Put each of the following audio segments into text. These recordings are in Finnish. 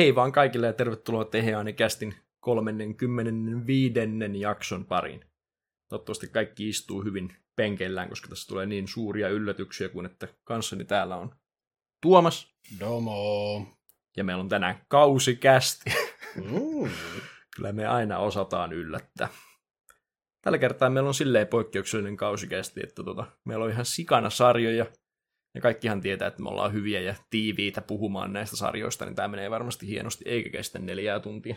hei vaan kaikille ja tervetuloa Teheani kästin 35. jakson pariin. Toivottavasti kaikki istuu hyvin penkeillään, koska tässä tulee niin suuria yllätyksiä kuin että kanssani täällä on Tuomas. Domo. Ja meillä on tänään kausikästi. Mm. Kyllä me aina osataan yllättää. Tällä kertaa meillä on silleen poikkeuksellinen kausikästi, että tota, meillä on ihan sikana sarjoja, ja kaikkihan tietää, että me ollaan hyviä ja tiiviitä puhumaan näistä sarjoista, niin tämä menee varmasti hienosti, eikä kestä neljää tuntia.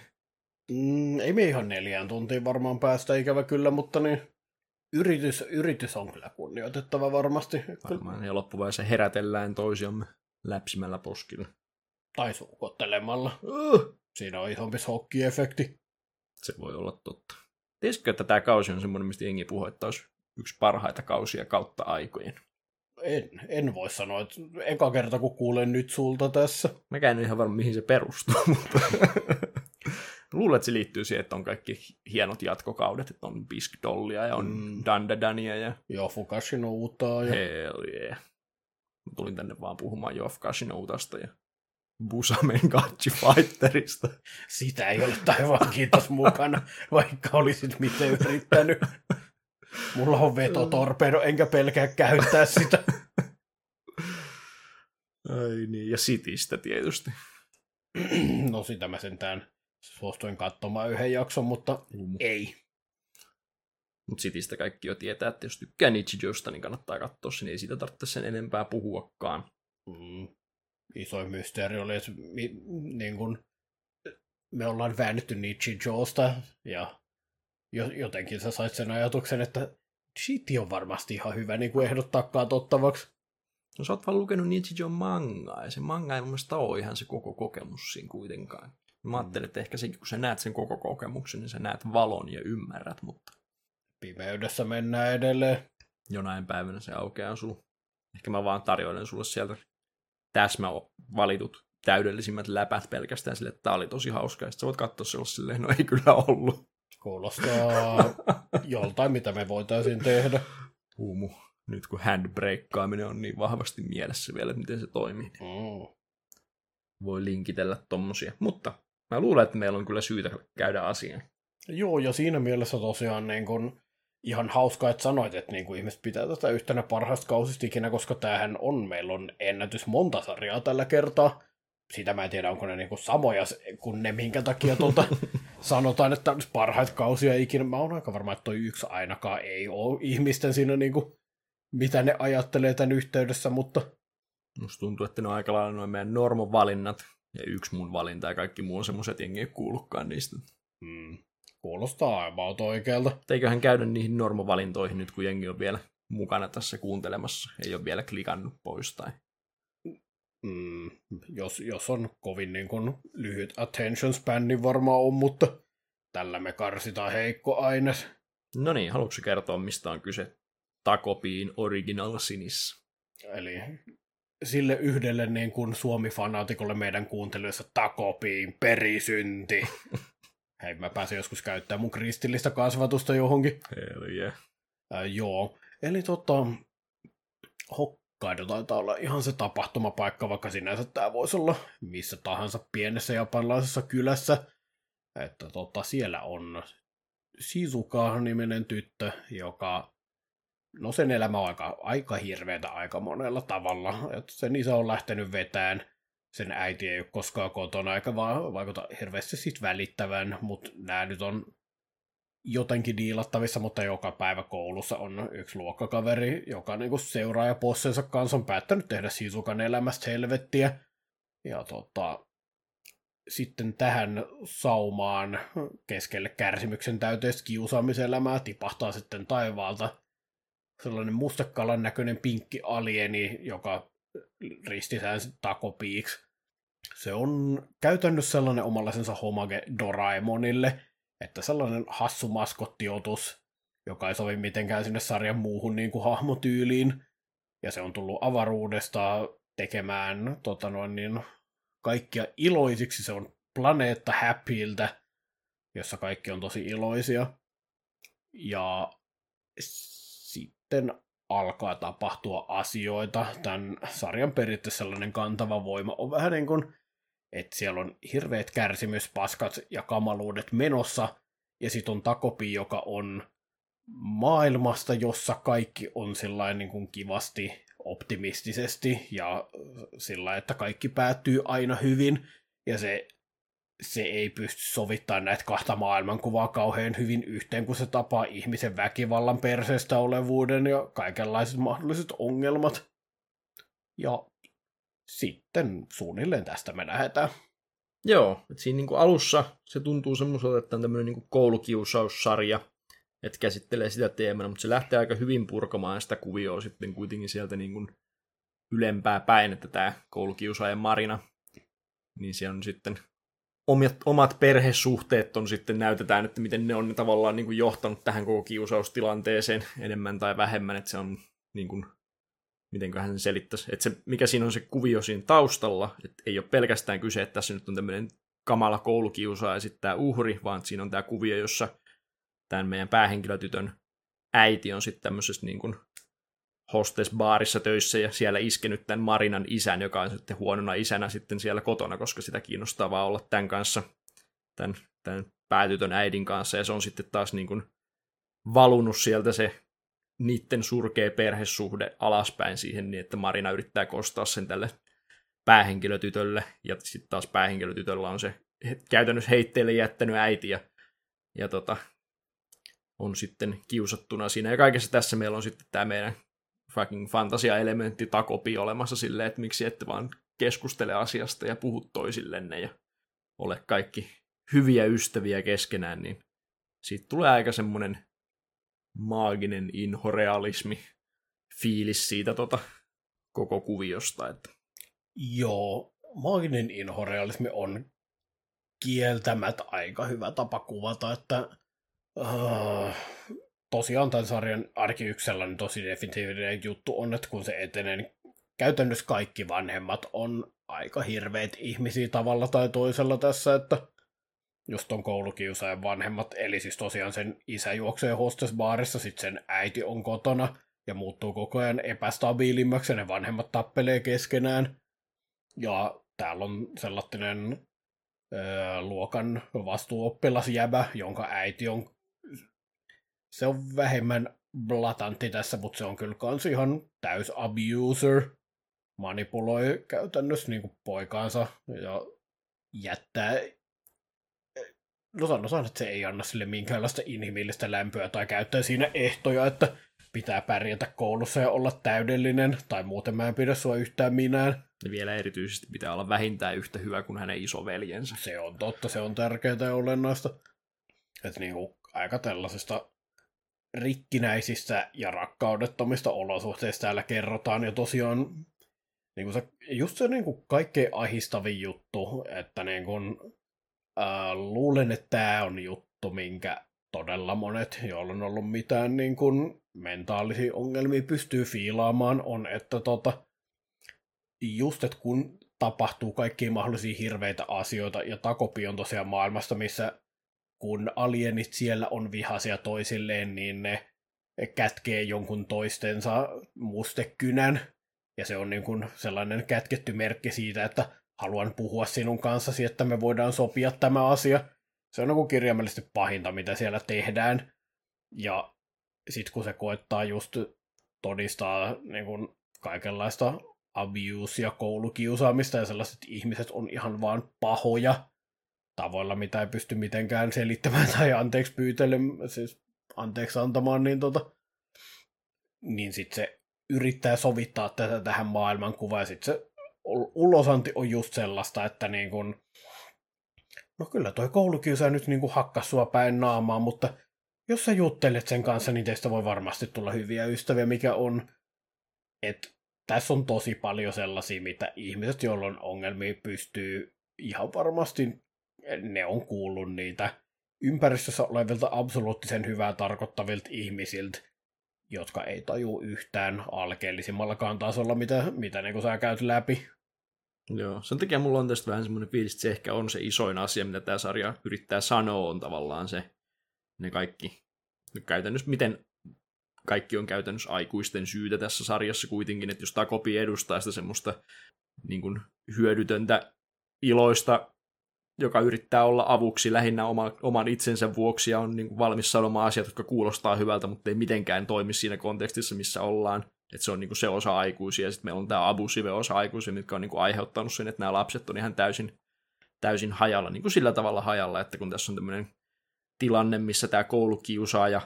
Mm, ei me ihan neljään tuntiin varmaan päästä, ikävä kyllä, mutta niin, yritys, yritys on kyllä kunnioitettava varmasti. Varmaan, ja loppuvaiheessa herätellään toisiamme läpsimällä poskilla. Tai suukottelemalla. Uh, siinä on isompi shokkiefekti. Se voi olla totta. Tiesitkö, että tämä kausi on semmoinen, mistä jengi puhuu, että olisi yksi parhaita kausia kautta aikojen? En, en voi sanoa, että eka kerta kun kuulen nyt sulta tässä. Mä en ihan varma, mihin se perustuu, mutta luulen, että se liittyy siihen, että on kaikki hienot jatkokaudet, että on Bisk Dollia ja on mm. Dandadania ja... Joo, Fukashinoutaa. Ja... Hell yeah. Mä tulin tänne vaan puhumaan Joff Kashinoutasta ja Busamen Gachi Fighterista. Sitä ei ole taivaan kiitos mukana, vaikka olisit miten yrittänyt. Mulla on vetotorpedo, enkä pelkää käyttää sitä. Ai niin, ja Citystä tietysti. No sitä mä sentään suostuin katsomaan yhden jakson, mutta mm. ei. Mutta Citystä kaikki jo tietää, että jos tykkää Nichijosta, niin kannattaa katsoa sen, ei siitä tarvitse sen enempää puhuakaan. Mm. Isoin mysteeri oli, että mi, niin kun, me ollaan väännetty Nichijosta, ja jotenkin sä sait sen ajatuksen, että Shiti on varmasti ihan hyvä niin kuin ehdottaa katsottavaksi. No sä oot vaan lukenut Nichijon mangaa, ja se manga ei mun mielestä ole ihan se koko kokemus siinä kuitenkaan. Mä ajattelin, että ehkä sekin, kun sä näet sen koko kokemuksen, niin sä näet valon ja ymmärrät, mutta... Pimeydessä mennään edelleen. Jonain päivänä se aukeaa sulla. Ehkä mä vaan tarjoilen sulle sieltä täsmä valitut täydellisimmät läpät pelkästään sille, että tää oli tosi hauska, ja sä voit katsoa se silleen, no ei kyllä ollut. Kuulostaa joltain, mitä me voitaisiin tehdä. Huumu. Nyt kun handbreakkaaminen on niin vahvasti mielessä vielä, että miten se toimii. Mm. Voi linkitellä tommosia. Mutta mä luulen, että meillä on kyllä syytä käydä asiaan. Joo, ja siinä mielessä tosiaan niin kun, ihan hauskaa, että sanoit, että niin kun ihmiset pitää tätä yhtenä parhaista kausista ikinä, koska tämähän on, meillä on ennätys monta sarjaa tällä kertaa. Sitä mä en tiedä, onko ne niin samoja kuin ne, minkä takia tuota sanotaan, että olisi parhaita kausia ikinä. Mä oon aika varma, että toi yksi ainakaan ei ole ihmisten siinä, niin kuin, mitä ne ajattelee tämän yhteydessä, mutta... Musta tuntuu, että ne on aika lailla noin meidän normavalinnat ja yksi mun valinta ja kaikki muu on semmoiset, jengi ei kuulukaan niistä. Hmm. Kuulostaa aivan oikealta. Eiköhän käydä niihin normavalintoihin nyt, kun jengi on vielä mukana tässä kuuntelemassa. Ei ole vielä klikannut pois tai Mm, jos, jos on kovin niin kuin lyhyt attention span, niin varmaan on, mutta tällä me karsitaan heikko aines. No niin, haluatko kertoa, mistä on kyse Takopiin Original Sinis? Eli sille yhdelle niin kuin Suomi-fanaatikolle meidän kuuntelijoissa Takopiin perisynti. Hei, mä pääsen joskus käyttämään mun kristillistä kasvatusta johonkin. Hell yeah. Äh, joo. Eli tota, Hok- Hokkaido taitaa olla ihan se tapahtumapaikka, vaikka sinänsä tämä voisi olla missä tahansa pienessä japanlaisessa kylässä. Että tota, siellä on Shizuka-niminen tyttö, joka No sen elämä on aika, aika hirveätä aika monella tavalla. että sen isä on lähtenyt vetään, sen äiti ei ole koskaan kotona, eikä vaan vaikuta hirveästi sit välittävän, mutta nämä nyt on jotenkin diilattavissa, mutta joka päivä koulussa on yksi luokkakaveri, joka niinku seuraa ja possensa kanssa on päättänyt tehdä Sisukan elämästä helvettiä. Ja tota, sitten tähän saumaan keskelle kärsimyksen täyteistä kiusaamiselämää tipahtaa sitten taivaalta sellainen mustekalan näköinen pinkki alieni, joka ristisään takopiiksi. Se on käytännössä sellainen omanlaisensa homage Doraemonille, että sellainen hassu maskottiotus, joka ei sovi mitenkään sinne sarjan muuhun niin kuin hahmotyyliin, ja se on tullut avaruudesta tekemään tota noin, niin, kaikkia iloisiksi. Se on planeetta Happyltä, jossa kaikki on tosi iloisia. Ja sitten alkaa tapahtua asioita. Tämän sarjan periaatteessa sellainen kantava voima on vähän niin kuin että siellä on hirveät kärsimyspaskat ja kamaluudet menossa, ja sitten on Takopi, joka on maailmasta, jossa kaikki on sellainen niin kuin kivasti, optimistisesti ja sillä, että kaikki päättyy aina hyvin, ja se, se ei pysty sovittamaan näitä kahta maailmankuvaa kauhean hyvin yhteen, kun se tapaa ihmisen väkivallan perseestä olevuuden ja kaikenlaiset mahdolliset ongelmat. Ja sitten suunnilleen tästä me lähdetään. Joo, että siinä niin kuin alussa se tuntuu semmoiselta, että on tämmöinen niin kuin koulukiusaussarja, että käsittelee sitä teemana, mutta se lähtee aika hyvin purkamaan sitä kuvioa sitten kuitenkin sieltä niin kuin ylempää päin, että tämä koulukiusaaja Marina, niin se on sitten omat, omat perhesuhteet on sitten näytetään, että miten ne on tavallaan niin kuin johtanut tähän koko kiusaustilanteeseen enemmän tai vähemmän, että se on niin kuin, mitenköhän sen selittäisi, että se, mikä siinä on se kuvio siinä taustalla, että ei ole pelkästään kyse, että tässä nyt on tämmöinen kamala koulukiusaaja ja sitten tämä uhri, vaan siinä on tämä kuvio, jossa tämän meidän päähenkilötytön äiti on sitten tämmöisessä niin kuin hostess-baarissa töissä ja siellä iskenyt tämän Marinan isän, joka on sitten huonona isänä sitten siellä kotona, koska sitä kiinnostaa vaan olla tämän kanssa, tämän, tämän päätytön äidin kanssa, ja se on sitten taas niin kuin valunut sieltä se niiden surkea perhesuhde alaspäin siihen, niin että Marina yrittää kostaa sen tälle päähenkilötytölle, ja sitten taas päähenkilötytöllä on se käytännössä heitteille jättänyt äiti, ja, ja tota, on sitten kiusattuna siinä. Ja kaikessa tässä meillä on sitten tämä meidän fucking fantasia-elementti takopi olemassa silleen, että miksi ette vaan keskustele asiasta ja puhu toisillenne ja ole kaikki hyviä ystäviä keskenään, niin siitä tulee aika semmoinen maaginen inhorealismi fiilis siitä tota koko kuviosta. Että... Joo, maaginen inhorealismi on kieltämättä aika hyvä tapa kuvata, että uh, tosiaan tämän sarjan arki niin tosi definitiivinen juttu on, että kun se etenee, niin käytännössä kaikki vanhemmat on aika hirveät ihmisiä tavalla tai toisella tässä, että just on koulukiusaajan vanhemmat, eli siis tosiaan sen isä juoksee hostessbaarissa, sitten sen äiti on kotona ja muuttuu koko ajan epästabiilimmaksi ja ne vanhemmat tappelee keskenään. Ja täällä on sellainen öö, luokan vastuuoppilasjäbä, jonka äiti on se on vähemmän blatantti tässä, mutta se on kyllä kans ihan täys abuser. Manipuloi käytännössä niin poikaansa ja jättää no sanotaan, että se ei anna sille minkäänlaista inhimillistä lämpöä tai käyttää siinä ehtoja, että pitää pärjätä koulussa ja olla täydellinen, tai muuten mä en pidä sua yhtään minään. Ja vielä erityisesti pitää olla vähintään yhtä hyvä kuin hänen isoveljensä. Se on totta, se on tärkeää ja olennaista. Että niinku aika tällaisesta rikkinäisistä ja rakkaudettomista olosuhteista täällä kerrotaan. Ja tosiaan niin kuin se, just se niin kuin kaikkein ahistavin juttu, että niin ää, luulen, että tämä on juttu, minkä todella monet, joilla on ollut mitään niin kuin, mentaalisia ongelmia, pystyy fiilaamaan, on, että tota, just, että kun tapahtuu kaikkia mahdollisia hirveitä asioita, ja Takopi on tosiaan maailmasta, missä kun alienit siellä on vihaisia toisilleen, niin ne kätkee jonkun toistensa mustekynän. Ja se on niin kuin sellainen kätketty merkki siitä, että haluan puhua sinun kanssasi, että me voidaan sopia tämä asia. Se on niin kirjaimellisesti pahinta, mitä siellä tehdään. Ja sitten kun se koettaa just todistaa niin kuin kaikenlaista abuse ja koulukiusaamista ja sellaiset ihmiset on ihan vaan pahoja, tavoilla, mitä ei pysty mitenkään selittämään tai anteeksi pyytelemään, siis anteeksi antamaan, niin, tota, niin sitten se yrittää sovittaa tätä tähän maailmankuvaan, ja sitten se ulosanti on just sellaista, että niin kun, no kyllä toi koulukiusaaja nyt niin hakkas sua päin naamaan, mutta jos sä juttelet sen kanssa, niin teistä voi varmasti tulla hyviä ystäviä, mikä on, että tässä on tosi paljon sellaisia, mitä ihmiset, joilla on ongelmia, pystyy ihan varmasti ne on kuullut niitä ympäristössä olevilta absoluuttisen hyvää tarkoittavilta ihmisiltä, jotka ei taju yhtään alkeellisimmallakaan tasolla, mitä, mitä niin sä käyt läpi. Joo, sen takia mulla on tästä vähän semmoinen fiilis, että se ehkä on se isoin asia, mitä tämä sarja yrittää sanoa, on tavallaan se, ne kaikki, käytännössä miten kaikki on käytännössä aikuisten syytä tässä sarjassa kuitenkin, että jos Takopi edustaa sitä semmoista niin kuin hyödytöntä iloista, joka yrittää olla avuksi lähinnä oma, oman itsensä vuoksi ja on niin kuin valmis sanomaan asiat, jotka kuulostaa hyvältä, mutta ei mitenkään toimi siinä kontekstissa, missä ollaan. Että se on niin kuin se osa aikuisia, ja sitten meillä on tämä abusive osa aikuisia, mitkä on niin kuin aiheuttanut sen, että nämä lapset on ihan täysin, täysin hajalla, niin kuin sillä tavalla hajalla, että kun tässä on tämmöinen tilanne, missä tämä koulukiusaaja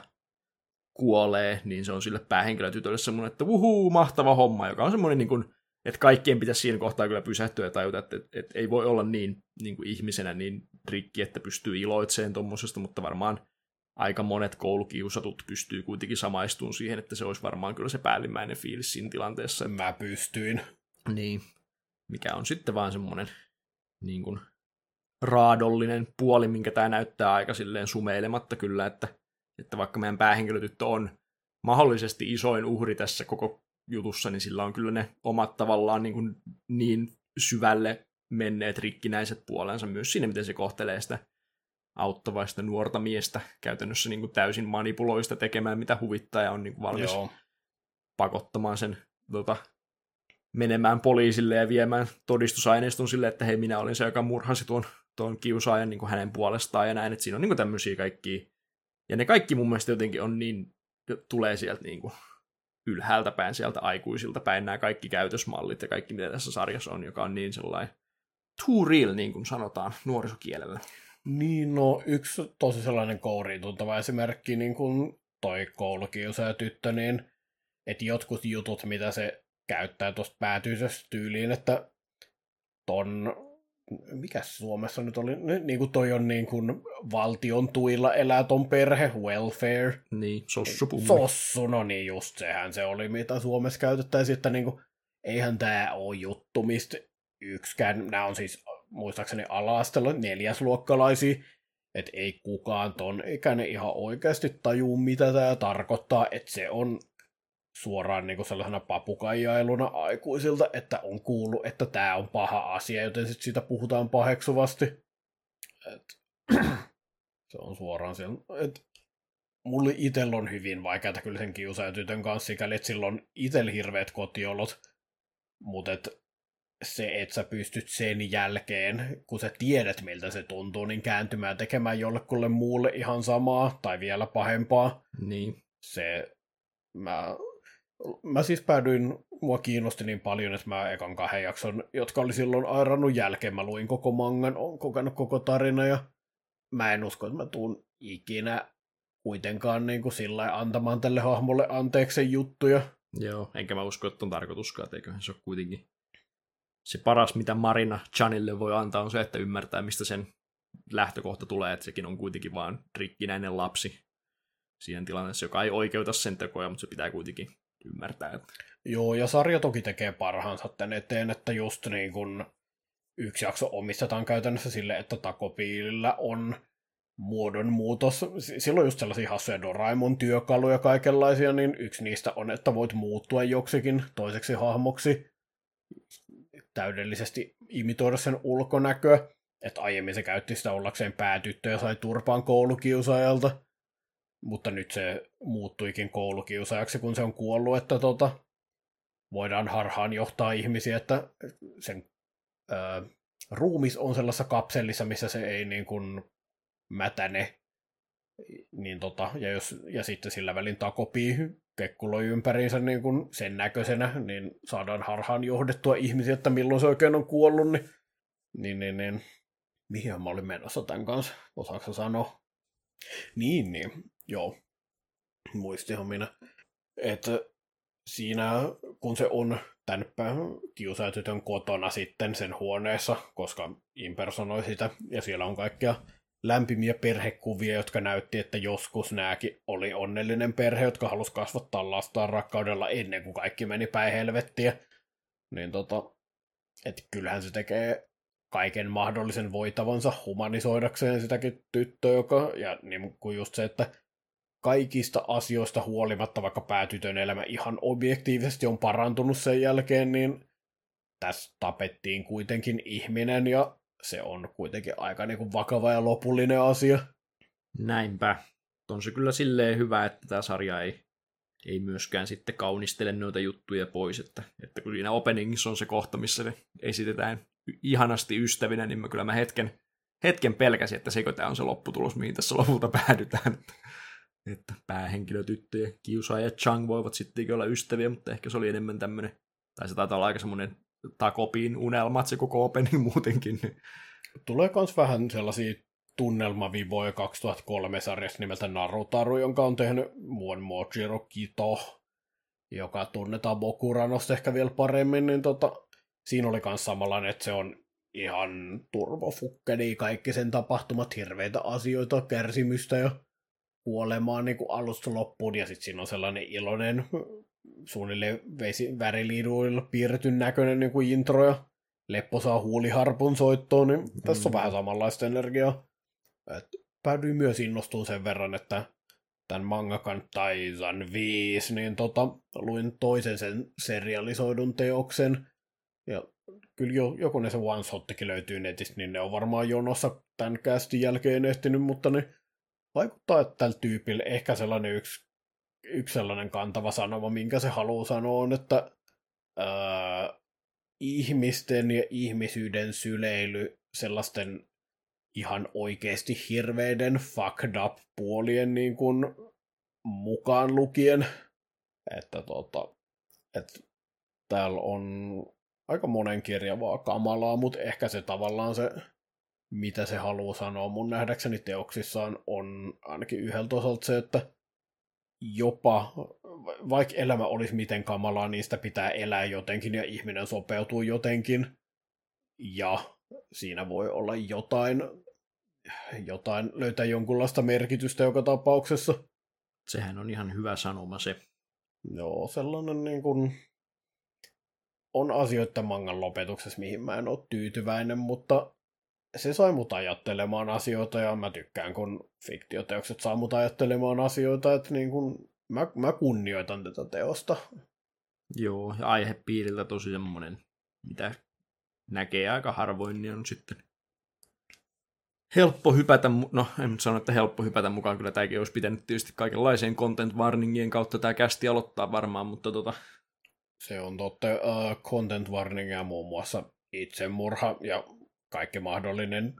kuolee, niin se on sille päähenkilötytölle semmoinen, että uhuu, mahtava homma, joka on semmoinen niin kuin, että kaikkien pitäisi siinä kohtaa kyllä pysähtyä ja tajuta, että, että, että ei voi olla niin, niin kuin ihmisenä niin rikki, että pystyy iloitseen tuommoisesta, mutta varmaan aika monet koulukiusatut pystyy kuitenkin samaistumaan siihen, että se olisi varmaan kyllä se päällimmäinen fiilis siinä tilanteessa. Mä pystyin. Niin, mikä on sitten vaan semmoinen niin kuin, raadollinen puoli, minkä tämä näyttää aika silleen sumeilematta kyllä, että, että vaikka meidän päähenkilötyttö on mahdollisesti isoin uhri tässä koko jutussa, niin sillä on kyllä ne omat tavallaan niin, kuin niin syvälle menneet rikkinäiset puolensa myös siinä, miten se kohtelee sitä auttavaista nuorta miestä käytännössä niin kuin täysin manipuloista tekemään, mitä huvittaa ja on niin kuin valmis Joo. pakottamaan sen tota, menemään poliisille ja viemään todistusaineiston sille, että hei, minä olin se, joka murhasi tuon, tuon kiusaajan niin kuin hänen puolestaan ja näin, että siinä on niin kuin tämmöisiä kaikkia. Ja ne kaikki mun mielestä jotenkin on niin, tulee sieltä niin kuin ylhäältä päin, sieltä aikuisilta päin nämä kaikki käytösmallit ja kaikki, mitä tässä sarjassa on, joka on niin sellainen too real, niin kuin sanotaan nuorisokielellä. Niin, no yksi tosi sellainen kouriin tuntava esimerkki, niin kuin toi koulukiusaaja tyttö, niin että jotkut jutut, mitä se käyttää tuosta päätyisestä tyyliin, että ton, mikä Suomessa nyt oli, niin kuin toi on niin kuin valtion tuilla elää ton perhe, welfare. Niin, sossu Sossu, no niin just sehän se oli, mitä Suomessa käytettäisiin, että niin kuin, eihän tämä ole juttu, mistä yksikään, nämä on siis muistaakseni ala-asteella neljäsluokkalaisia, että ei kukaan ton ikäinen ihan oikeasti tajuu, mitä tämä tarkoittaa, että se on suoraan niin kuin sellaisena papukaijailuna aikuisilta, että on kuullut, että tämä on paha asia, joten sit siitä puhutaan paheksuvasti. Et, se on suoraan siellä. Et, mulle itsellä on hyvin vaikeaa kyllä sen kiusaajatytön kanssa, sikäli että sillä on itsellä hirveät kotiolot, mutta se, että sä pystyt sen jälkeen, kun sä tiedät miltä se tuntuu, niin kääntymään tekemään jollekulle muulle ihan samaa tai vielä pahempaa. Niin. Se, mä, mä siis päädyin, mua kiinnosti niin paljon, että mä ekan kahden jakson, jotka oli silloin airannut jälkeen, mä luin koko mangan, on kokenut koko tarina ja mä en usko, että mä tuun ikinä kuitenkaan niin kuin sillä antamaan tälle hahmolle anteeksi juttuja. Joo, enkä mä usko, että on tarkoituskaan, että eiköhän se ole kuitenkin se paras, mitä Marina Chanille voi antaa, on se, että ymmärtää, mistä sen lähtökohta tulee, että sekin on kuitenkin vaan rikkinäinen lapsi siihen tilanteessa, joka ei oikeuta sen tekoja, mutta se pitää kuitenkin ymmärtää. Joo, ja sarja toki tekee parhaansa tämän eteen, että just niin kun yksi jakso omistetaan käytännössä sille, että takopiilillä on muodonmuutos. Silloin just sellaisia hassuja Doraemon työkaluja kaikenlaisia, niin yksi niistä on, että voit muuttua joksikin toiseksi hahmoksi täydellisesti imitoida sen ulkonäköä. Että aiemmin se käytti sitä ollakseen päätyttö ja sai turpaan koulukiusaajalta. Mutta nyt se muuttuikin koulukiusaajaksi, kun se on kuollut, että tota, voidaan harhaan johtaa ihmisiä, että sen ää, ruumis on sellaisessa kapselissa, missä se ei niin kuin mätäne. Niin tota, ja, jos, ja sitten sillä välin takopii kekkuloi ympäriinsä niin kuin sen näköisenä, niin saadaan harhaan johdettua ihmisiä, että milloin se oikein on kuollut, niin, niin, niin, niin. mihin mä olin menossa tämän kanssa, osaako sanoa? Niin, niin, joo, muistihan minä, että siinä, kun se on tämän kiusaajatytön kotona sitten sen huoneessa, koska impersonoi sitä, ja siellä on kaikkea lämpimiä perhekuvia, jotka näytti, että joskus nämäkin oli onnellinen perhe, jotka halusi kasvattaa lastaan rakkaudella ennen kuin kaikki meni päin helvettiä. Niin tota, että kyllähän se tekee kaiken mahdollisen voitavansa humanisoidakseen sitäkin tyttöä, joka, ja niin kuin just se, että kaikista asioista huolimatta, vaikka päätytön elämä ihan objektiivisesti on parantunut sen jälkeen, niin tässä tapettiin kuitenkin ihminen ja se on kuitenkin aika niin kuin vakava ja lopullinen asia. Näinpä. On se kyllä silleen hyvä, että tämä sarja ei ei myöskään sitten kaunistele noita juttuja pois, että, että kun siinä openingissa on se kohta, missä ne esitetään ihanasti ystävinä, niin mä kyllä mä hetken, hetken pelkäsin, että sekö tämä on se lopputulos, mihin tässä lopulta päädytään. Että, että päähenkilö, tyttö ja kiusaaja ja Chang voivat sittenkin olla ystäviä, mutta ehkä se oli enemmän tämmöinen, tai se taitaa olla aika semmoinen takopiin unelmat se koko opening muutenkin. Tulee myös vähän sellaisia tunnelmavivoja 2003 sarjassa nimeltä Narutaru, jonka on tehnyt muun Mojiro Kito, joka tunnetaan Bokuranosta ehkä vielä paremmin, niin tota, siinä oli myös samanlainen, että se on ihan turbofukkeli, kaikki sen tapahtumat, hirveitä asioita, kärsimystä ja kuolemaan niin kuin alusta loppuun, ja sitten siinä on sellainen iloinen, suunnilleen väriliiduilla piirretyn näköinen niin kuin intro, ja Leppo saa huuliharpun soittoon, niin mm. tässä on vähän samanlaista energiaa. Et päädyin myös innostumaan sen verran, että tämän mangakan Taizan 5, niin tota, luin toisen sen serialisoidun teoksen, ja kyllä jo, joku se one shottikin löytyy netistä, niin ne on varmaan jonossa tämän kästin jälkeen ehtinyt, mutta ne vaikuttaa, että tällä tyypillä ehkä sellainen yksi, yksi sellainen kantava sanoma, minkä se haluaa sanoa, on, että ää, ihmisten ja ihmisyyden syleily sellaisten ihan oikeasti hirveiden fucked up puolien niin kuin mukaan lukien. Että tota, että täällä on aika monen kirjavaa kamalaa, mutta ehkä se tavallaan se, mitä se haluaa sanoa mun nähdäkseni teoksissaan, on ainakin yhdeltä osalta se, että jopa, vaikka elämä olisi miten kamalaa, niin sitä pitää elää jotenkin ja ihminen sopeutuu jotenkin. Ja siinä voi olla jotain, jotain löytää jonkunlaista merkitystä joka tapauksessa. Sehän on ihan hyvä sanoma se. Joo, sellainen niin kuin, on asioita mangan lopetuksessa, mihin mä en ole tyytyväinen, mutta se sai mut ajattelemaan asioita ja mä tykkään, kun fiktioteokset saa mut ajattelemaan asioita, että niin kun mä, mä kunnioitan tätä teosta. Joo, ja aihepiiriltä tosi semmoinen, mitä näkee aika harvoin, niin on sitten helppo hypätä, no en nyt sano, että helppo hypätä mukaan, kyllä tämäkin olisi pitänyt tietysti kaikenlaiseen content warningien kautta tämä kästi aloittaa varmaan, mutta tota... Se on totta, uh, content warningia muun muassa itsemurha ja kaikki mahdollinen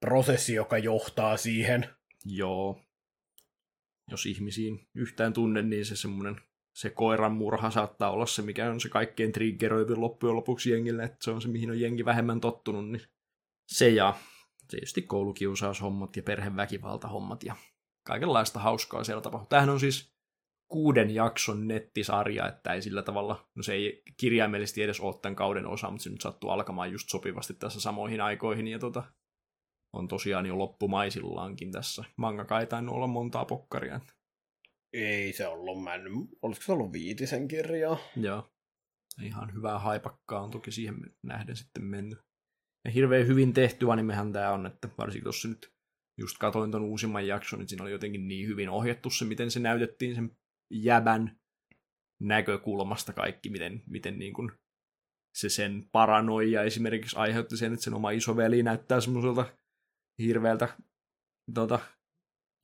prosessi, joka johtaa siihen. Joo. Jos ihmisiin yhtään tunne, niin se semmoinen se koiran murha saattaa olla se, mikä on se kaikkein triggeroivin loppujen lopuksi jengille, että se on se, mihin on jengi vähemmän tottunut, niin se ja tietysti koulukiusaushommat ja perheväkivaltahommat ja kaikenlaista hauskaa siellä tapahtuu. Tämähän on siis kuuden jakson nettisarja, että ei sillä tavalla, no se ei kirjaimellisesti edes ole tämän kauden osa, mutta se nyt sattuu alkamaan just sopivasti tässä samoihin aikoihin, ja tota, on tosiaan jo loppumaisillaankin tässä. Manga ei tainnut olla montaa pokkaria. Ei se ollut, mä en, olisiko se ollut viitisen kirjaa? Joo. Ihan hyvää haipakkaa on toki siihen nähden sitten mennyt. Ja hirveän hyvin tehty animehän tämä on, että varsinkin tuossa nyt just katoin ton uusimman jakson, niin siinä oli jotenkin niin hyvin ohjattu se, miten se näytettiin sen jäbän näkökulmasta kaikki, miten, miten niin kuin se sen paranoia esimerkiksi aiheutti sen, että sen oma isoveli näyttää semmoiselta hirveältä tota,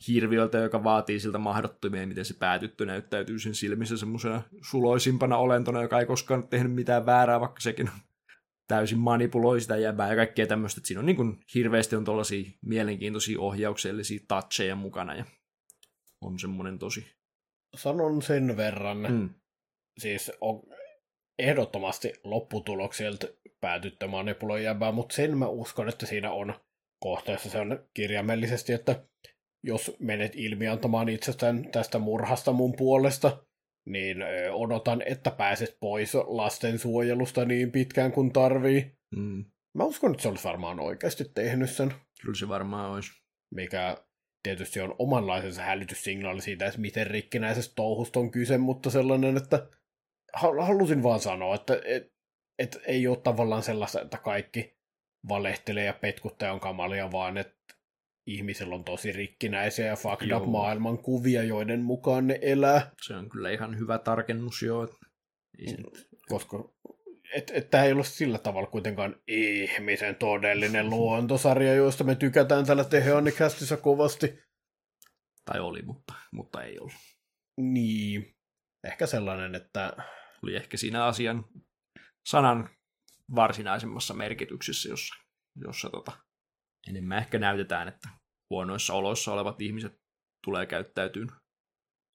hirviöltä, joka vaatii siltä mahdottomia, miten se päätyttö näyttäytyy sen silmissä semmoisena suloisimpana olentona, joka ei koskaan tehnyt mitään väärää, vaikka sekin täysin manipuloi sitä jäbää ja kaikkea tämmöistä. Että siinä on niin kuin, hirveästi on tuollaisia mielenkiintoisia ohjauksellisia toucheja mukana ja on semmoinen tosi sanon sen verran, mm. siis on ehdottomasti lopputuloksilta päätyttä manipuloi jäbää, mutta sen mä uskon, että siinä on kohteessa se on kirjaimellisesti, että jos menet ilmiantamaan itsestään tästä murhasta mun puolesta, niin odotan, että pääset pois lastensuojelusta niin pitkään kuin tarvii. Mm. Mä uskon, että se olisi varmaan oikeasti tehnyt sen. Kyllä se varmaan olisi. Mikä tietysti on omanlaisensa hälytyssignaali siitä, että miten rikkinäisestä touhusta on kyse, mutta sellainen, että halusin vaan sanoa, että et, et ei ole tavallaan sellaista, että kaikki valehtelee ja petkuttaa on kamalia, vaan että ihmisillä on tosi rikkinäisiä ja fucked up maailman kuvia, joiden mukaan ne elää. Se on kyllä ihan hyvä tarkennus jo. Koska että et, tämä ei ole sillä tavalla kuitenkaan ihmisen todellinen luontosarja, joista me tykätään tällä Teheonikästissä kovasti. Tai oli, mutta, mutta ei ollut. Niin. ehkä sellainen, että... Oli ehkä siinä asian sanan varsinaisemmassa merkityksessä, jossa, jossa tota, enemmän ehkä näytetään, että huonoissa oloissa olevat ihmiset tulee käyttäytyyn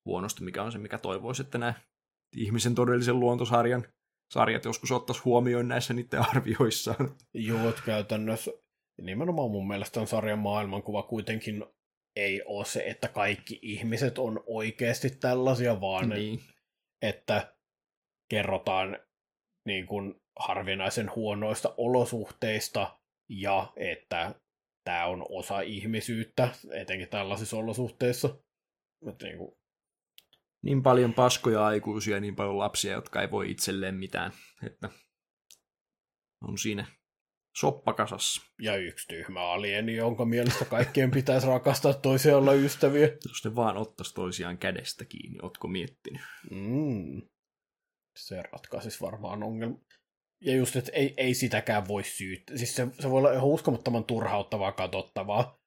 huonosti, mikä on se, mikä toivoisi, että nämä ihmisen todellisen luontosarjan sarjat joskus ottaisi huomioon näissä niiden arvioissaan. Joo, että käytännössä nimenomaan mun mielestä on sarjan maailmankuva kuitenkin ei ole se, että kaikki ihmiset on oikeasti tällaisia, vaan niin. että kerrotaan niin kuin harvinaisen huonoista olosuhteista ja että tämä on osa ihmisyyttä, etenkin tällaisissa olosuhteissa. Että niin, kuin... niin paljon paskoja aikuisia ja niin paljon lapsia, jotka ei voi itselleen mitään. Että on siinä soppakasassa. Ja yksi tyhmä alieni, jonka mielestä kaikkien pitäisi rakastaa toisia olla ystäviä. Jos ne vaan ottaisi toisiaan kädestä kiinni, ootko miettinyt? Mm. Se ratkaisisi varmaan ongelma. Ja just, että ei, ei sitäkään voi syyttää. Siis se, se voi olla ihan uskomattoman turhauttavaa katsottavaa.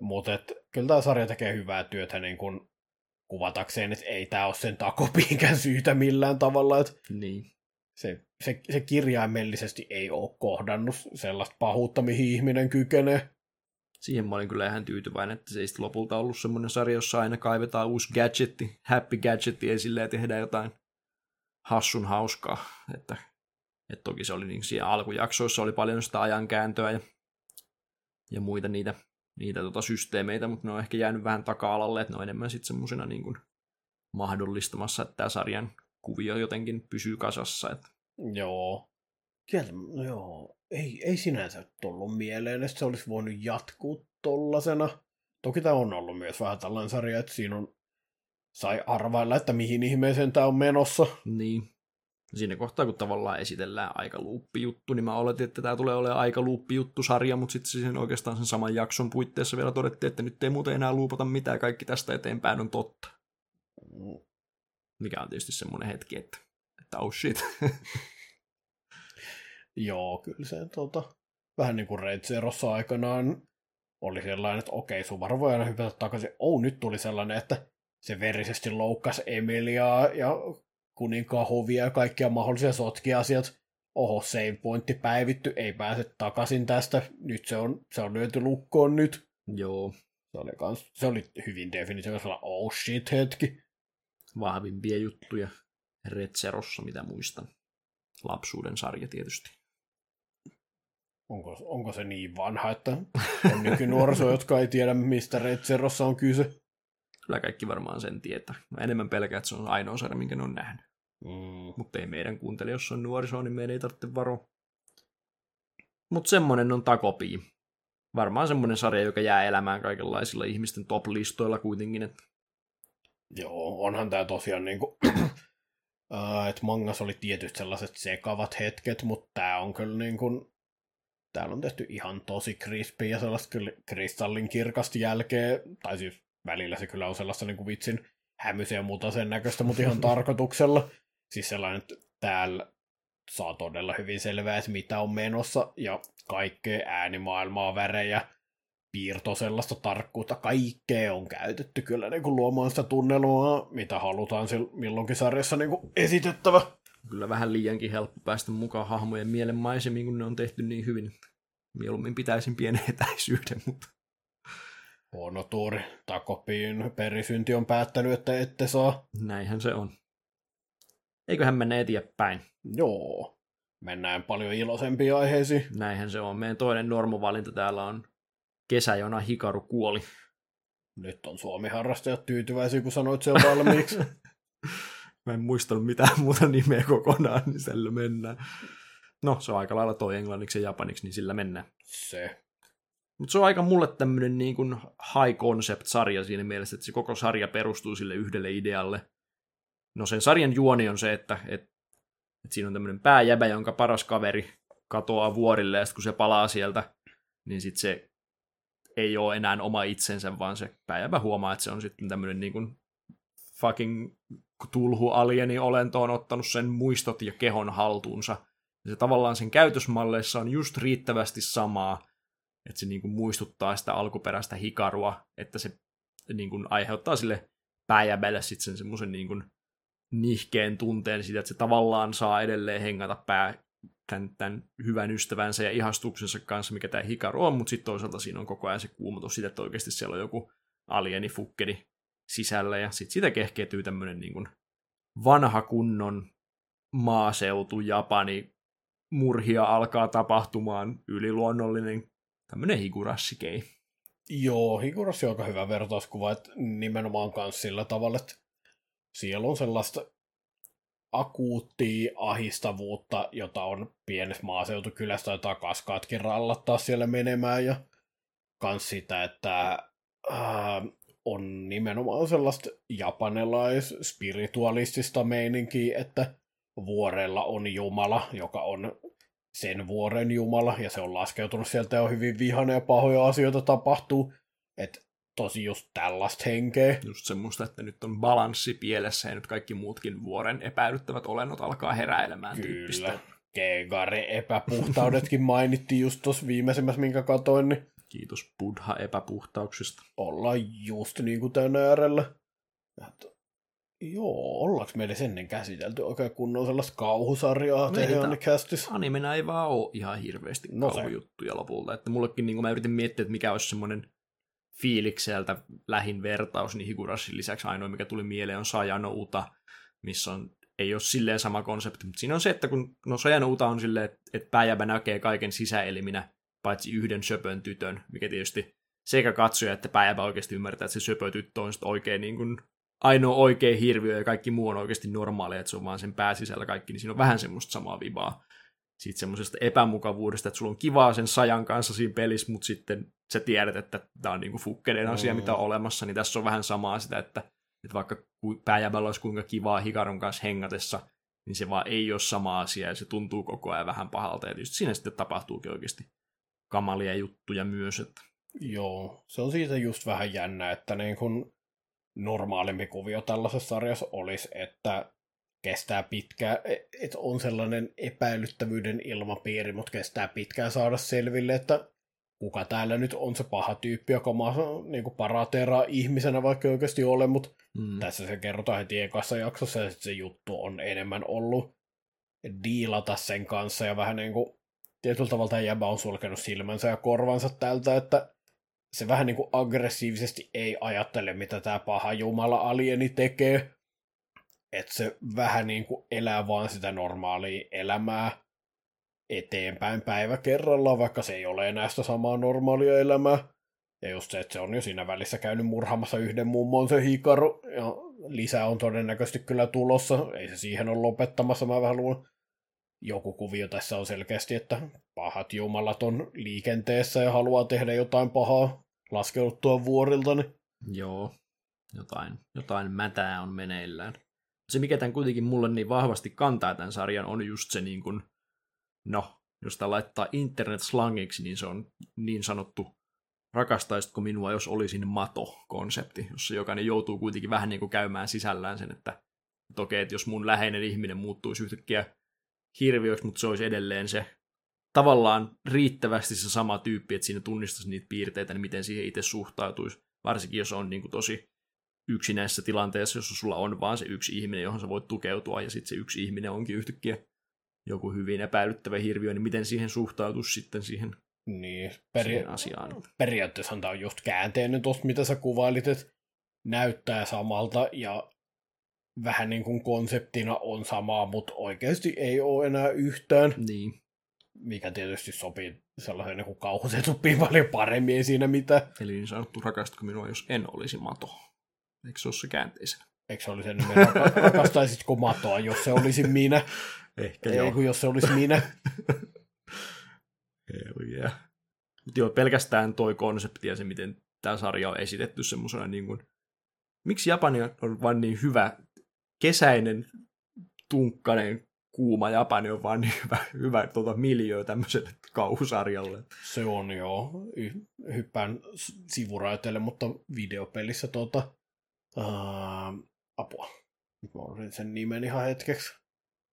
Mutta kyllä tämä sarja tekee hyvää työtä niin kun kuvatakseen, että ei tämä ole sen takopiinkään syytä millään tavalla. Että niin. se, se, se kirjaimellisesti ei ole kohdannut sellaista pahuutta, mihin ihminen kykenee. Siihen mä olin kyllä ihan tyytyväinen, että se ei lopulta ollut semmoinen sarja, jossa aina kaivetaan uusi gadgetti, happy gadgetti esille ja tehdään jotain hassun hauskaa. Että et toki se oli niin siellä alkujaksoissa oli paljon sitä ajankääntöä ja, ja muita niitä, niitä tota systeemeitä, mutta ne on ehkä jäänyt vähän taka-alalle, että ne on enemmän sitten semmoisena niin kuin mahdollistamassa, että tämä sarjan kuvio jotenkin pysyy kasassa. Että... Joo. Sieltä, no joo. Ei, ei sinänsä tullut mieleen, että se olisi voinut jatkuu tollasena. Toki tämä on ollut myös vähän tällainen sarja, että siinä on sai arvailla, että mihin ihmeeseen tämä on menossa. Niin, siinä kohtaa, kun tavallaan esitellään juttu, niin mä oletin, että tämä tulee olemaan juttu-sarja, mutta sitten sen oikeastaan sen saman jakson puitteissa vielä todettiin, että nyt ei muuten enää luupata mitään, kaikki tästä eteenpäin on totta. Mikä on tietysti semmoinen hetki, että, että oh shit. Joo, kyllä se tota, vähän niin kuin Red Zerossa aikanaan oli sellainen, että okei, Subaru voi aina hypätä takaisin. Oh, nyt tuli sellainen, että se verisesti loukkasi Emiliaa ja kuninkaan hovia ja kaikkia mahdollisia sotkia asiat. Oho, save pointti päivitty, ei pääse takaisin tästä. Nyt se on, se on lyöty lukkoon nyt. Joo. Se oli, kans, se oli hyvin definitiivisella oh shit hetki. Vahvimpia juttuja Retserossa, mitä muistan. Lapsuuden sarja tietysti. Onko, onko se niin vanha, että on nykynuoriso, jotka ei tiedä, mistä Retserossa on kyse? Kyllä kaikki varmaan sen tietää. Mä enemmän pelkään, että se on ainoa sarja, minkä ne on nähnyt. Mm. Mutta ei meidän kuuntele, jos on nuoriso, niin meidän ei tarvitse varoa. Mutta semmonen on takopii. Varmaan semmonen sarja, joka jää elämään kaikenlaisilla ihmisten top-listoilla kuitenkin. Että... Joo, onhan tämä tosiaan niinku, uh, että mangas oli tietyt sellaiset sekavat hetket, mutta tämä on kyllä niinku, täällä on tehty ihan tosi crispy ja sellaista kyllä kristallin kirkasta jälkeen, tai siis välillä se kyllä on sellaista niin kuin vitsin hämysiä ja muuta sen näköistä, mutta ihan tarkoituksella. Siis sellainen, että täällä saa todella hyvin selvää, että mitä on menossa, ja kaikkea äänimaailmaa, värejä, piirto sellaista tarkkuutta, kaikkea on käytetty kyllä niin kuin luomaan sitä tunnelmaa, mitä halutaan milloinkin sarjassa niin kuin esitettävä. Kyllä vähän liiankin helppo päästä mukaan hahmojen mielenmaisemiin, kun ne on tehty niin hyvin. Mieluummin pitäisin pienen etäisyyden, mutta Huono tuuri. Takopiin perisynti on päättänyt, että ette saa. Näinhän se on. Eiköhän mennä eteenpäin. Joo. Mennään paljon iloisempiin aiheisiin. Näinhän se on. Meidän toinen normovalinta täällä on kesä, jona Hikaru kuoli. Nyt on Suomi-harrastajat tyytyväisiä, kun sanoit sen valmiiksi. Mä en muistanut mitään muuta nimeä kokonaan, niin sillä mennään. No, se on aika lailla toi englanniksi ja japaniksi, niin sillä mennään. Se. Mutta se on aika mulle tämmöinen niin kuin high concept-sarja siinä mielessä, että se koko sarja perustuu sille yhdelle idealle. No sen sarjan juoni on se, että, että, että siinä on tämmöinen pääjäbä, jonka paras kaveri katoaa vuorille, ja sitten kun se palaa sieltä, niin sitten se ei ole enää oma itsensä, vaan se pääjäbä huomaa, että se on sitten tämmöinen niin kuin fucking tulhu alieni olento on ottanut sen muistot ja kehon haltuunsa. Ja se tavallaan sen käytösmalleissa on just riittävästi samaa, että se niin kuin muistuttaa sitä alkuperäistä hikarua, että se niin kuin aiheuttaa sille pääjäbälle sitten sen semmoisen niin kuin nihkeen tunteen siitä, että se tavallaan saa edelleen hengata pää tämän, tämän hyvän ystävänsä ja ihastuksensa kanssa, mikä tämä Hikaru on, mutta sitten toisaalta siinä on koko ajan se kuumotus siitä, että oikeasti siellä on joku alieni fukkedi sisällä, ja sitten siitä kehkeytyy tämmöinen niin kuin vanha kunnon maaseutu Japani murhia alkaa tapahtumaan yliluonnollinen tämmöinen higurassikei. Joo, Higurassi on aika hyvä vertauskuva, että nimenomaan myös sillä tavalla, että siellä on sellaista akuuttia ahistavuutta, jota on pienessä maaseutukylässä tai kaskaatkin rallattaa siellä menemään ja kans sitä, että ää, on nimenomaan sellaista japanilais-spiritualistista meininkiä, että vuorella on Jumala, joka on sen vuoren Jumala, ja se on laskeutunut sieltä ja hyvin vihane ja pahoja asioita tapahtuu. Että tosi just tällaista henkeä. Just semmoista, että nyt on balanssi pielessä ja nyt kaikki muutkin vuoren epäilyttävät olennot alkaa heräilemään Kyllä. tyyppistä. Kegare epäpuhtaudetkin mainittiin just tuossa viimeisimmässä, minkä katoin, niin Kiitos Buddha epäpuhtauksista. ollaan just niin kuin tämän äärellä. Joo, ollaanko meillä ennen käsitelty oikein kunnon sellaista kauhusarjaa ei Tehianikästissä? Animena ei vaan ole ihan hirveästi No no se. kauhujuttuja lopulta. Että mullekin niin mä yritin miettiä, että mikä olisi semmoinen fiilikseltä lähin vertaus, niin Higurashin lisäksi ainoa, mikä tuli mieleen, on Sajano Uta, missä on, ei ole silleen sama konsepti, mutta siinä on se, että kun no Sajano Uta on silleen, että, että pääjäbä näkee kaiken sisäeliminä, paitsi yhden söpön tytön, mikä tietysti sekä katsoja että pääjäbä oikeasti ymmärtää, että se söpö tyttö on sitten oikein niin kuin ainoa oikea hirviö ja kaikki muu on oikeasti normaalia, että se on vaan sen pääsisällä kaikki, niin siinä on vähän semmoista samaa vibaa. Siitä semmoisesta epämukavuudesta, että sulla on kivaa sen sajan kanssa siinä pelissä, mutta sitten sä tiedät, että tämä on niinku fukkeden asia, Mm. mitä on olemassa, niin tässä on vähän samaa sitä, että, että vaikka pääjävällä olisi kuinka kivaa Hikarun kanssa hengatessa, niin se vaan ei ole sama asia ja se tuntuu koko ajan vähän pahalta. Ja tietysti siinä sitten tapahtuukin oikeasti kamalia juttuja myös. Että... Joo, se on siitä just vähän jännä, että niin kun normaalimpi kuvio tällaisessa sarjassa olisi, että kestää pitkään, että on sellainen epäilyttävyyden ilmapiiri, mutta kestää pitkään saada selville, että kuka täällä nyt on se paha tyyppi, joka maa, niin parateeraa ihmisenä, vaikka oikeasti ole, mutta Mm. tässä se kerrotaan heti ekassa jaksossa, ja se juttu on enemmän ollut diilata sen kanssa, ja vähän niin kuin tietyllä tavalla tämä jäbä on sulkenut silmänsä ja korvansa tältä, että se vähän niin kuin aggressiivisesti ei ajattele, mitä tämä paha jumala alieni tekee, että se vähän niin kuin elää vaan sitä normaalia elämää eteenpäin päivä kerrallaan, vaikka se ei ole enää sitä samaa normaalia elämää. Ja just se, että se on jo siinä välissä käynyt murhaamassa yhden mummon se hikaru, ja lisää on todennäköisesti kyllä tulossa, ei se siihen ole lopettamassa, mä vähän luulen. Joku kuvio tässä on selkeästi, että pahat jumalat on liikenteessä ja haluaa tehdä jotain pahaa laskeuduttua vuorilta, niin Joo, jotain, jotain mätää on meneillään. Se, mikä tämän kuitenkin mulle niin vahvasti kantaa tämän sarjan, on just se niin kuin, no, jos tämä laittaa internet-slangiksi, niin se on niin sanottu rakastaisitko minua, jos olisin mato-konsepti, jossa jokainen joutuu kuitenkin vähän niin kuin käymään sisällään sen, että, okei, että jos mun läheinen ihminen muuttuisi yhtäkkiä hirviöksi, mutta se olisi edelleen se tavallaan riittävästi se sama tyyppi, että siinä tunnistaisi niitä piirteitä, niin miten siihen itse suhtautuisi. Varsinkin jos on niin kuin tosi yksinäisessä tilanteessa, jossa sulla on vaan se yksi ihminen, johon sä voit tukeutua, ja sitten se yksi ihminen onkin yhtäkkiä joku hyvin epäilyttävä hirviö, niin miten siihen suhtautuisi sitten siihen, Niin, siihen peri- asiaan. periaatteessa tämä on just käänteinen tuosta, mitä sä kuvailit, että näyttää samalta ja vähän niin kuin konseptina on samaa, mutta oikeasti ei ole enää yhtään, Niin, mikä tietysti sopii sellaiseen niin kauhusetuppiin paljon paremmin, ei siinä mitä. eli niin sanottu rakastatko minua, jos en olisi mato. Eikö se ole se käänteisenä? Eikö se olisi enemmän raka- rakastaisitko matoa, jos se olisi minä? Ehkä Ei kun jos se olisi minä. Hell yeah. Mutta joo, pelkästään toi konsepti ja se, miten tämä sarja on esitetty semmoisena niin kuin... Miksi Japani on vain niin hyvä kesäinen, tunkkainen, kuuma Japani on vaan niin hyvä, hyvä tuota miljöö tämmöiselle kauhusarjalle. Se on joo. Hyppään sivuraiteille, mutta videopelissä tuota... Ää, apua. Nyt mä unohdin sen nimen ihan hetkeksi.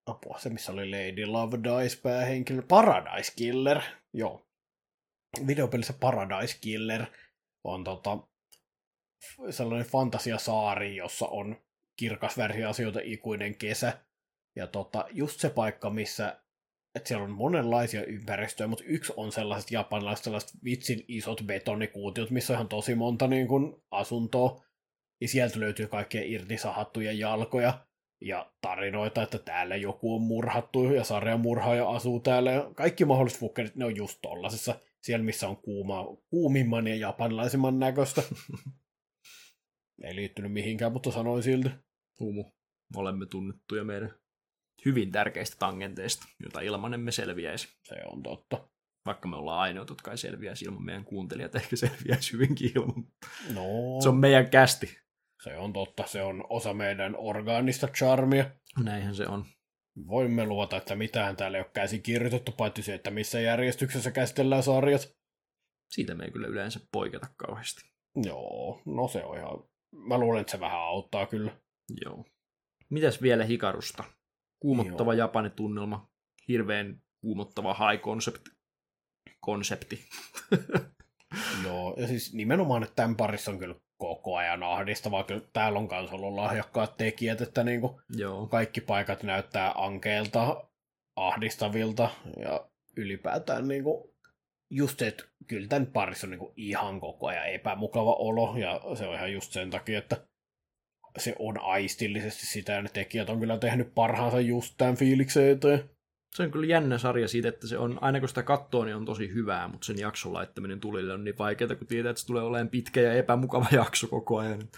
Apua, se missä oli Lady Love Dice päähenkilö. Paradise Killer. Joo. Videopelissä Paradise Killer on tota, sellainen fantasiasaari, jossa on kirkasvärisiä asioita ikuinen kesä. Ja tota, just se paikka, missä että siellä on monenlaisia ympäristöjä, mutta yksi on sellaiset japanilaiset sellaiset vitsin isot betonikuutiot, missä on ihan tosi monta niin kuin, asuntoa. Ja sieltä löytyy kaikkia irtisahattuja jalkoja ja tarinoita, että täällä joku on murhattu ja sarjamurhaaja asuu täällä. Ja kaikki mahdolliset fukkerit, ne on just tollasessa. Siellä, missä on kuuma, kuumimman ja japanilaisimman näköistä. Ei liittynyt mihinkään, mutta sanoin silti. Humu. Olemme tunnettuja meidän hyvin tärkeistä tangenteista, jota ilman emme selviäisi. Se on totta. Vaikka me ollaan ainoat, jotka ei selviäisi ilman meidän kuuntelijat, ehkä selviäisi hyvinkin ilman. No, Se on meidän kästi. se on totta. Se on osa meidän orgaanista charmia. Näinhän se on. Voimme luvata, että mitään täällä ei ole käsin kirjoitettu, paitsi se, että missä järjestyksessä käsitellään sarjat. Siitä me ei kyllä yleensä poiketa kauheasti. Joo, no se on ihan... Mä luulen, että se vähän auttaa kyllä. Joo. Mitäs vielä Hikarusta? Kuumottava Japani-tunnelma. Hirveän kuumottava high concept konsepti. Joo, ja siis nimenomaan, että tämän parissa on kyllä koko ajan ahdistavaa. Kyllä täällä on kanssa ollut lahjakkaat tekijät, että niinku Joo. kaikki paikat näyttää ankeilta, ahdistavilta ja ylipäätään niinku just se, että kyllä tämän parissa on niinku ihan koko ajan epämukava olo ja se on ihan just sen takia, että se on aistillisesti sitä ja ne tekijät on kyllä tehnyt parhaansa just tämän fiiliksen eteen. Se on kyllä jännä sarja siitä, että se on, aina kun sitä katsoo, niin on tosi hyvää, mutta sen jakson laittaminen tulille on niin vaikeaa, kun tietää, että se tulee olemaan pitkä ja epämukava jakso koko ajan.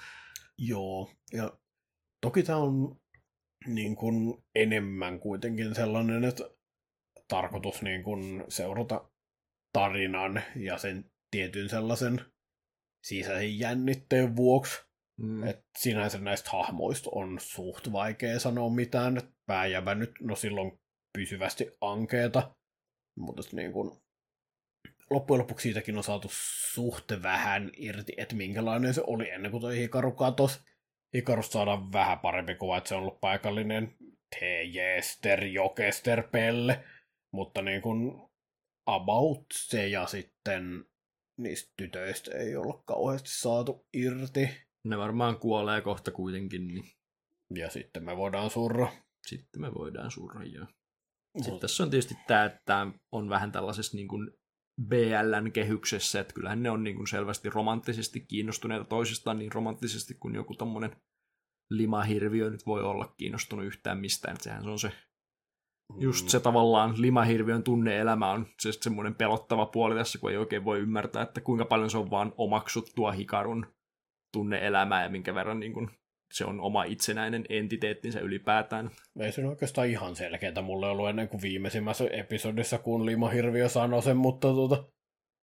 Joo, ja toki tämä on niin kuin enemmän kuitenkin sellainen, että tarkoitus niin kuin seurata tarinan ja sen tietyn sellaisen sisäisen jännitteen vuoksi. Mm. Et sinänsä näistä hahmoista on suht vaikea sanoa mitään. Pääjävä nyt, no silloin pysyvästi ankeeta, mutta niin kun, loppujen lopuksi siitäkin on saatu suht vähän irti, että minkälainen se oli ennen kuin toi Hikaru katos. Hikarusta saadaan vähän parempi kuva, että se on ollut paikallinen T-jester, jokester, pelle, mutta niin kun about se ja sitten niistä tytöistä ei olla kauheasti saatu irti. Ne varmaan kuolee kohta kuitenkin, niin Ja sitten me voidaan surra. sitten me voidaan surra. Joo. Sitten tässä on tietysti tämä, että on vähän tällaisessa niin kuin BLn kehyksessä, että kyllähän ne on niin kuin selvästi romanttisesti kiinnostuneita toisistaan niin romanttisesti kuin joku tommonen limahirviö nyt voi olla kiinnostunut yhtään mistään. Että sehän se on se, just se tavallaan limahirviön tunne-elämä on se semmoinen pelottava puoli tässä, kun ei oikein voi ymmärtää, että kuinka paljon se on vaan omaksuttua Hikarun tunne-elämää ja minkä verran niin kuin se on oma itsenäinen entiteettinsä ylipäätään. Ei se oikeastaan ihan selkeää mulle ollut ennen kuin viimeisimmässä episodissa, kun Limahirviö sanoi sen, mutta tota,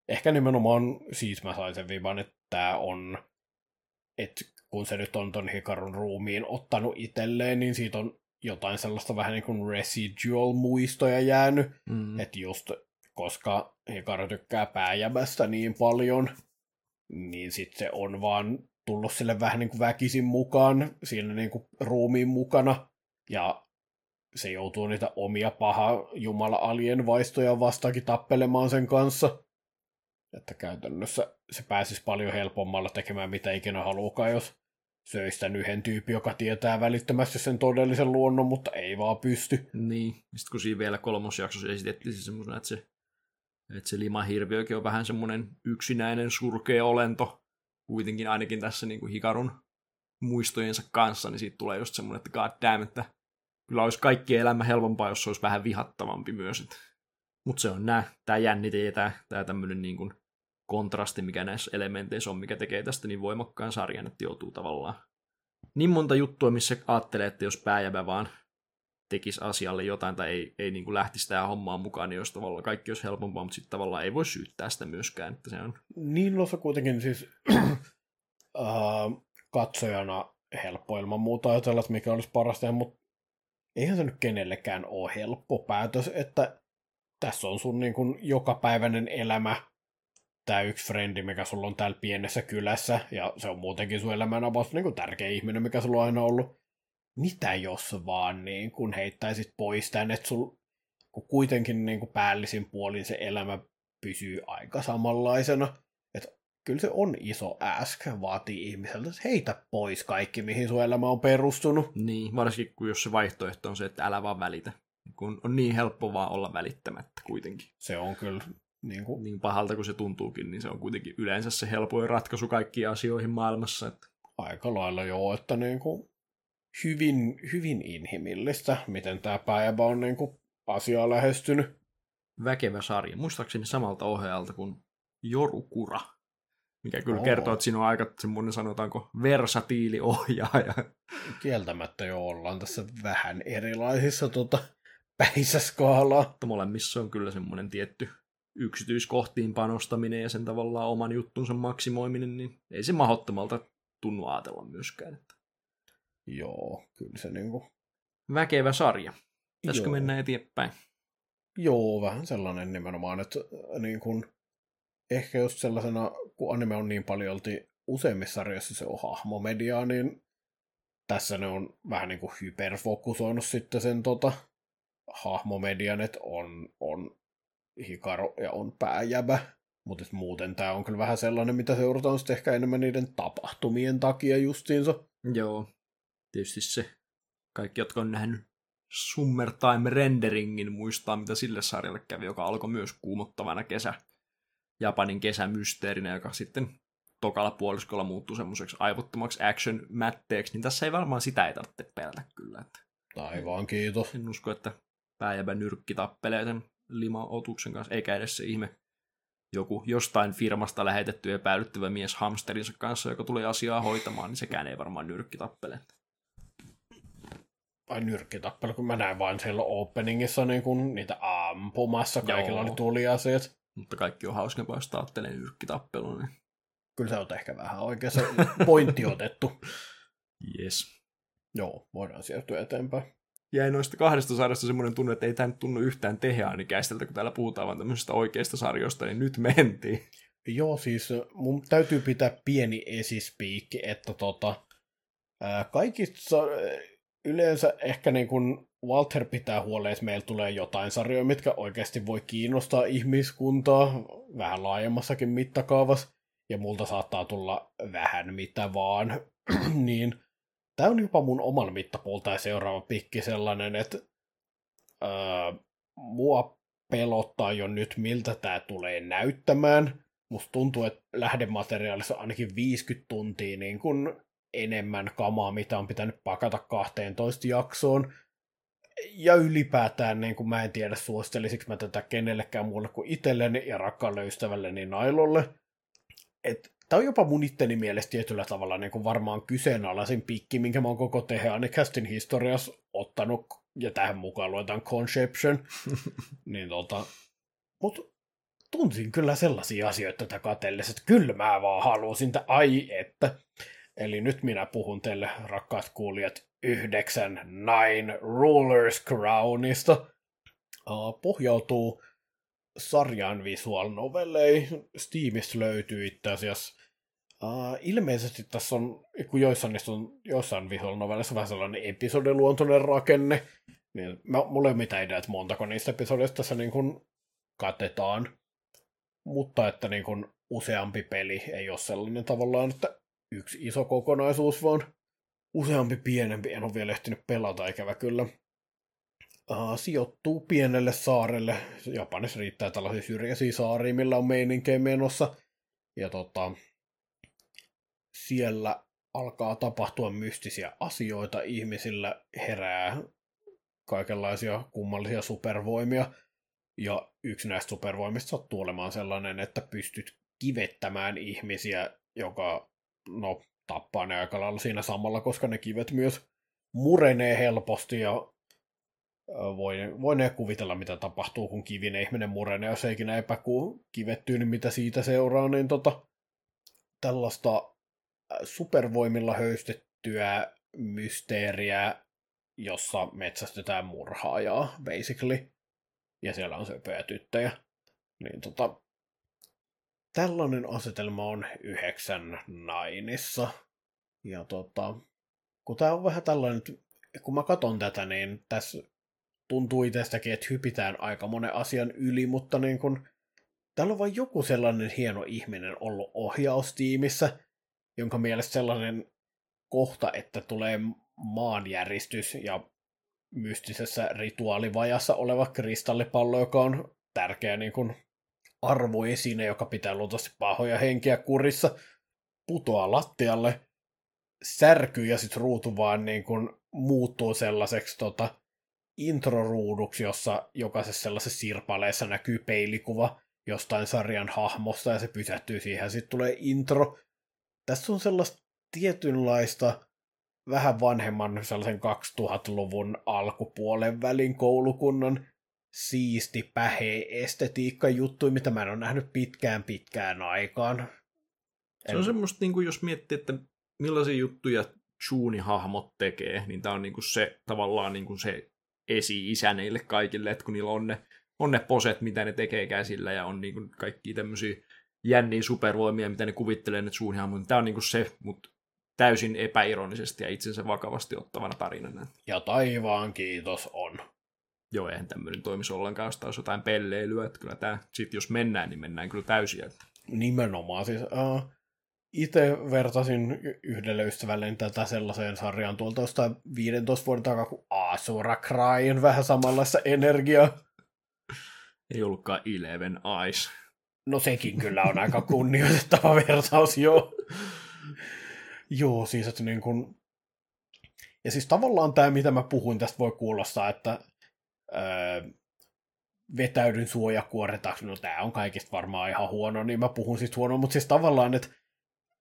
ehkä nimenomaan siis mä sain sen viban, että tämä on, että kun se nyt on ton Hikarun ruumiin ottanut itselleen, niin siitä on jotain sellaista vähän niin kuin residual-muistoja jäänyt, Mm. että just koska Hikaru tykkää pääjämästä niin paljon, niin sitten se on vaan tullut sille vähän niin kuin väkisin mukaan, siinä niin kuin ruumiin mukana, ja se joutuu niitä omia paha jumala alien vaistoja vastaakin tappelemaan sen kanssa. Että käytännössä se pääsisi paljon helpommalla tekemään mitä ikinä haluukaan, jos söisi tämän yhden tyypin, joka tietää välittömästi sen todellisen luonnon, mutta ei vaan pysty. Niin, sitten kun siinä vielä kolmosjaksossa esitettiin se semmoisena, että se, että se limahirviökin on vähän semmoinen yksinäinen surkea olento, kuitenkin ainakin tässä niin kuin Hikarun muistojensa kanssa, niin siitä tulee just semmoinen, että god damn, että kyllä olisi kaikki elämä helpompaa, jos se olisi vähän vihattavampi myös. Mutta se on nää, tämä jännite ja tämä, tämä tämmöinen niin kuin kontrasti, mikä näissä elementeissä on, mikä tekee tästä niin voimakkaan sarjan, että joutuu tavallaan niin monta juttua, missä ajattelee, että jos pääjävä vaan tekisi asialle jotain tai ei, ei niin kuin lähtisi tähän hommaan mukaan, niin jos tavallaan kaikki olisi helpompaa, mutta sitten tavallaan ei voi syyttää sitä myöskään, että se on... Niin, no se kuitenkin siis uh, katsojana helppo ilman muuta ajatella, että mikä olisi parasta, mutta eihän se nyt kenellekään ole helppo päätös, että tässä on sun niin kuin jokapäiväinen elämä, tämä yksi frendi, mikä sulla on täällä pienessä kylässä, ja se on muutenkin sun elämän avaus niin kuin tärkeä ihminen, mikä sulla on aina ollut. Mitä jos vaan niin kun heittäisit pois tän, että sul, kun kuitenkin niin kuin päällisin puolin se elämä pysyy aika samanlaisena, että kyllä se on iso ask, vaatii ihmiseltä, että heitä pois kaikki, mihin sun elämä on perustunut. Niin, varsinkin kun jos se vaihtoehto on se, että älä vaan välitä. Kun on niin helppo vaan olla välittämättä kuitenkin. Se on kyllä niin, kuin... niin pahalta kuin se tuntuukin, niin se on kuitenkin yleensä se helpoin ratkaisu kaikkiin asioihin maailmassa. Että... Aika lailla joo, että niin kuin hyvin, hyvin inhimillistä, miten tämä päivä on niin kuin asiaa lähestynyt. Väkevä sarja. Muistaakseni samalta ohjaajalta kuin Jorukura, mikä kyllä Oho. kertoo, että siinä on aika semmoinen sanotaanko versatiili ohjaaja. Kieltämättä jo ollaan tässä vähän erilaisissa tota, päissä skaalaa. Molemmissa on kyllä semmoinen tietty yksityiskohtiin panostaminen ja sen tavallaan oman juttunsa maksimoiminen, niin ei se mahdottomalta tunnu ajatella myöskään. Että... Joo, kyllä se niinku... Väkevä sarja. Pitäisikö Joo. mennä eteenpäin? Joo, vähän sellainen nimenomaan, että äh, niin kun, ehkä just sellaisena, kun anime on niin paljon useimmissa sarjoissa se on hahmomediaa, niin tässä ne on vähän niin kuin hyperfokusoinut sitten sen tota, hahmomedian, että on, on Hikaru ja on pääjäbä. Mutta muuten tämä on kyllä vähän sellainen, mitä seurataan sitten ehkä enemmän niiden tapahtumien takia justiinsa. Joo, tietysti se. Kaikki, jotka on nähnyt Summertime Renderingin, muistaa, mitä sille sarjalle kävi, joka alkoi myös kuumottavana kesä, Japanin kesämysteerinä, joka sitten tokalla puoliskolla muuttui semmoiseksi aivottomaksi action mätteeksi, niin tässä ei varmaan sitä ei tarvitse pelätä kyllä. Että Aivan, kiitos. En usko, että pääjäbä nyrkki tappelee sen lima-otuksen kanssa, eikä edes se ihme joku jostain firmasta lähetetty epäilyttävä mies hamsterinsa kanssa, joka tulee asiaa hoitamaan, niin sekään ei varmaan nyrkki tappele. Ai nyrkkitappelu, kun mä näin vain siellä openingissa niin kun niitä ampumassa, kaikilla Joo. oli tuliaseet. Mutta kaikki on hauskempaa, jos taattelee nyrkkitappelu. Niin... Kyllä se on ehkä vähän oikein se pointti otettu. Yes. Joo, voidaan siirtyä eteenpäin jäi noista kahdesta sarjasta semmoinen tunne, että ei tämä nyt tunnu yhtään teheaanikäisteltä, kun täällä puhutaan vaan tämmöisistä oikeista sarjoista, niin nyt mentiin. Joo, siis mun täytyy pitää pieni esispiikki, että tota, ää, kaikissa yleensä ehkä niin kun Walter pitää huoleen, että meillä tulee jotain sarjoja, mitkä oikeasti voi kiinnostaa ihmiskuntaa vähän laajemmassakin mittakaavassa, ja multa saattaa tulla vähän mitä vaan, niin Tämä on jopa mun oman mittapuolta ja seuraava pikki sellainen, että öö, mua pelottaa jo nyt, miltä tämä tulee näyttämään. Musta tuntuu, että lähdemateriaalissa on ainakin 50 tuntia niin kun enemmän kamaa, mitä on pitänyt pakata 12 jaksoon. Ja ylipäätään niin kun mä en tiedä, suosittelisiko mä tätä kenellekään muulle kuin itselleni ja rakkaalle ystävälleni Nailolle. Et Tämä on jopa mun itteni mielestä tietyllä tavalla niin kuin varmaan kyseenalaisin pikki, minkä mä oon koko Teheanicastin historiassa ottanut, ja tähän mukaan luetaan Conception. niin tota, mut tunsin kyllä sellaisia asioita tätä katsellessa, että kyllä mä vaan halusin, että ai että. Eli nyt minä puhun teille, rakkaat kuulijat, yhdeksän Nine Rulers Crownista. Pohjautuu sarjan visual novelleihin. Steamista löytyy itse asiassa Uh, ilmeisesti tässä on, kun joissain on joissain visual novelissa vähän sellainen episodiluontoinen rakenne, niin mä, mulla ei ole mitään ideaa, että montako niistä episodeista tässä niin kuin katetaan. Mutta että niin kuin useampi peli ei ole sellainen tavallaan, että yksi iso kokonaisuus, vaan useampi pienempi. En ole vielä ehtinyt pelata, ikävä kyllä. Uh, sijoittuu pienelle saarelle. Japanissa riittää tällaisia syrjäisiä saaria, millä on meininkejä menossa. Ja tota, siellä alkaa tapahtua mystisiä asioita, ihmisillä herää kaikenlaisia kummallisia supervoimia, ja yksi näistä supervoimista sattuu olemaan sellainen, että pystyt kivettämään ihmisiä, joka no, tappaa ne aika lailla siinä samalla, koska ne kivet myös murenee helposti ja voi, voi ne kuvitella, mitä tapahtuu, kun kivinen ihminen murenee, jos ei ikinä epäkuu kivettyy, niin mitä siitä seuraa, niin tota, tällaista supervoimilla höystettyä mysteeriä, jossa metsästetään murhaajaa, basically. Ja siellä on söpöjä tyttöjä. Niin tota, tällainen asetelma on yhdeksän nainissa. Ja tota, kun tää on vähän tällainen, kun mä katson tätä, niin tässä tuntuu itsestäkin, että hypitään aika monen asian yli, mutta niin kun täällä on vain joku sellainen hieno ihminen ollut ohjaustiimissä, jonka mielestä sellainen kohta, että tulee maanjäristys ja mystisessä rituaalivajassa oleva kristallipallo, joka on tärkeä niin kuin arvoesine, joka pitää luultavasti pahoja henkiä kurissa, putoaa lattialle, särkyy ja sitten ruutu vaan niin kuin muuttuu sellaiseksi tota, introruuduksi, jossa jokaisessa sellaisessa sirpaleessa näkyy peilikuva jostain sarjan hahmosta ja se pysähtyy siihen sitten tulee intro. Tässä on sellaista tietynlaista vähän vanhemman sellaisen 2000-luvun alkupuolen välin koulukunnan siisti pähe estetiikka juttu, mitä mä en ole nähnyt pitkään pitkään aikaan. Se on semmoista, niin kuin jos miettii, että millaisia juttuja Juni-hahmot tekee, niin tämä on niin kuin se tavallaan niin kuin se esi-isä niille kaikille, että kun niillä on ne, on ne poset, mitä ne tekee käsillä, ja on niin kuin kaikki tämmöisiä jänniä supervoimia, mitä ne kuvittelee ne Juni-hahmot, niin tämä on niin kuin se, mutta täysin epäironisesti ja itsensä vakavasti ottavana tarinana. Ja taivaan kiitos on. Joo, eihän tämmöinen toimisi ollenkaan, jos taas jotain pelleilyä, että kyllä tämä, sit jos mennään, niin mennään kyllä täysin. Että... Nimenomaan, siis uh, itse vertasin yhdelle ystävälle tätä sellaiseen sarjaan tuolta jostain 15 vuoden takaa, kun Asura Cryin vähän samanlaista energiaa. Ei ollutkaan Eleven Eyes. No sekin kyllä on aika kunnioitettava vertaus, joo. joo, siis että niin kun... Ja siis tavallaan tämä, mitä mä puhuin, tästä voi kuulostaa, että öö, vetäydyn suojakuoretaksi, no tämä on kaikista varmaan ihan huono, niin mä puhun siis huono, mutta siis tavallaan, että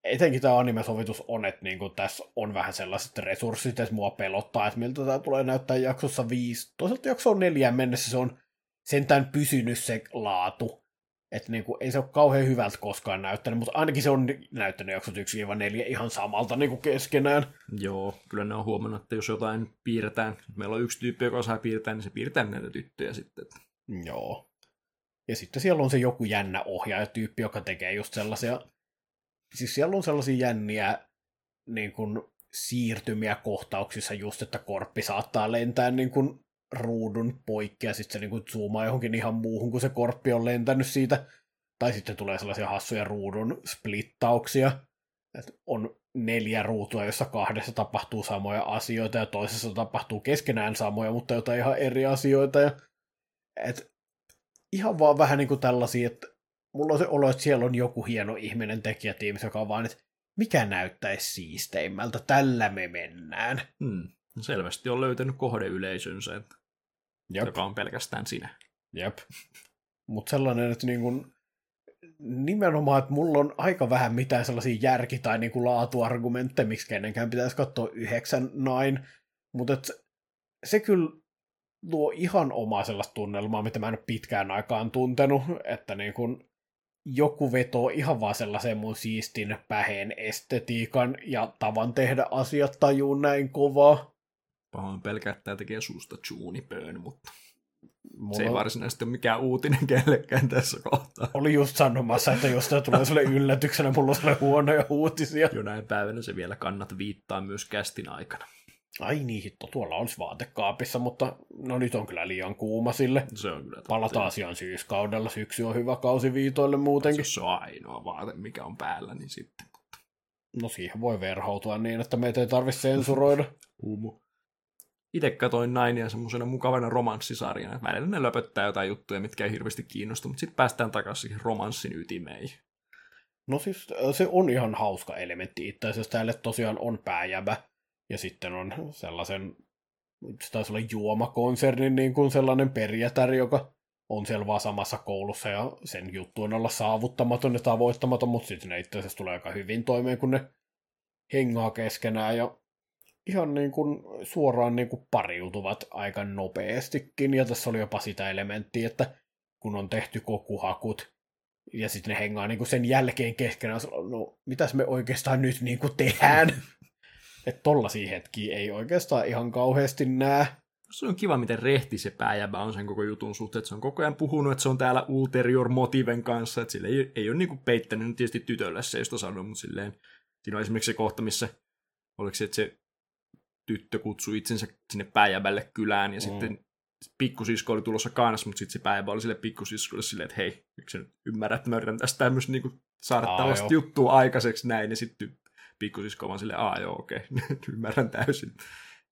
etenkin tämä animesovitus on, että niin kuin tässä on vähän sellaiset resurssit, että mua pelottaa, että miltä tämä tulee näyttää jaksossa viisi. Toisaalta jakso on neljään mennessä se on sentään pysynyt se laatu. Että niin kuin, ei se ole kauhean hyvältä koskaan näyttänyt, mutta ainakin se on näyttänyt jaksot 1-4 ihan samalta niin kuin keskenään. Joo, kyllä ne on huomannut, että jos jotain piirretään, meillä on yksi tyyppi, joka osaa piirtää, niin se piirtää näitä tyttöjä sitten. Joo. Ja sitten siellä on se joku jännä ohjaajatyyppi, joka tekee just sellaisia siis siellä on sellaisia jänniä niin kuin, siirtymiä kohtauksissa just, että korppi saattaa lentää niin kuin, ruudun poikki ja sitten se niin kuin, zoomaa johonkin ihan muuhun, kun se korppi on lentänyt siitä. Tai sitten tulee sellaisia hassuja ruudun splittauksia. että on neljä ruutua, jossa kahdessa tapahtuu samoja asioita ja toisessa tapahtuu keskenään samoja, mutta jotain ihan eri asioita. Ja, et, ihan vaan vähän niin kuin tällaisia, että mulla on se olo, että siellä on joku hieno ihminen tekijätiimissä, joka on vaan, että mikä näyttäisi siisteimmältä, tällä me mennään. Hmm. Selvästi on löytänyt kohdeyleisönsä, että Jep. joka on pelkästään sinä. Jep. Mutta sellainen, että niin kun, nimenomaan, että mulla on aika vähän mitään sellaisia järki- tai niin kuin laatuargumentteja, miksi kenenkään pitäisi katsoa yhdeksän nain, mutta se kyllä luo ihan omaa sellaista tunnelmaa, mitä mä en ole pitkään aikaan tuntenut, että niin kun joku vetoo ihan vaan sellaisen mun siistin päheen estetiikan ja tavan tehdä asiat tajuun näin kovaa. Pahoin pelkää, että tämä tekee suusta Junipöön, mutta Mulla... se ei varsinaisesti ole mikään uutinen kellekään tässä kohtaa. Oli just sanomassa, että jos tämä tulee sulle yllätyksenä, mulla on sulle huonoja uutisia. Jonain päivänä se vielä kannat viittaa myös kästin aikana. Ai niin, hitto, tuolla on vaatekaapissa, mutta no nyt on kyllä liian kuuma sille. Se on kyllä Palataan asiaan syyskaudella, syksy on hyvä kausi viitoille muutenkin. Se on ainoa vaate, mikä on päällä, niin sitten. No siihen voi verhoutua niin, että meitä ei tarvitse sensuroida. Humu. Itse katoin Nainia semmoisena mukavana romanssisarjana. Välillä ne löpöttää jotain juttuja, mitkä ei hirveästi kiinnosta, mutta sitten päästään takaisin romanssin ytimeen. No siis se on ihan hauska elementti itse asiassa. Täällä tosiaan on pääjävä, ja sitten on sellaisen, se taisi olla juomakonsernin niin kuin sellainen perjätär, joka on siellä vaan samassa koulussa ja sen juttu on olla saavuttamaton ja tavoittamaton, mutta sitten ne itse asiassa tulee aika hyvin toimeen, kun ne hengaa keskenään ja ihan niin kuin suoraan niin kuin pariutuvat aika nopeastikin. Ja tässä oli jopa sitä elementtiä, että kun on tehty kokuhakut ja sitten ne hengaa niin kuin sen jälkeen keskenään, no mitäs me oikeastaan nyt niin kuin tehdään? Että tollaisia hetkiä ei oikeastaan ihan kauheasti näe. Se on kiva, miten rehti se pääjäbä on sen koko jutun suhteen, että se on koko ajan puhunut, että se on täällä ulterior motiven kanssa, että sille ei, ei ole niinku peittänyt nyt tietysti tytölle se, josta sanoo, mutta silleen, siinä on esimerkiksi se kohta, missä oliko se, että se tyttö kutsui itsensä sinne pääjäbälle kylään, ja mm. sitten pikkusisko oli tulossa kanssa, mutta sitten se päivä oli sille pikkusiskolle silleen, että hei, miksi nyt ymmärrä, että mä yritän tästä tämmöistä niin saada Aa, tällaista joo. juttua aikaiseksi näin, ja sitten pikkusisko vaan silleen, aa joo, okei, okay. ymmärrän täysin.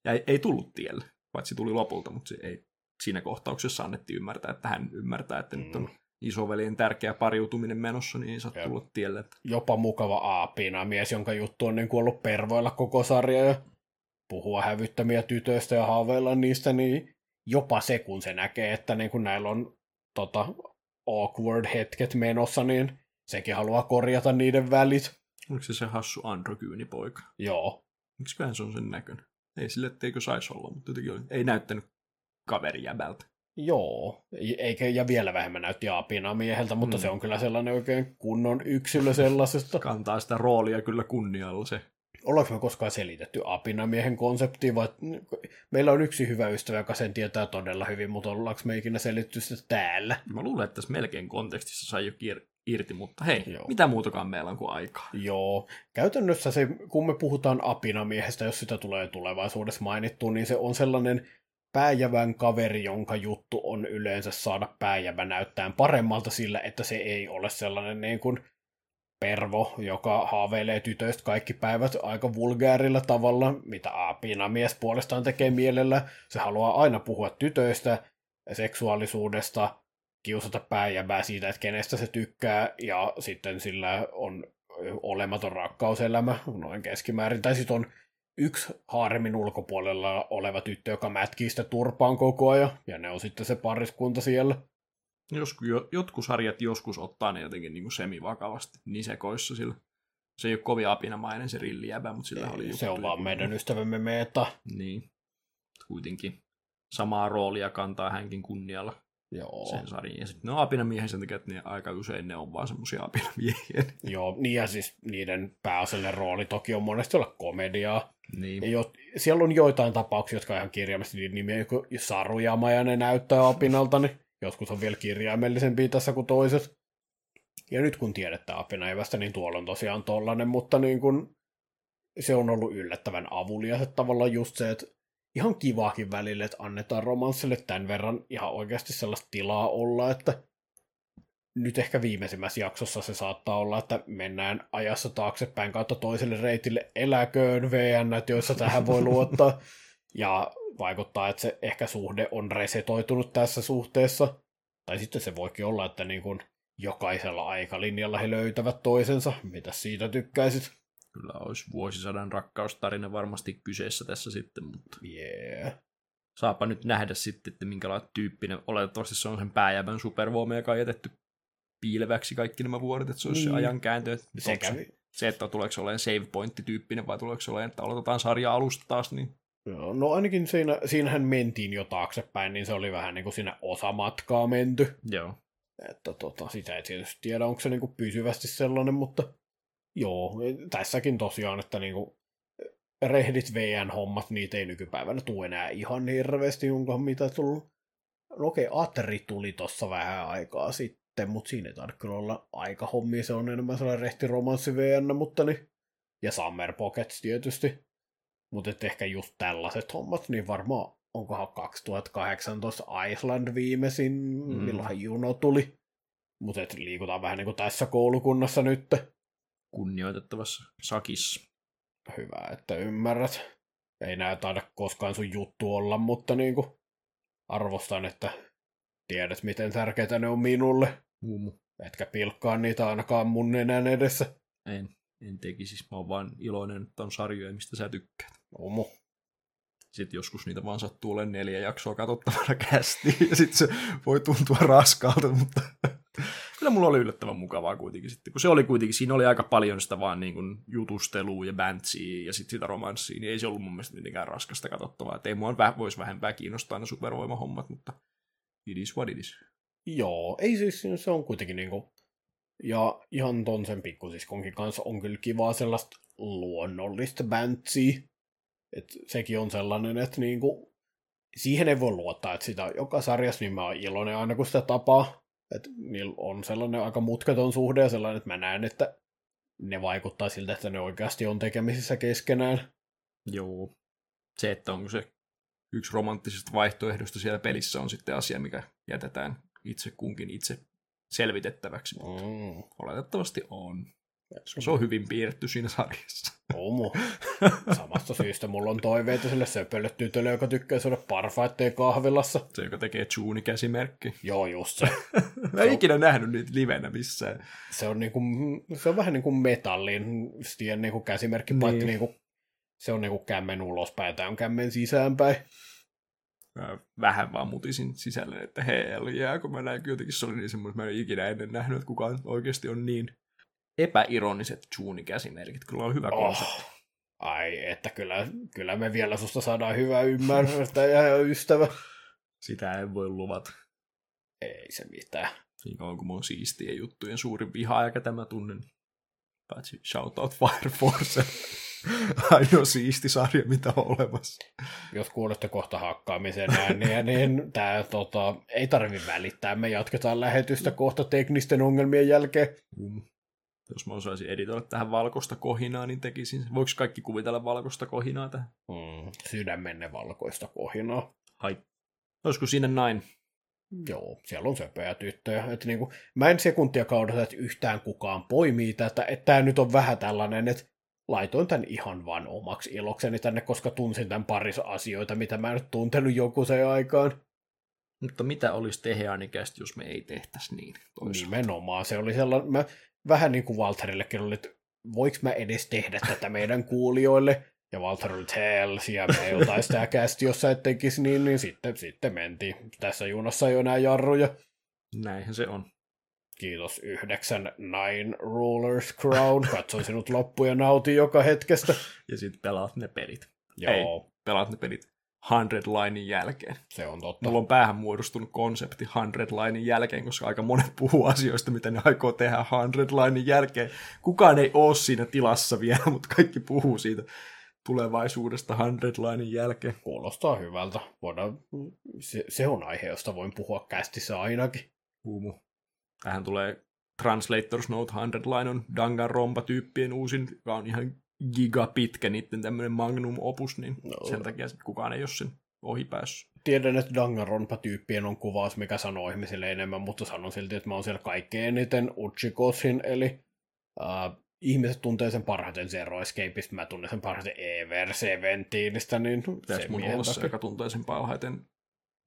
Ja ei, ei tullut tielle, paitsi tuli lopulta, mutta se ei, siinä kohtauksessa annettiin ymmärtää, että hän ymmärtää, että mm. nyt on mm. isoveljen tärkeä pariutuminen menossa, niin ei saa tulla tielle. Jopa mukava aapina mies, jonka juttu on niin kuin ollut pervoilla koko sarja ja puhua hävyttömiä tytöistä ja haaveilla niistä, niin jopa se, kun se näkee, että niin kun näillä on tota, awkward hetket menossa, niin sekin haluaa korjata niiden välit. Oliko se se hassu androgyynipoika? Joo. Miksiköhän se on sen näköinen? Ei sille, etteikö saisi olla, mutta jotenkin oli, ei näyttänyt kaverijäbältä. Joo, eikä, ja vielä vähemmän näytti apina mieheltä, mutta mm. se on kyllä sellainen oikein kunnon yksilö sellaisesta. Kantaa sitä roolia kyllä kunnialla se. Ollaanko me koskaan selitetty apinamiehen konseptia, vai meillä on yksi hyvä ystävä, joka sen tietää todella hyvin, mutta ollaanko me ikinä selitty sitä täällä? Mä luulen, että tässä melkein kontekstissa sai jo kier- irti, mutta hei, Joo. mitä muutakaan meillä on kuin aikaa? Joo, käytännössä se, kun me puhutaan apinamiehestä, jos sitä tulee tulevaisuudessa mainittu, niin se on sellainen pääjävän kaveri, jonka juttu on yleensä saada pääjävä näyttää paremmalta sillä, että se ei ole sellainen niin kuin pervo, joka haaveilee tytöistä kaikki päivät aika vulgaarilla tavalla, mitä Apina mies puolestaan tekee mielellä. Se haluaa aina puhua tytöistä, seksuaalisuudesta, kiusata pääjävää siitä, että kenestä se tykkää, ja sitten sillä on olematon rakkauselämä, noin keskimäärin, tai sitten on yksi haaremin ulkopuolella oleva tyttö, joka mätkii sitä turpaan koko ajan, ja ne on sitten se pariskunta siellä. Joskus, jotkut sarjat joskus ottaa ne jotenkin niin kuin semivakavasti nisekoissa sillä. Se ei ole kovin apinamainen se rillijäbä, mutta sillä ei, oli Se on vaan meidän ystävämme Meeta. Niin, kuitenkin samaa roolia kantaa hänkin kunnialla Joo. sen sarjan. Ja sitten ne on apinamiehen sen takia, että ne aika usein ne on vaan semmoisia apinamiehiä. Joo, niin ja siis niiden pääasiallinen rooli toki on monesti olla komediaa. Niin. Ja jo, siellä on joitain tapauksia, jotka on ihan kirjaimesti niin nimiä, kun Sarujama ja ne näyttää apinalta, niin joskus on vielä kirjaimellisempia tässä kuin toiset. Ja nyt kun tiedetään apinaivästä, niin tuolla on tosiaan tollanen, mutta niin kun, se on ollut yllättävän avulias, että tavallaan just se, että ihan kivaakin välille, että annetaan romanssille tämän verran ihan oikeasti sellaista tilaa olla, että nyt ehkä viimeisimmässä jaksossa se saattaa olla, että mennään ajassa taaksepäin kautta toiselle reitille eläköön VN, joissa tähän voi luottaa. Ja vaikuttaa, että se ehkä suhde on resetoitunut tässä suhteessa. Tai sitten se voikin olla, että niin kuin jokaisella aikalinjalla he löytävät toisensa. Mitä siitä tykkäisit? Kyllä olisi vuosisadan rakkaustarina varmasti kyseessä tässä sitten, mutta... Yeah. Saapa nyt nähdä sitten, että minkälainen tyyppinen, oletettavasti se on sen pääjävän supervoima, joka on jätetty piileväksi kaikki nämä vuodet, että se olisi niin. se ajan kääntö. Se, se, että tuleeko se olemaan save pointti tyyppinen vai tuleeko se olemaan, että aloitetaan sarja alusta taas, niin Joo, no ainakin siinä, siinähän mentiin jo taaksepäin, niin se oli vähän niin kuin siinä osamatkaa menty. Joo. Että tota, sitä ei tietysti tiedä, onko se niin kuin pysyvästi sellainen, mutta joo, tässäkin tosiaan, että niin kuin rehdit VN-hommat, niitä ei nykypäivänä tule enää ihan hirveästi, jonka mitä tullut. No okei, Atri tuli tossa vähän aikaa sitten, mutta siinä ei tarvitse kyllä olla aika hommi, se on enemmän sellainen rehtiromanssi VN, mutta niin, ja Summer Pockets tietysti. Mutta ehkä just tällaiset hommat, niin varmaan onkohan 2018 Iceland viimeisin, mm. milloin Juno tuli. Mutta liikutaan vähän niin kuin tässä koulukunnassa nyt. Kunnioitettavassa sakissa. Hyvä, että ymmärrät. Ei näy taida koskaan sun juttu olla, mutta niin kuin arvostan, että tiedät, miten tärkeitä ne on minulle. Mm. Etkä pilkkaa niitä ainakaan mun nenän edessä. En, en tekisi. Mä oon vaan iloinen, että on sarjoja, mistä sä tykkäät. Omo. Sitten joskus niitä vaan sattuu olemaan neljä jaksoa katsottavana kästi, ja sitten se voi tuntua raskaalta, mutta kyllä mulla oli yllättävän mukavaa kuitenkin sitten, kun se oli kuitenkin, siinä oli aika paljon sitä vaan niin kuin jutustelua ja bäntsia ja sitten sitä romanssia, niin ei se ollut mun mielestä mitenkään raskasta katsottavaa, että ei mua voisi vähempää kiinnostaa ne supervoimahommat, mutta it is what it is. Joo, ei siis, se on kuitenkin niinku, ja ihan ton sen pikkusiskonkin kanssa on kyllä kivaa sellaista luonnollista bäntsiä, et sekin on sellainen, että niinku, siihen ei voi luottaa, että sitä joka sarjassa niin mä oon iloinen aina kun sitä tapaa. Että niillä on sellainen aika mutkaton suhde ja sellainen, että mä näen, että ne vaikuttaa siltä, että ne oikeasti on tekemisissä keskenään. Joo. Se, että onko se yksi romanttisista vaihtoehdosta siellä pelissä on sitten asia, mikä jätetään itse kunkin itse selvitettäväksi. Mm. Oletettavasti on. Se on hyvin piirretty siinä sarjassa. Omu. Samasta syystä mulla on toiveita sille söpölle tytölle, joka tykkää syödä parfaitteja kahvilassa. Se, joka tekee Juni-käsimerkki. Joo, just se. Mä en ikinä nähnyt niitä livenä missään. Se on, niinku, se on vähän niin kuin metallin stien niinku käsimerkki, niin. paitsi niinku, se on niinku kämmen ulospäin tai on kämmen sisäänpäin. Mä vähän vaan mutisin sisälle, että hei, jää, kun mä näin jotenkin se oli niin semmoinen, että mä en ikinä ennen nähnyt, että kukaan oikeasti on niin epäironiset Juni-käsimerkit. Kyllä on hyvä konsepti. Oh. Ai, että kyllä, kyllä me vielä susta saadaan hyvä ymmärrystä ja ystävä. Sitä en voi luvata. Ei se mitään. Niin kauan kuin mun siistien juttujen suurin viha, eikä tämä tunnen. Paitsi Shoutout Fire Force. Ainoa siisti sarja, mitä on olemassa. Jos kuulette kohta hakkaamisen ääniä, niin tämä tota, ei tarvi välittää. Me jatketaan lähetystä kohta teknisten ongelmien jälkeen. Mm. Jos mä osaisin editoida tähän valkoista kohinaa, niin tekisin. Voiko kaikki kuvitella valkoista kohinaa tähän? Mm, sydämenne valkoista kohinaa. Hai. Olisiko siinä näin? Joo, siellä on söpöjä tyttöjä. Että niinku, mä en sekuntia kaudata, että yhtään kukaan poimii tätä. Että tämä nyt on vähän tällainen, että laitoin tämän ihan vaan omaksi ilokseni tänne, koska tunsin tämän parissa asioita, mitä mä en nyt tuntenut joku se aikaan. Mutta mitä olisi Teheanikästä, jos me ei tehtäisi niin? Toisaalta. Nimenomaan, se oli sellainen, mä, vähän niin kuin Walterillekin oli, että voiko mä edes tehdä tätä meidän kuulijoille? Ja Walter oli, hells, ja me ei jotain sitä kästi, jos sä et tekisi niin, niin sitten, sitten mentiin. Tässä junassa ei ole enää jarruja. Näinhän se on. Kiitos yhdeksän Nine Rulers Crown. Katson sinut loppu ja nauti joka hetkestä. Ja sitten pelaat ne pelit. Joo. Ei, pelaat ne pelit 100 linein jälkeen. Se on totta. Mulla on päähän muodostunut konsepti 100 linein jälkeen, koska aika monet puhuu asioista, mitä ne aikoo tehdä 100 linein jälkeen. Kukaan ei ole siinä tilassa vielä, mutta kaikki puhuu siitä tulevaisuudesta 100 linein jälkeen. Kuulostaa hyvältä. Voidaan, se, se on aihe, josta voin puhua kästissä ainakin. Huumu. Tähän tulee Translators Note 100 line on Danganronpa-tyyppien uusin, joka on ihan gigapitkä niiden tämmöinen magnum opus, niin no. sen takia kukaan ei ole sen ohi päässyt. Tiedän, että Danganronpa-tyyppien on kuvaus, mikä sanoo ihmisille enemmän, mutta sanon silti, että mä oon siellä kaikkein eniten Uchikosin, eli uh, ihmiset tuntee sen parhaiten Zero Escapeista, mä tunnen sen parhaiten Ever Seventeenistä, niin Tässä se mun olla se, joka tuntee sen parhaiten,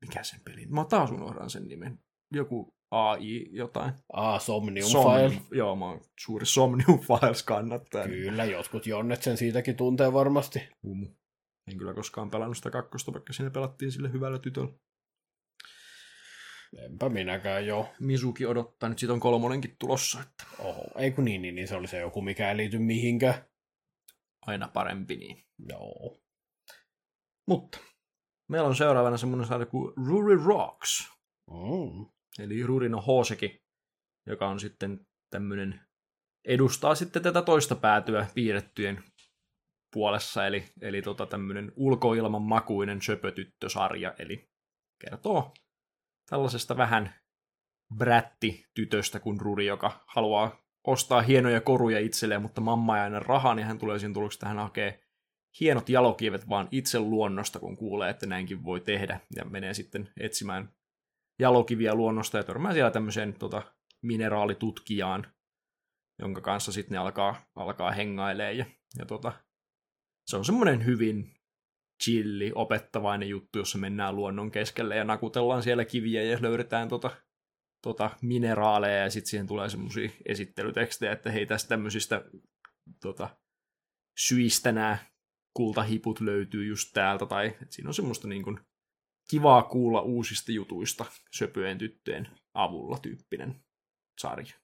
mikä sen pelin, mä taas unohdan sen nimen, joku AI jotain. Ah, Somnium, Somnium File. Joo, mä oon suuri Somnium Files kannattaja. Kyllä, jotkut jonnet sen siitäkin tuntee varmasti. Humu. En kyllä koskaan pelannut sitä kakkosta, vaikka siinä pelattiin sille hyvällä tytöllä. Enpä minäkään jo. Misuki odottaa, nyt siitä on kolmonenkin tulossa. Että Oho, ei kun niin, niin, niin se oli se joku, mikä ei liity mihinkään. aina parempi niin. Joo. Mutta meillä on seuraavana semmoinen sarja kuin Ruri Rocks. Mm. Eli Rurino Hoseki, joka on sitten tämmöinen, edustaa sitten tätä toista päätyä piirrettyjen puolessa, eli, eli tota tämmöinen ulkoilman makuinen söpötyttösarja, eli kertoo tällaisesta vähän brätti-tytöstä kuin Ruri, joka haluaa ostaa hienoja koruja itselleen, mutta mamma ei aina rahaa, niin hän tulee siinä tuloksi, että hän hakee hienot jalokivet vaan itse luonnosta, kun kuulee, että näinkin voi tehdä, ja menee sitten etsimään jalokiviä luonnosta ja törmää siellä tämmöiseen tota, mineraalitutkijaan, jonka kanssa sitten ne alkaa, alkaa hengailee ja, ja tota, se on semmoinen hyvin chilli, opettavainen juttu, jossa mennään luonnon keskelle ja nakutellaan siellä kiviä ja löydetään tota, tota mineraaleja ja sitten siihen tulee semmoisia esittelytekstejä, että hei tästä tämmöisistä tota, syistä nämä kultahiput löytyy just täältä, tai siinä on semmoista niin kuin kivaa kuulla uusista jutuista söpöjen tyttöjen avulla tyyppinen sarja.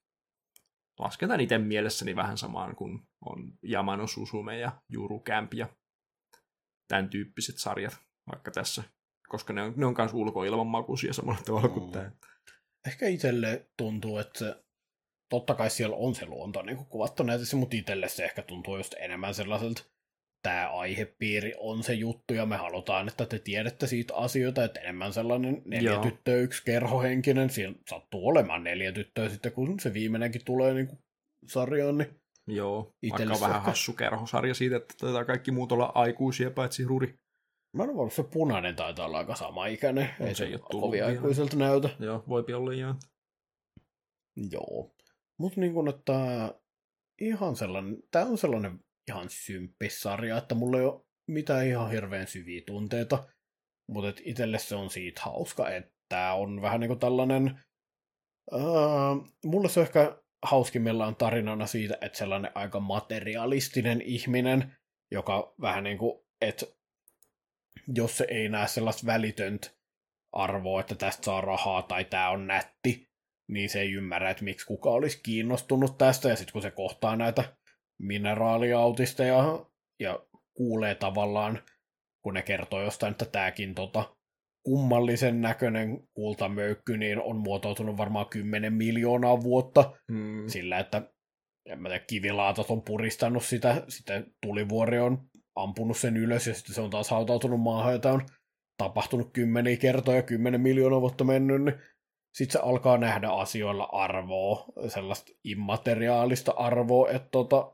Lasketaan itse mielessäni vähän samaan kuin on Yamano Susume ja Juru Camp ja tämän tyyppiset sarjat, vaikka tässä, koska ne on, ne on myös ulkoilman makuisia samalla tavalla kuin Mm. tämä. Ehkä itselle tuntuu, että totta kai siellä on se luonto niin kuvattu näitä, mutta itselle se ehkä tuntuu just enemmän sellaiselta, tämä aihepiiri on se juttu ja me halutaan, että te tiedätte siitä asioita, että enemmän sellainen neljä Joo. tyttöä, yksi kerhohenkinen, siellä sattuu olemaan neljä tyttöä sitten, kun se viimeinenkin tulee niin kuin sarjaan, niin Joo, vaikka on vähän hassu kerhosarja siitä, että taitaa kaikki muut olla aikuisia, paitsi Ruri. Mä en ole se punainen taitaa olla aika sama ikäinen. Ei se se ei tullut kovin aikuiselta näytä. Joo, voipi olla ihan. Joo. Mutta niin kuin, että ihan sellainen, tämä on sellainen ihan symppissarja, että mulla ei ole mitään ihan hirveän syviä tunteita, mutta itselle se on siitä hauska, että on vähän niin kuin tällainen, uh, mulle se on ehkä hauskimmillaan tarinana siitä, että sellainen aika materialistinen ihminen, joka vähän niin kuin, että jos se ei näe sellaista välitöntä arvoa, että tästä saa rahaa tai tämä on nätti, niin se ei ymmärrä, että miksi kuka olisi kiinnostunut tästä, ja sitten kun se kohtaa näitä mineraaliautisteja ja kuulee tavallaan, kun ne kertoo jostain, että tämäkin tota, kummallisen näköinen kultamöykky niin on muotoutunut varmaan 10 miljoonaa vuotta Mm. sillä, että en mä tiedä, kivilaatat on puristanut sitä, sitten tulivuori on ampunut sen ylös ja sitten se on taas hautautunut maahan, jota on tapahtunut kymmeniä kertoja, kymmenen miljoonaa vuotta mennyt, niin sitten se alkaa nähdä asioilla arvoa, sellaista immateriaalista arvoa, että tota,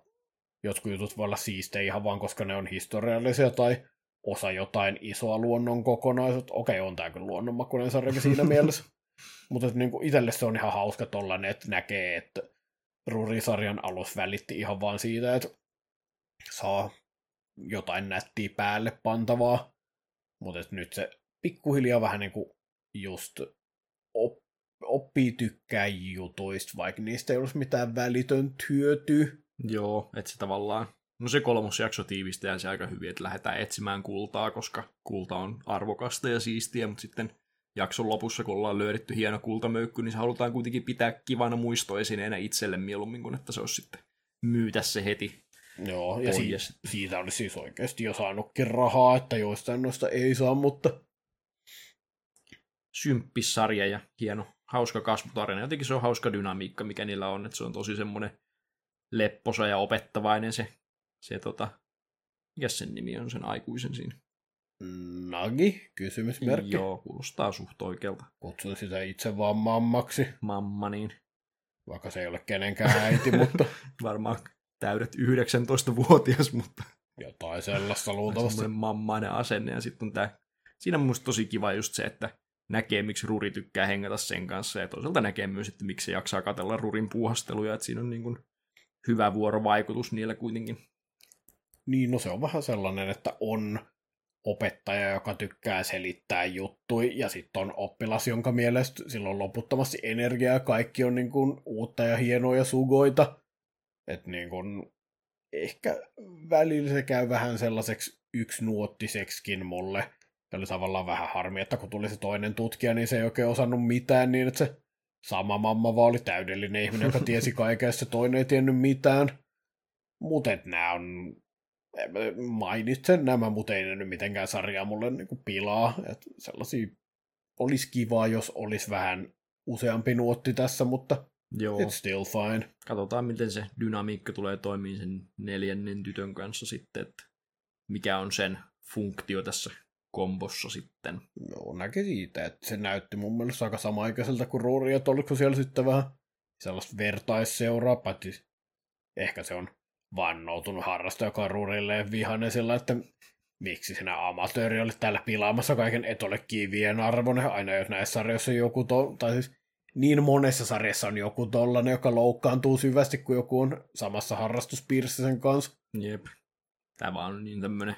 jotkut jutut voi olla siistejä ihan vaan, koska ne on historiallisia tai osa jotain isoa luonnon kokonaisuutta. Okei, on tämä kyllä luonnonmakuinen sarjakin siinä mielessä. Mutta niinku itselle se on ihan hauska tollanen, että näkee, että Rurisarjan alus välitti ihan vaan siitä, että saa jotain nättiä päälle pantavaa. Mutta nyt se pikkuhiljaa vähän niinku just op, oppii tykkää jutuista, vaikka niistä ei olisi mitään välitöntä hyötyä. Joo, että se tavallaan... No se kolmosjakso tiivistää se aika hyvin, että lähdetään etsimään kultaa, koska kulta on arvokasta ja siistiä, mutta sitten jakson lopussa, kun ollaan löydetty hieno kultamöykky, niin se halutaan kuitenkin pitää kivana muistoesineenä itselle mieluummin kuin että se olisi sitten myytä se heti Joo, ja si- siitä olisi siis oikeasti jo saanutkin rahaa, että joistain noista ei saa, mutta symppissarja ja hieno, hauska kasvutarina. Jotenkin se on hauska dynamiikka, mikä niillä on, että se on tosi semmoinen lepposa ja opettavainen se, se tota, mikä sen nimi on sen aikuisen siinä. Nagi, kysymysmerkki. Joo, kuulostaa suht oikealta. Kutsun sitä itse vaan mammaksi, Mamma, niin vaikka se ei ole kenenkään äiti, mutta varmaan täydet 19-vuotias, mutta jotain sellaista luultavasti. semmoinen mammainen asenne. Ja sitten on tää, siinä on musta tosi kiva just se, että näkee, miksi Ruri tykkää hengata sen kanssa, ja toisaalta näkee myös, että miksi se jaksaa katella Rurin puuhasteluja, että siinä on niin kuin hyvä vuorovaikutus niillä kuitenkin. Niin, no se on vähän sellainen, että on opettaja, joka tykkää selittää juttuja, ja sitten on oppilas, jonka mielestä sillä on loputtomasti energiaa, kaikki on niin kuin uutta ja hienoa ja sugoita. Että niin kuin, ehkä välillä se käy vähän sellaiseksi yksinuottiseksikin mulle. Ja oli tavallaan vähän harmi, että kun tuli se toinen tutkija, niin se ei oikein osannut mitään, niin että se sama mamma vaan oli täydellinen ihminen, joka tiesi se toinen ei tiennyt mitään. Mutta nämä on mainitsen nämä, mutta ei ne nyt mitenkään sarjaa mulle niinku pilaa. Et sellaisia olisi kiva, jos olisi vähän useampi nuotti tässä, mutta Joo, it's still fine. katsotaan miten se dynamiikka tulee toimimaan sen neljännen tytön kanssa sitten, että mikä on sen funktio tässä kombossa sitten. Joo, näki siitä, että se näytti mun mielestä aika samaikäiseltä kuin Rory, että oliko siellä sitten vähän sellaista vertaisseuraa, paitsi ehkä se on vannoutunut harrastaja, joka on Rurille vihainen sillä, että miksi sinä amatööri olit täällä pilaamassa kaiken, et ole kivien arvoinen, aina jos näissä sarjoissa joku, to, tai siis niin monessa sarjassa on joku tollanen, joka loukkaantuu syvästi, kun joku on samassa harrastuspiirissä sen kanssa. Jep. Tämä vaan on niin tämmönen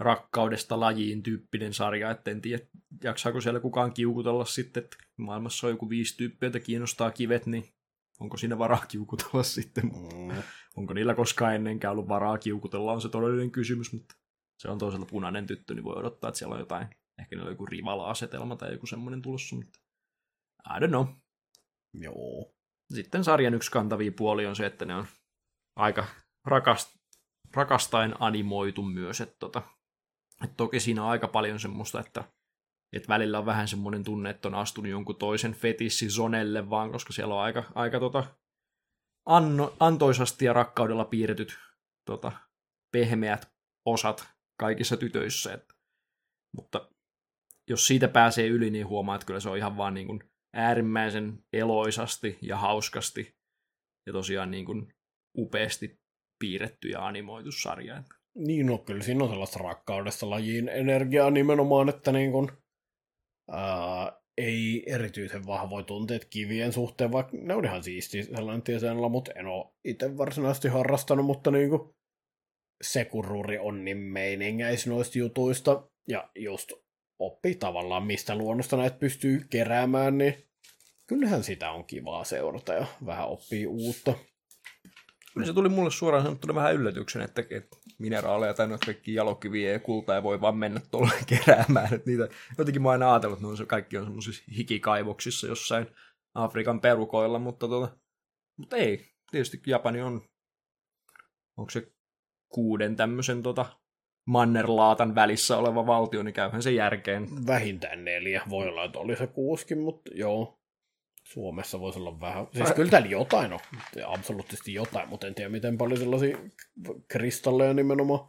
rakkaudesta lajiin tyyppinen sarja, että en tiedä, jaksaako siellä kukaan kiukutella sitten, että maailmassa on joku viisi tyyppiä, joita kiinnostaa kivet, niin onko siinä varaa kiukutella sitten? Mm. Onko niillä koskaan ennenkään ollut varaa kiukutella, on se todellinen kysymys, mutta se on toisaalta punainen tyttö, niin voi odottaa, että siellä on jotain, ehkä niillä on joku rivala-asetelma tai joku semmoinen tulossa, mutta I don't know. Joo. Sitten sarjan yksi kantavia puoli on se, että ne on aika rakast, rakastain animoitu myös. Että tota, et toki siinä on aika paljon semmoista, että et välillä on vähän semmoinen tunne, että on astunut jonkun toisen fetissizonelle vaan, koska siellä on aika, aika tota, anno, antoisasti ja rakkaudella piirretyt tota, pehmeät osat kaikissa tytöissä. Et, mutta jos siitä pääsee yli, niin huomaa, että kyllä se on ihan vaan niin kuin äärimmäisen eloisasti ja hauskasti ja tosiaan niin kuin upeasti piirretty ja animoitu sarja. Että Niin, no kyllä siinä on sellaista rakkaudesta lajiin energiaa nimenomaan, että niin kun, ää, ei erityisen vahvoja tunteet kivien suhteen, vaikka ne on ihan siisti sellainen tieteellä, mutta en ole itse varsinaisesti harrastanut, mutta niin kuin se kun Ruri on niin meiningäis noista jutuista, ja just oppii tavallaan, mistä luonnosta näitä pystyy keräämään, niin kyllähän sitä on kivaa seurata ja vähän oppii uutta. Se tuli mulle suoraan sanottuna vähän yllätyksen, että, että mineraaleja tai noita kaikki jalokiviä ja kultaa ei voi vaan mennä tuolla keräämään. Että niitä, jotenkin mä aina ajatellut, että ne on, kaikki on semmoisissa hikikaivoksissa jossain Afrikan perukoilla, mutta, tuota, mutta ei. Tietysti Japani on, onko se kuuden tämmöisen tota, mannerlaatan välissä oleva valtio, niin käyhän se järkeen. Vähintään neljä. Voi olla, että oli se kuuskin, mutta joo. Suomessa voisi olla vähän. Siis kyllä täällä jotain on, absoluuttisesti jotain, mutta en tiedä miten paljon sellaisia kristalleja nimenomaan.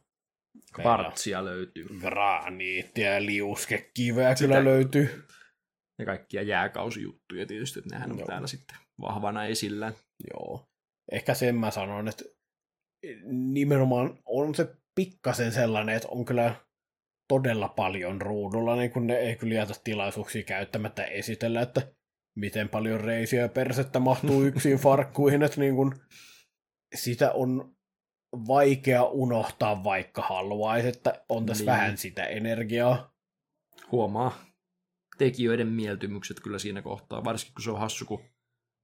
Kvartsia löytyy. Graniittia ja liuskekiveä Sitä... kyllä löytyy. Ja kaikkia jääkausijuttuja tietysti, että nehän on Joo. täällä sitten vahvana esillä. Joo. Ehkä sen mä sanon, että nimenomaan on se pikkasen sellainen, että on kyllä todella paljon ruudulla, niin kun ne ei kyllä jätä tilaisuuksia käyttämättä esitellä, että miten paljon reisiä ja persettä mahtuu yksin farkkuihin, että niin kun sitä on vaikea unohtaa, vaikka haluaisi, että on tässä niin. vähän sitä energiaa. Huomaa tekijöiden mieltymykset kyllä siinä kohtaa, varsinkin kun se on hassu, kun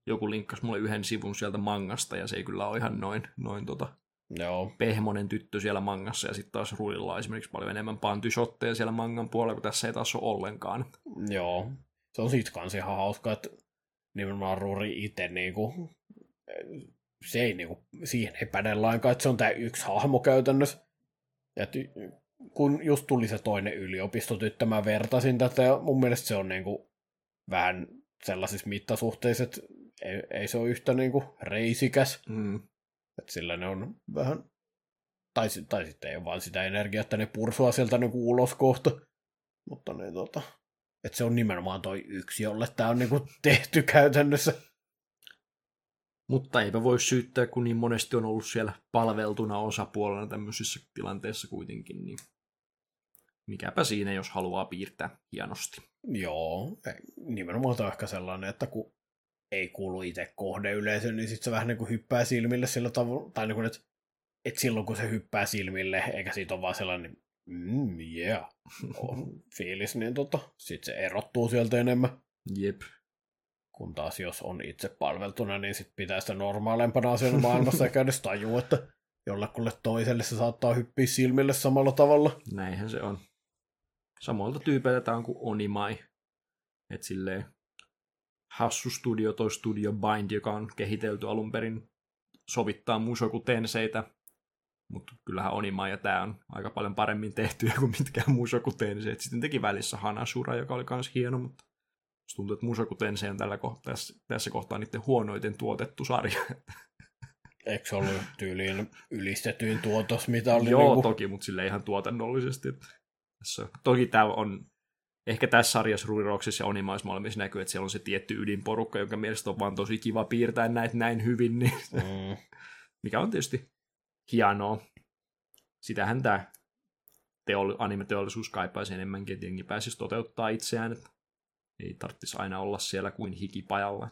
joku linkkasi mulle yhden sivun sieltä mangasta, ja se ei kyllä ole ihan noin, noin tota, Joo. pehmonen tyttö siellä mangassa, ja sitten taas Ruilla on esimerkiksi paljon enemmän pantysotteja siellä mangan puolella, kun tässä ei taas ole ollenkaan. Joo, se on siitä kans ihan hauska, että nimenomaan Ruri itse niinku, se ei niinku, siihen ei päde lainkaan, että se on tämä yksi hahmo käytännössä. Et kun just tuli se toinen yliopistotyttö, mä vertasin tätä, ja mun mielestä se on niinku vähän sellaisissa mittasuhteissa, että ei, ei se ole yhtä niinku reisikäs. Mm. Että sillä ne on vähän, tai, tai sitten ei ole vaan sitä energiaa, että ne pursua sieltä niinku ulos kohta. Mutta ne tota, että se on nimenomaan toi yksi, jolle tämä on niinku tehty käytännössä. Mutta eipä voi syyttää, kun niin monesti on ollut siellä palveltuna osapuolena tämmöisissä tilanteissa kuitenkin, niin mikäpä siinä, jos haluaa piirtää hienosti. Joo, nimenomaan on ehkä sellainen, että kun ei kuulu itse kohdeyleisö, niin sitten se vähän niin kuin hyppää silmille sillä tavalla, tai niin kuin, että, että silloin kun se hyppää silmille, eikä siitä ole vaan sellainen mm, yeah, on fiilis, niin tota, sit se erottuu sieltä enemmän. Jep. Kun taas jos on itse palveltuna, niin sit pitää sitä normaalempana asiana maailmassa eikä edes tajua, että jollekulle toiselle se saattaa hyppiä silmille samalla tavalla. Näinhän se on. Samoilta tyypeiltä tämä on kuin Onimai. Et silleen hassu studio, toi Studio Bind, joka on kehitelty alun perin sovittaa Musoku Tenseitä mutta kyllähän Onima ja tämä on aika paljon paremmin tehtyä kuin mitkään Musoku Tensei. Sitten teki välissä Hanasura, joka oli myös hieno, mutta tuntuu, että Musoku Tensei on tällä kohtaa, tässä, tässä kohtaa niiden huonoiten tuotettu sarja. Eikö se ollut tyyliin ylistetyin tuotos, mitä oli? Joo, niinku... toki, mutta sille ihan tuotannollisesti. Tässä, toki tämä on, ehkä tässä sarjassa Ruiroksissa ja Onimaismaailmissa näkyy, että siellä on se tietty ydinporukka, jonka mielestä on vaan tosi kiva piirtää näitä näin hyvin, niin mm. mikä on tietysti hienoa. Sitähän tämä teolli, anime-teollisuus kaipaisi enemmänkin, että jengi pääsisi toteuttaa itseään, että ei tarvitsisi aina olla siellä kuin hikipajalla.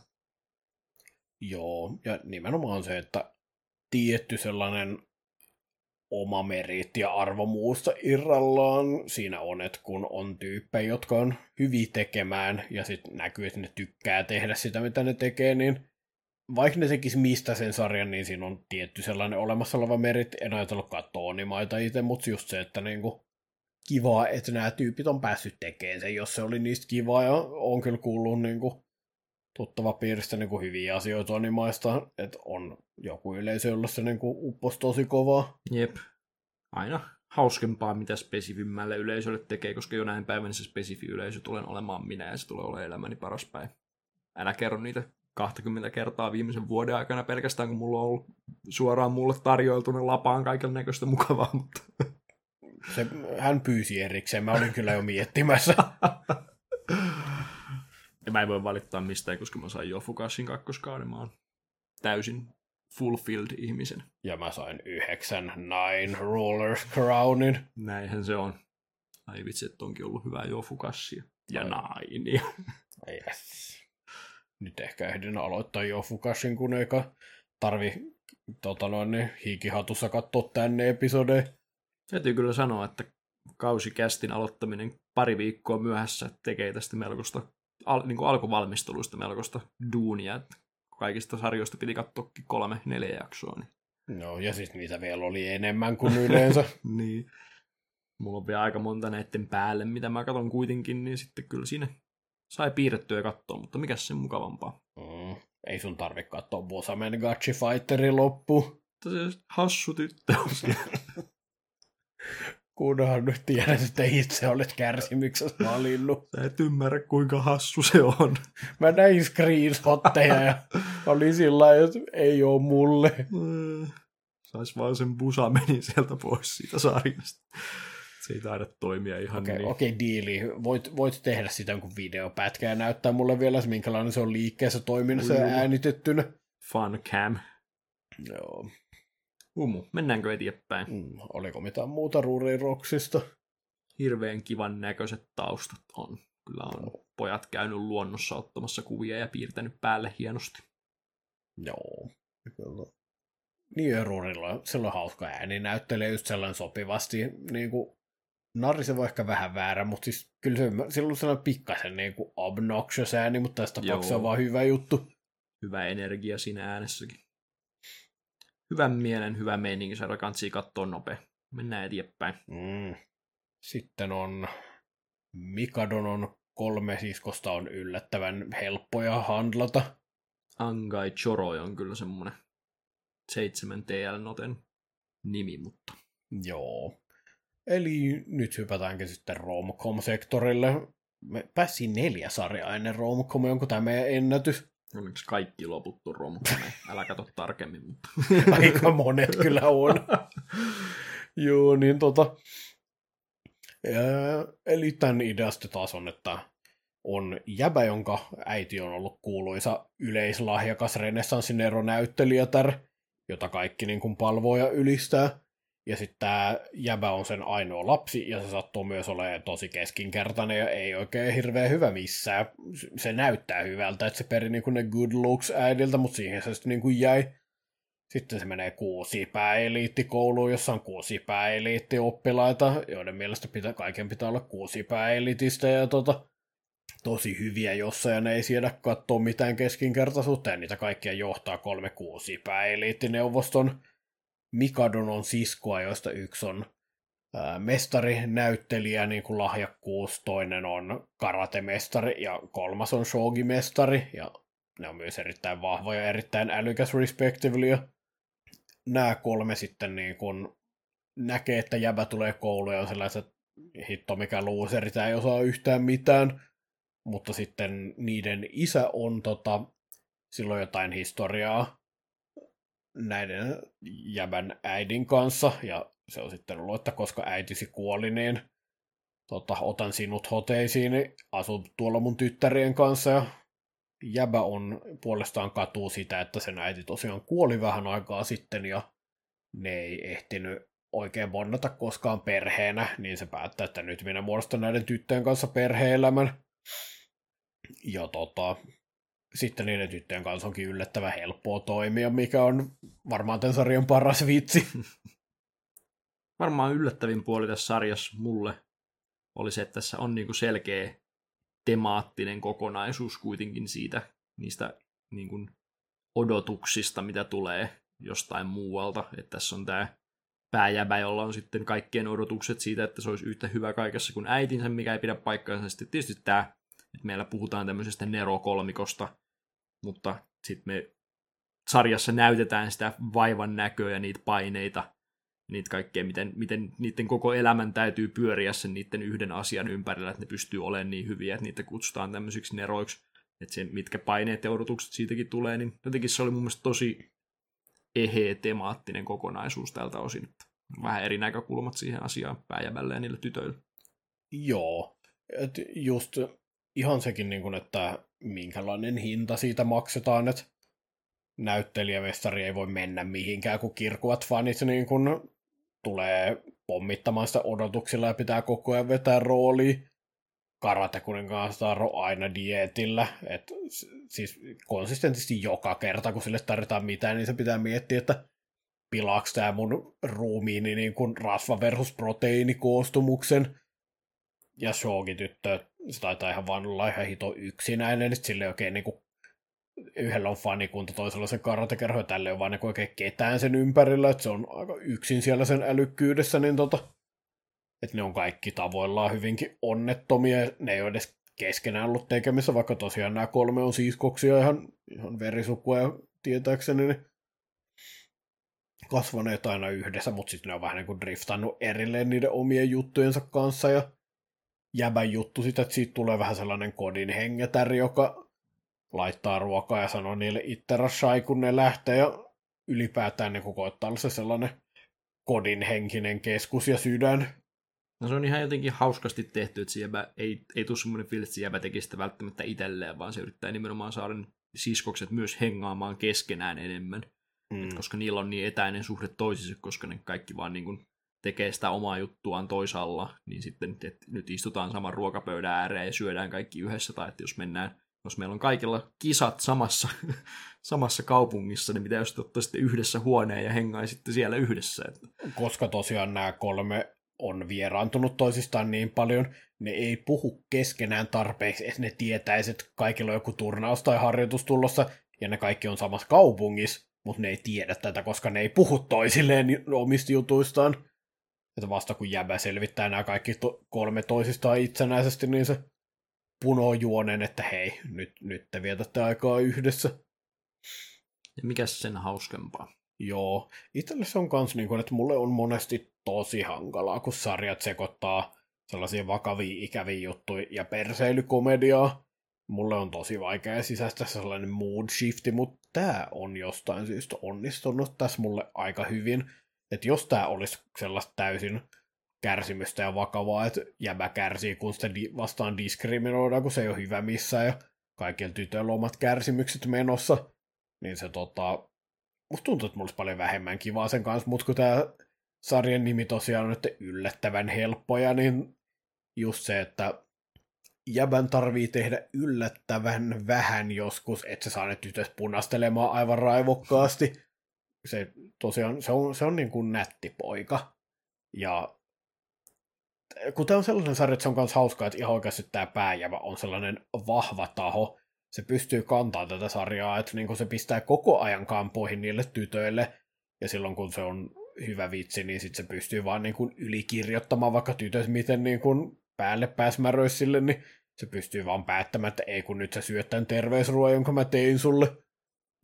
Joo, ja nimenomaan se, että tietty sellainen oma meriitti ja arvo muusta irrallaan siinä on, että kun on tyyppejä, jotka on hyviä tekemään ja sitten näkyy, että ne tykkää tehdä sitä, mitä ne tekee, niin vaikka ne tekisi mistä sen sarjan, niin siinä on tietty sellainen olemassa oleva merit. En ajatellut katsoa itse, mutta just se, että niinku, kivaa, että nämä tyypit on päässyt tekemään sen, jos se oli niistä kivaa. Ja on kyllä kuullut niinku, tuttava piiristä niinku, hyviä asioita Onimaista, että on joku yleisö, jolla se niinku, uppos tosi kovaa. Jep. Aina hauskempaa, mitä spesifimmälle yleisölle tekee, koska jo näin päivänä se spesifi yleisö tulee olemaan minä ja se tulee olemaan elämäni paras päivä. Älä kerro niitä 20 kertaa viimeisen vuoden aikana pelkästään, kun mulla on ollut suoraan mulle tarjoiltu ne lapaan kaiken näköistä mukavaa, mutta... Se, hän pyysi erikseen, mä olin kyllä jo miettimässä. ja mä en voi valittaa mistään, koska mä sain jo Fukasin kakkoskauden, mä oon täysin fulfilled ihmisen. Ja mä sain yhdeksän Nine Rulers Crownin. Näinhän se on. Ai vitsi, että onkin ollut hyvää Jofukassia. Ja nainia. Yes. Nyt ehkä ehdin aloittaa Jofukashin, kun eikä tarvi tota noin, niin, hiikihatussa katsoa tänne episodeja. Täytyy kyllä sanoa, että kausikästin aloittaminen pari viikkoa myöhässä tekee tästä melkoista, al, niin kuin alkuvalmisteluista melkoista duunia. Että kaikista sarjoista piti katsoa kolme, neljä jaksoa. Niin. No, ja siis niitä vielä oli enemmän kuin yleensä. niin. Mulla on vielä aika monta näiden päälle, mitä mä katson kuitenkin, niin sitten kyllä siinä sai piirrettyä ja katsoa, mutta mikä se mukavampaa. Mm, ei sun tarvi katsoa Bosamen Gachi Fighterin loppu. Hassu tyttö on Kunhan nyt tiedät, että itse olet kärsimyksessä valinnut. Sä et ymmärrä, kuinka hassu se on. Mä näin screenshotteja ja oli sillä että ei oo mulle. Mm. Sais vaan sen busa meni sieltä pois siitä sarjasta. Se ei taida toimia ihan okay, niin. Okei, okay, diili. Voit, voit tehdä sitä jonkun videopätkä ja näyttää mulle vielä, minkälainen se on liikkeessä toiminnassa ja äänitettynä. Fun cam. Joo. Umu, mennäänkö eteenpäin? Mm, oliko mitään muuta Rocksista? Hirveän kivan näköiset taustat on. Kyllä on no. pojat käynyt luonnossa ottamassa kuvia ja piirtänyt päälle hienosti. Joo, kyllä. Niin, Rurilla sillä on hauska ääni, näyttelee just sellainen sopivasti, niin kuin Narri voi ehkä vähän väärä, mutta siis kyllä se, sillä on sellainen pikkasen niin kuin obnoxious ääni, mutta tästä tapauksessa on vaan hyvä juttu. Hyvä energia siinä äänessäkin hyvän mielen, hyvä meininki, saada kansi katsoa nopea. Mennään eteenpäin. Mm. Sitten on Mikadon on kolme siskosta on yllättävän helppoja handlata. Angai Choro on kyllä semmoinen 7 TL-noten nimi, mutta... Joo. Eli nyt hypätäänkin sitten romcom-sektorille. Me pääsi neljä sarjaa ennen romcom, onko tämä meidän ennätys? Onneksi kaikki loputtu romukone. Älä katso tarkemmin, mutta... Aika monet kyllä on. Joo, niin tota... Ja, eli tämän ideasta taas on, että on jäbä, jonka äiti on ollut kuuluisa yleislahjakas renessanssin eronäyttelijätär, jota kaikki niin kuin palvoo ja ylistää. Ja sitten tämä jäbä on sen ainoa lapsi, ja se sattuu myös olemaan tosi keskinkertainen ja ei oikein hirveän hyvä missään. Se näyttää hyvältä, että se peri niin ne good looks äidiltä, mutta siihen se sitten niin jäi. Sitten se menee kuusi pääeliittikouluun, jossa on kuusi pääeliittioppilaita, joiden mielestä pitää, kaiken pitää olla kuusi pääelitistä ja tota, tosi hyviä jossa ja ne ei siedä katsoa mitään keskinkertaisuutta, ja niitä kaikkia johtaa kolme kuusi pääeliittineuvoston Mikadon on siskoa, joista yksi on mestari, näyttelijä, niin kuin lahjakkuus, toinen on karatemestari ja kolmas on shogi-mestari, ja ne on myös erittäin vahvoja ja erittäin älykäs respectively. Ja nämä kolme sitten niin kuin näkee, että jäbä tulee kouluun ja on sellaiset, hitto mikä luuseri, tämä ei osaa yhtään mitään, mutta sitten niiden isä on tota, silloin jotain historiaa näiden jäbän äidin kanssa, ja se on sitten ollut, että koska äitisi kuoli, niin tota, otan sinut hoteisiin, niin asun tuolla mun tyttärien kanssa, ja jäbä on puolestaan katuu sitä, että sen äiti tosiaan kuoli vähän aikaa sitten, ja ne ei ehtinyt oikein bonnata koskaan perheenä, niin se päättää, että nyt minä muodostan näiden tyttöjen kanssa perheelämän. Ja tota, sitten niiden tyttöjen kanssa onkin yllättävän helppoa toimia, mikä on varmaan tämän sarjan paras vitsi. Varmaan yllättävin puoli tässä sarjassa mulle oli se, että tässä on niinku selkeä temaattinen kokonaisuus kuitenkin siitä, niistä niinku odotuksista, mitä tulee jostain muualta. Että tässä on tämä pääjäbä, jolla on sitten kaikkien odotukset siitä, että se olisi yhtä hyvä kaikessa kuin äitinsä, mikä ei pidä paikkaansa. Sitten tietysti tämä, että meillä puhutaan tämmöisestä Nero-kolmikosta, mutta sitten me sarjassa näytetään sitä vaivan näköä ja niitä paineita, niitä kaikkea, miten, miten niiden koko elämän täytyy pyöriä sen niiden yhden asian ympärillä, että ne pystyy olemaan niin hyviä, että niitä kutsutaan tämmöisiksi neroiksi, että sen, mitkä paineet ja odotukset siitäkin tulee, niin jotenkin se oli mun mielestä tosi eheä temaattinen kokonaisuus tältä osin. Vähän eri näkökulmat siihen asiaan pääjävälle ja niille tytöille. Joo, et just ihan sekin, niin kun, että minkälainen hinta siitä maksetaan, että näyttelijävestari ei voi mennä mihinkään, kun kirkuvat fanit niin kun tulee pommittamaan sitä odotuksilla ja pitää koko ajan vetää rooli. Karate kanssa on aina dietillä. Et, siis konsistentisti joka kerta, kun sille tarvitaan mitään, niin se pitää miettiä, että pilaaks tämä mun ruumiini niin kuin rasva versus proteiinikoostumuksen. Ja Shogi-tyttö, se taitaa ihan vaan olla ihan hito yksinäinen, niin sille oikein niin kuin yhdellä on fanikunta, toisella se karatekerho, ja tälle on vaan niin oikein ketään sen ympärillä, että se on aika yksin siellä sen älykkyydessä, niin tota, että ne on kaikki tavoillaan hyvinkin onnettomia, ne ei ole edes keskenään ollut tekemissä, vaikka tosiaan nämä kolme on siskoksia ihan, ihan verisukua ja tietääkseni, niin kasvaneet aina yhdessä, mutta sitten ne on vähän niin kuin driftannut erilleen niiden omien juttujensa kanssa, ja jäbän juttu sitä, että siitä tulee vähän sellainen kodin hengetäri, joka laittaa ruokaa ja sanoo niille itterashai, kun ne lähtee, ja ylipäätään ne koittaa olla se sellainen kodin henkinen keskus ja sydän. No se on ihan jotenkin hauskasti tehty, että jäbä, ei, ei tule semmoinen fiilis, että jäbä tekisi sitä välttämättä itselleen, vaan se yrittää nimenomaan saada siskokset myös hengaamaan keskenään enemmän. Mm. Et koska niillä on niin etäinen suhde toisissa, koska ne kaikki vaan niin kuin tekee sitä omaa juttuaan toisaalla, niin sitten että nyt istutaan saman ruokapöydän ääreen ja syödään kaikki yhdessä, tai että jos mennään, jos meillä on kaikilla kisat samassa, samassa kaupungissa, niin mitä jos te sitten yhdessä huoneen ja hengaisitte siellä yhdessä. Että... Koska tosiaan nämä kolme on vieraantunut toisistaan niin paljon, ne ei puhu keskenään tarpeeksi, että ne tietäisi, että kaikilla on joku turnaus tai harjoitus tulossa, ja ne kaikki on samassa kaupungissa, mutta ne ei tiedä tätä, koska ne ei puhu toisilleen omista jutuistaan. Että vasta kun jäbä selvittää nämä kaikki to- kolme toisistaan itsenäisesti, niin se punoo juonen, että hei, nyt, nyt te vietätte aikaa yhdessä. Ja mikä sen hauskempaa? Joo, itselle se on kans niin kuin, että mulle on monesti tosi hankalaa, kun sarjat sekoittaa sellaisia vakavia, ikäviä juttuja ja perseilykomediaa. Mulle on tosi vaikea sisäistä sellainen mood shifti, mutta tämä on jostain syystä onnistunut tässä mulle aika hyvin. Että jos tämä olisi sellaista täysin kärsimystä ja vakavaa, että jäbä kärsii, kun sitä di- vastaan diskriminoidaan, kun se ei ole hyvä missään ja kaikilla tytöillä omat kärsimykset menossa, niin se tota, musta tuntuu, että mulla olisi paljon vähemmän kivaa sen kanssa, mutta kun tämä sarjan nimi tosiaan on nyt yllättävän helppoja, niin just se, että jäbän tarvii tehdä yllättävän vähän joskus, että se saa ne tytöt punastelemaan aivan raivokkaasti. Se tosiaan, se on, se on niin kuin nätti poika. Ja kun tämä on sellainen sarja, että se on myös hauskaa, että ihan oikeasti tämä pääjävä on sellainen vahva taho. Se pystyy kantamaan tätä sarjaa, että niin kuin se pistää koko ajan kampoihin niille tytöille. Ja silloin kun se on hyvä vitsi, niin sitten se pystyy vaan niin kuin ylikirjoittamaan vaikka tytöt, miten niin kuin päälle pääsmäröissille, niin se pystyy vaan päättämään, että ei kun nyt sä syöt tämän terveysruoan, jonka mä tein sulle.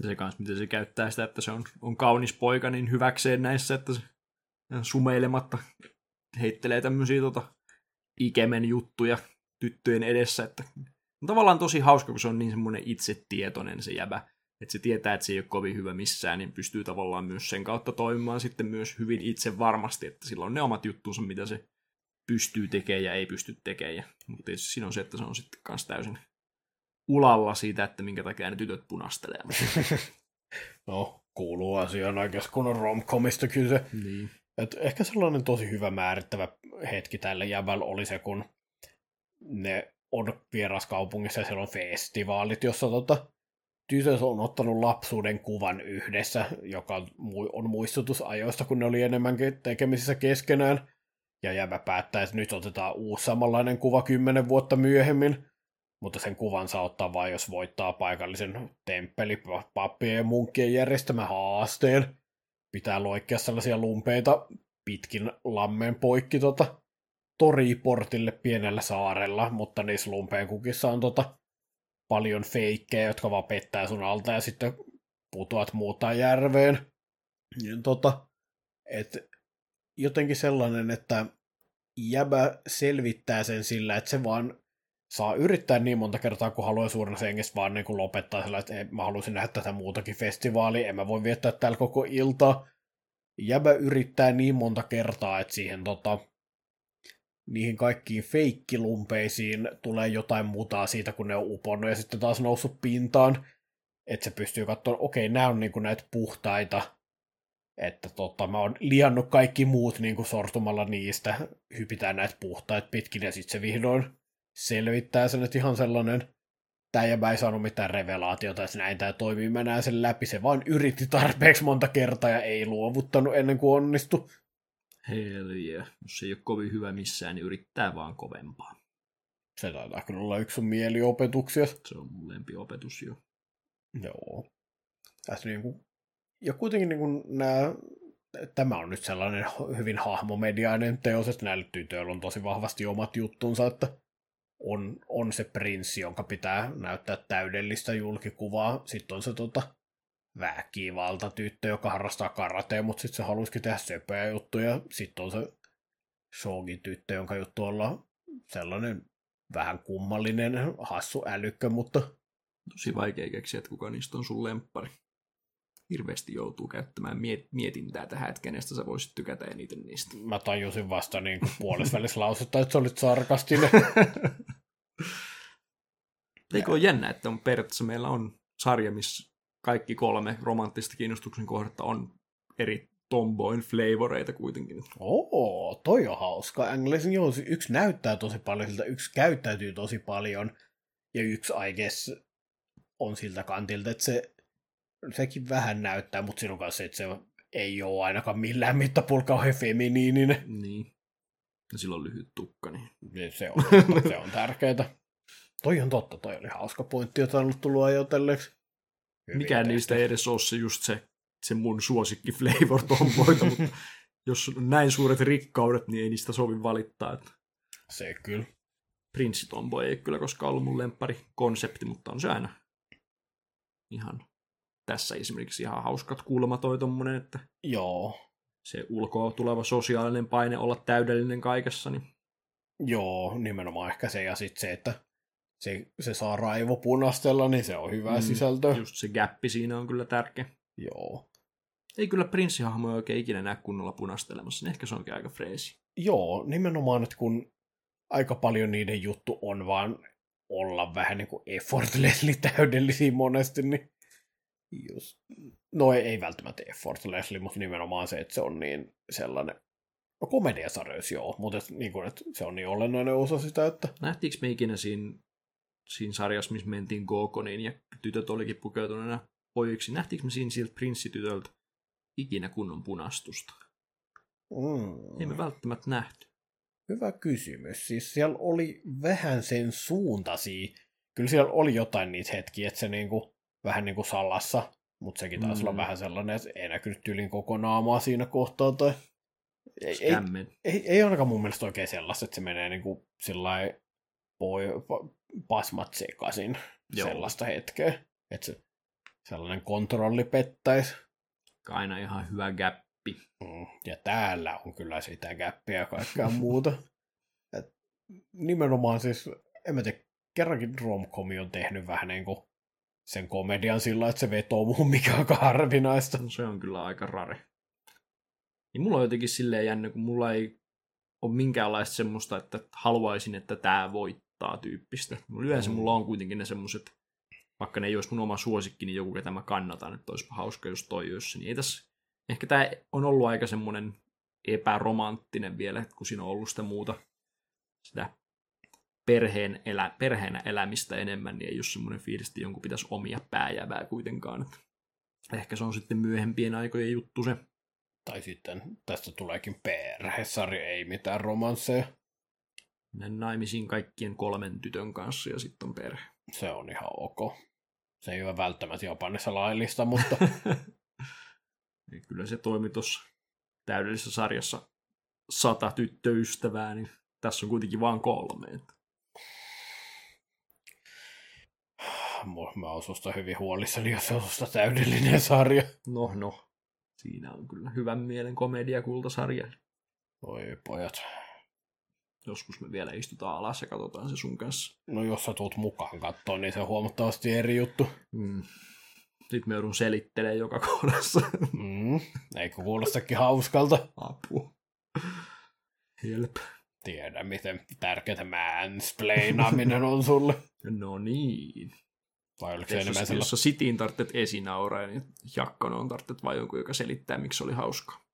Ja se kanssa, miten se käyttää sitä, että se on, on kaunis poika, niin hyväkseen näissä, että se sumeilematta heittelee tämmöisiä tota, ikemen juttuja tyttöjen edessä, että on tavallaan tosi hauska, kun se on niin semmoinen itsetietoinen se jäbä, että se tietää, että se ei ole kovin hyvä missään, niin pystyy tavallaan myös sen kautta toimimaan sitten myös hyvin itse varmasti, että sillä on ne omat juttuunsa, mitä se pystyy tekemään ja ei pysty tekemään. Mutta siinä on se, että se on sitten kanssa täysin ulalla siitä, että minkä takia ne tytöt punastelee. no, kuuluu asiaan oikeassa kun on romcomista kyse. Niin. Et ehkä sellainen tosi hyvä määrittävä hetki tälle jävällä oli se, kun ne on vieraskaupungissa ja siellä on festivaalit, jossa tota, tytöt on ottanut lapsuuden kuvan yhdessä, joka on muistutus ajoista, kun ne oli enemmänkin tekemisissä keskenään ja jäbä päättää, että nyt otetaan uusi samanlainen kuva kymmenen vuotta myöhemmin, mutta sen kuvan saa ottaa vain, jos voittaa paikallisen temppeli, pappien ja munkkien järjestämä haasteen. Pitää loikkia sellaisia lumpeita pitkin lammen poikki tota, toriportille pienellä saarella, mutta niissä lumpeen kukissa on tota, paljon feikkejä, jotka vaan pettää sun alta ja sitten putoat muuta järveen. Niin, tota, et jotenkin sellainen, että jäbä selvittää sen sillä, että se vaan saa yrittää niin monta kertaa, kun haluaa suurin hengessä vaan niin kuin lopettaa sillä, että mä haluaisin nähdä tätä muutakin festivaalia, en mä voi viettää täällä koko ilta. Jäbä yrittää niin monta kertaa, että siihen tota, niihin kaikkiin feikkilumpeisiin tulee jotain muuta siitä, kun ne on uponnut ja sitten taas noussut pintaan. että se pystyy katsomaan, okei, nämä on niin kuin näitä puhtaita, että tota, mä oon liannut kaikki muut niin kuin sortumalla niistä, hypitään näitä puhtaita pitkin, ja sitten se vihdoin selvittää sen, että ihan sellainen, tämä ei saanut mitään revelaatiota, että näin tämä toimii, mä näen sen läpi, se vaan yritti tarpeeksi monta kertaa ja ei luovuttanut ennen kuin onnistui. Hell yeah. Jos ei ole kovin hyvä missään, niin yrittää vaan kovempaa. Se taitaa kyllä olla yksi sun mieliopetuksia. Se on mun lempiopetus jo. Joo. Tässä niin kuin, ja kuitenkin niin kuin nämä, tämä on nyt sellainen hyvin hahmomediainen teos, että näillä tytöillä on tosi vahvasti omat juttunsa, että on, on se prinssi, jonka pitää näyttää täydellistä julkikuvaa. Sitten on se tota, väkivalta tyttö, joka harrastaa karatea, mutta sitten se halusikin tehdä söpöjä juttuja. Sitten on se shogi tyttö, jonka juttu olla sellainen vähän kummallinen, hassu älykkö, mutta... Tosi vaikea keksiä, että kuka niistä on sun lemppari. Hirveästi joutuu käyttämään miet- mietintää tähän, että kenestä sä voisit tykätä eniten niistä. Mä tajusin vasta niin puolessa välissä lausetta, että se olit sarkastinen. Eikö ole jännä, että on periaatteessa meillä on sarja, missä kaikki kolme romanttista kiinnostuksen kohdetta on eri tomboin flavoreita kuitenkin. Oo, toi on hauska. Anglesin joo, yksi näyttää tosi paljon siltä, yksi käyttäytyy tosi paljon, ja yksi I guess on siltä kantilta, että se, sekin vähän näyttää, mutta sinun kanssa, että se ei ole ainakaan millään mittapulka kauhean feminiininen. Niin. Ja sillä on lyhyt tukka, niin... Se on, se on tärkeää. Toi on totta, toi oli hauska pointti, jota on ollut tullut ajotelleeksi. Mikään niistä ei edes ole se just se, se mun suosikki flavor tomboita, mutta jos on näin suuret rikkaudet, niin ei niistä sovi valittaa. Että se kyllä. Prinssitombo ei kyllä koskaan ollut mun lempari konsepti, mutta on se aina ihan tässä esimerkiksi ihan hauskat kulma toi tommonen, että Joo. se ulkoa tuleva sosiaalinen paine olla täydellinen kaikessa. Niin... Joo, nimenomaan ehkä se ja sitten se, että se, se saa raivo punastella, niin se on hyvä mm, sisältö. Just se gappi siinä on kyllä tärkeä. Joo. Ei kyllä prinssihahmoja oikein ikinä näe kunnolla punastelemassa, niin ehkä se onkin aika freesi. Joo, nimenomaan, että kun aika paljon niiden juttu on vaan olla vähän niin kuin effortlessly täydellisiä monesti, niin just, no ei, ei välttämättä effortlessly, mutta nimenomaan se, että se on niin sellainen, no komediasarjoissa joo, mutta et, niin kuin, että se on niin olennainen osa sitä, että... Nähtiinkö me ikinä siinä, siinä sarjassa, missä mentiin Gokoniin ja tytöt olikin pukeutuneena pojiksi, nähtiinkö me siinä siltä prinssitytöltä ikinä kunnon punastusta? Mm. Ei me välttämättä nähty. Hyvä kysymys. Siis siellä oli vähän sen suuntasi. Kyllä siellä oli jotain niitä hetkiä, että se niinku, vähän niin kuin salassa, mutta sekin taas mm. olla vähän sellainen, että ei näkynyt tyylin koko naamaa siinä kohtaa. Tai... Ei, ei, ei, ei, ainakaan mun mielestä oikein sellaista, että se menee niin kuin sillä voi pasmat sekaisin Joo. sellaista hetkeä. Että se sellainen kontrolli pettäisi. Aina ihan hyvä gappi. Mm. Ja täällä on kyllä sitä gappia ja kaikkea muuta. Et nimenomaan siis, en mä tiedä, kerrankin romcomi on tehnyt vähän niin kuin sen komedian sillä, että se vetoo muuhun, mikä on harvinaista. No, se on kyllä aika rare. Niin mulla on jotenkin silleen jännä, kun mulla ei ole minkäänlaista semmoista, että haluaisin, että tämä voittaa tyyppistä. Yleensä mm. mulla on kuitenkin ne semmoiset, vaikka ne ei olisi mun oma suosikki, niin joku, ketä mä kannatan, että olisi hauska, jos toi olisi. Niin ei tässä, ehkä tämä on ollut aika semmoinen epäromanttinen vielä, kun siinä on ollut sitä muuta, sitä perheen elä, perheenä elämistä enemmän, niin ei ole semmoinen fiilis, että jonkun pitäisi omia pääjävää kuitenkaan. Ehkä se on sitten myöhempien aikojen juttu se. Tai sitten tästä tuleekin perhesarja, ei mitään romansseja. Mennään naimisiin kaikkien kolmen tytön kanssa ja sitten on perhe. Se on ihan ok. Se ei ole välttämättä Japanissa laillista, mutta... Kyllä se toimi tuossa täydellisessä sarjassa sata tyttöystävää, niin tässä on kuitenkin vain kolme. Että. Mä oon susta hyvin huolissani, jos on susta täydellinen sarja. No, no. Siinä on kyllä hyvän mielen komedia-kultasarja. Oi pojat. Joskus me vielä istutaan alas ja katsotaan se sun kanssa. No jos sä tuut mukaan katsoa, niin se on huomattavasti eri juttu. Mm. Sitten me joudun selittelemään joka kohdassa. Mm. Eikö kuulostakin hauskalta? Apu. Help. Tiedä, miten tärkeää mansplainaaminen on sulle. No niin. Vai oliko se Jos, enemmän jos, sellaista? jos Sitiin tarvitset esinauraa, niin Jakkonoon tarvitset vain jonkun, joka selittää, miksi se oli hauskaa.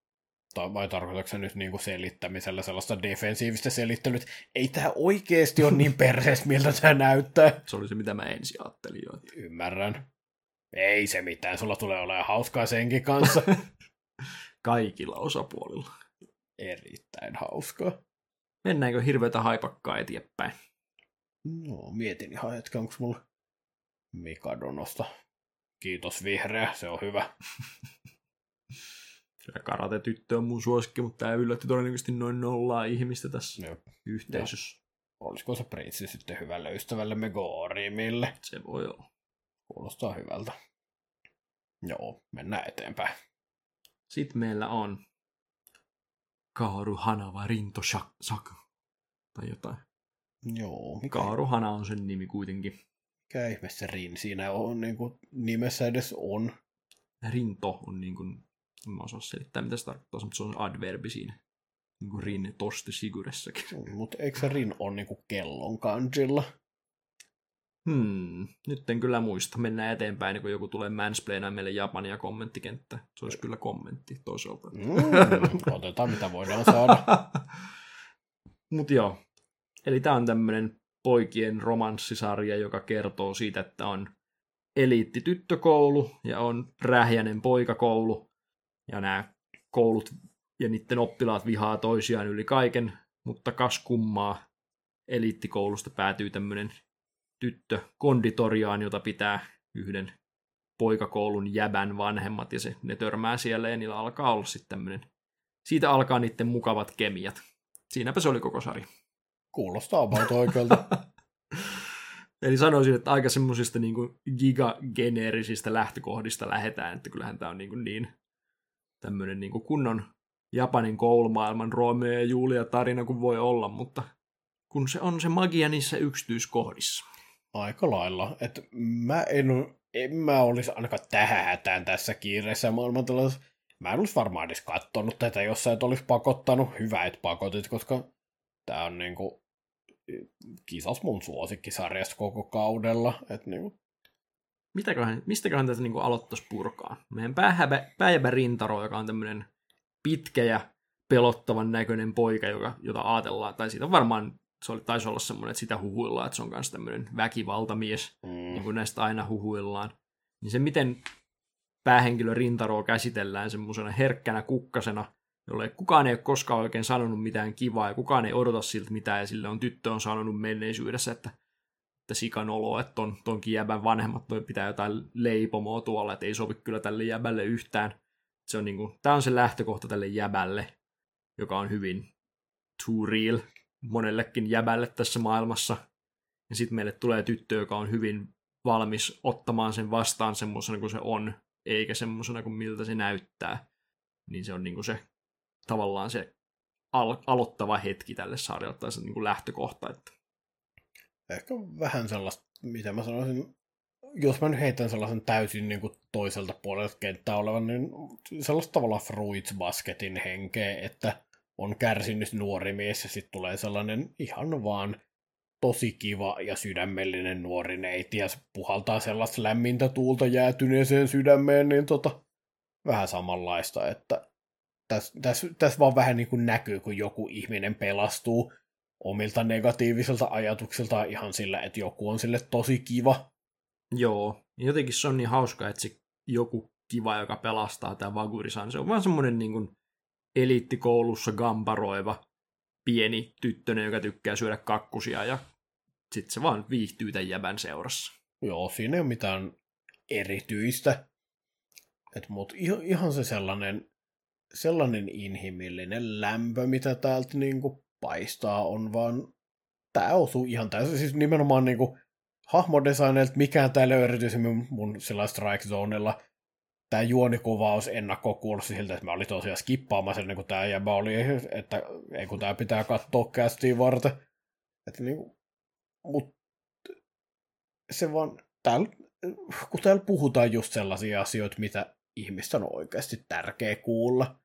Tai vai tarkoitatko se nyt niinku selittämisellä sellaista defensiivistä selittelyä, että ei tämä oikeasti ole niin perseestä, miltä tämä näyttää? Se oli se, mitä mä ensin ajattelin jo. Että Ymmärrän. Ei se mitään, sulla tulee olemaan hauskaa senkin kanssa. kaikilla osapuolilla. Erittäin hauskaa. Mennäänkö hirveätä haipakkaa eteenpäin? No, mietin ihan hetken, onko mulla Mikadonosta. Kiitos vihreä, se on hyvä. Ja karate-tyttö on mun suosikki, mutta tämä yllätti todennäköisesti noin nollaa ihmistä tässä Jep. yhteisössä. Olisiko se prinssi sitten hyvälle ystävällemme Gorimille? Se voi olla. Kuulostaa hyvältä. Joo, mennään eteenpäin. Sitten meillä on Kaaru Hanava Rinto Shak-. Tai jotain. Joo, Kaaru Hana on sen nimi kuitenkin. Mikä ihme se Rin siinä on, niin kuin nimessä edes on. Rinto on niin kuin, en mä osaa selittää mitä se tarkoittaa, mutta se on adverbi siinä. Niin kuin Rin tosti Siguressakin. Mutta eikö se Rin on niin kuin kellon kanjilla? Hmm, nyt en kyllä muista. Mennään eteenpäin, niin kun joku tulee mansplainaa meille Japania kommenttikenttä. Se olisi kyllä kommentti toisaalta. Mm, otetaan mitä voidaan saada. Mutta joo. Eli tämä on tämmöinen poikien romanssisarja, joka kertoo siitä, että on eliitti tyttökoulu ja on rähjänen poikakoulu. Ja nämä koulut ja niiden oppilaat vihaa toisiaan yli kaiken, mutta kas kummaa eliittikoulusta päätyy tämmöinen tyttö konditoriaan, jota pitää yhden poikakoulun jäbän vanhemmat, ja se, ne törmää siellä, ja niillä alkaa olla sitten tämmöinen, siitä alkaa niiden mukavat kemiat. Siinäpä se oli koko sarja. Kuulostaa about oikealta. Eli sanoisin, että aika semmoisista niin gigageneerisistä lähtökohdista lähdetään, että kyllähän tämä on niin, niin tämmöinen niin kunnon Japanin koulumaailman Romeo ja Julia tarina kuin voi olla, mutta kun se on se magia niissä yksityiskohdissa. Aika lailla. Että mä en, en mä olisi ainakaan tähän hätään tässä kiireessä maailmantilassa. Mä en olisi varmaan edes kattonut tätä, jos sä et olisi pakottanut. Hyvä, et pakotit, koska tää on niinku kisas mun suosikkisarjasta koko kaudella. Et niinku, Mitäköhän, mistäköhän tätä niin aloittaisi purkaa? Meidän päähäbä, päivä Rintaro, joka on tämmöinen pitkä ja pelottavan näköinen poika, joka, jota ajatellaan, tai siitä varmaan, se oli, taisi olla semmoinen, että sitä huhuillaan, että se on myös tämmöinen väkivaltamies, mm, niin kuin näistä aina huhuillaan. Niin se, miten päähenkilö Rintaroa käsitellään semmoisena herkkänä kukkasena, jolle kukaan ei ole koskaan oikein sanonut mitään kivaa, ja kukaan ei odota siltä mitään, ja sille on tyttö on sanonut menneisyydessä, että että sikan olo, että ton, tonkin jäbän vanhemmat toi pitää jotain leipomoa tuolla, että ei sovi kyllä tälle jäbälle yhtään. Se on niinku, tää on se lähtökohta tälle jäbälle, joka on hyvin too real monellekin jäbälle tässä maailmassa. Ja sitten meille tulee tyttö, joka on hyvin valmis ottamaan sen vastaan semmoisena kuin se on, eikä semmoisena kuin miltä se näyttää. Niin se on niinku se tavallaan se al- aloittava hetki tälle sarjalle, tai se niinku lähtökohta, että ehkä vähän sellaista, mitä mä sanoisin, jos mä nyt heitän sellaisen täysin niin kuin toiselta puolelta kenttää olevan, niin sellaista tavalla Fruits Basketin henkeä, että on kärsinyt nuori mies ja sitten tulee sellainen ihan vaan tosi kiva ja sydämellinen nuori neiti ja se puhaltaa sellaista lämmintä tuulta jäätyneeseen sydämeen, niin tota, vähän samanlaista, että tässä täs, täs vaan vähän niin kuin näkyy, kun joku ihminen pelastuu omilta negatiivisilta ajatuksilta ihan sillä, että joku on sille tosi kiva. Joo, jotenkin se on niin hauska, että se joku kiva, joka pelastaa tämä Vagurisan, se on vaan semmoinen niin kuin eliittikoulussa gambaroiva pieni tyttönen, joka tykkää syödä kakkusia ja sitten se vaan viihtyy tämän jäbän seurassa. Joo, siinä ei ole mitään erityistä. Et, mut ihan, ihan se sellainen, sellainen inhimillinen lämpö, mitä täältä niinku paistaa, on vaan... Tää osuu ihan täysin, siis nimenomaan niinku hahmodesigneilta mikään täällä ei ole erityisemmin mun sillä Strike Zonella. Tää juonikuvaus ennakko kuulosti siltä, että mä olin tosiaan skippaamassa ennen kuin tää jäbä oli, että ei kun tää pitää katsoa kästiin varten. Että niinku, mut se vaan, täällä, kun täällä puhutaan just sellaisia asioita, mitä ihmistä on oikeasti tärkeä kuulla.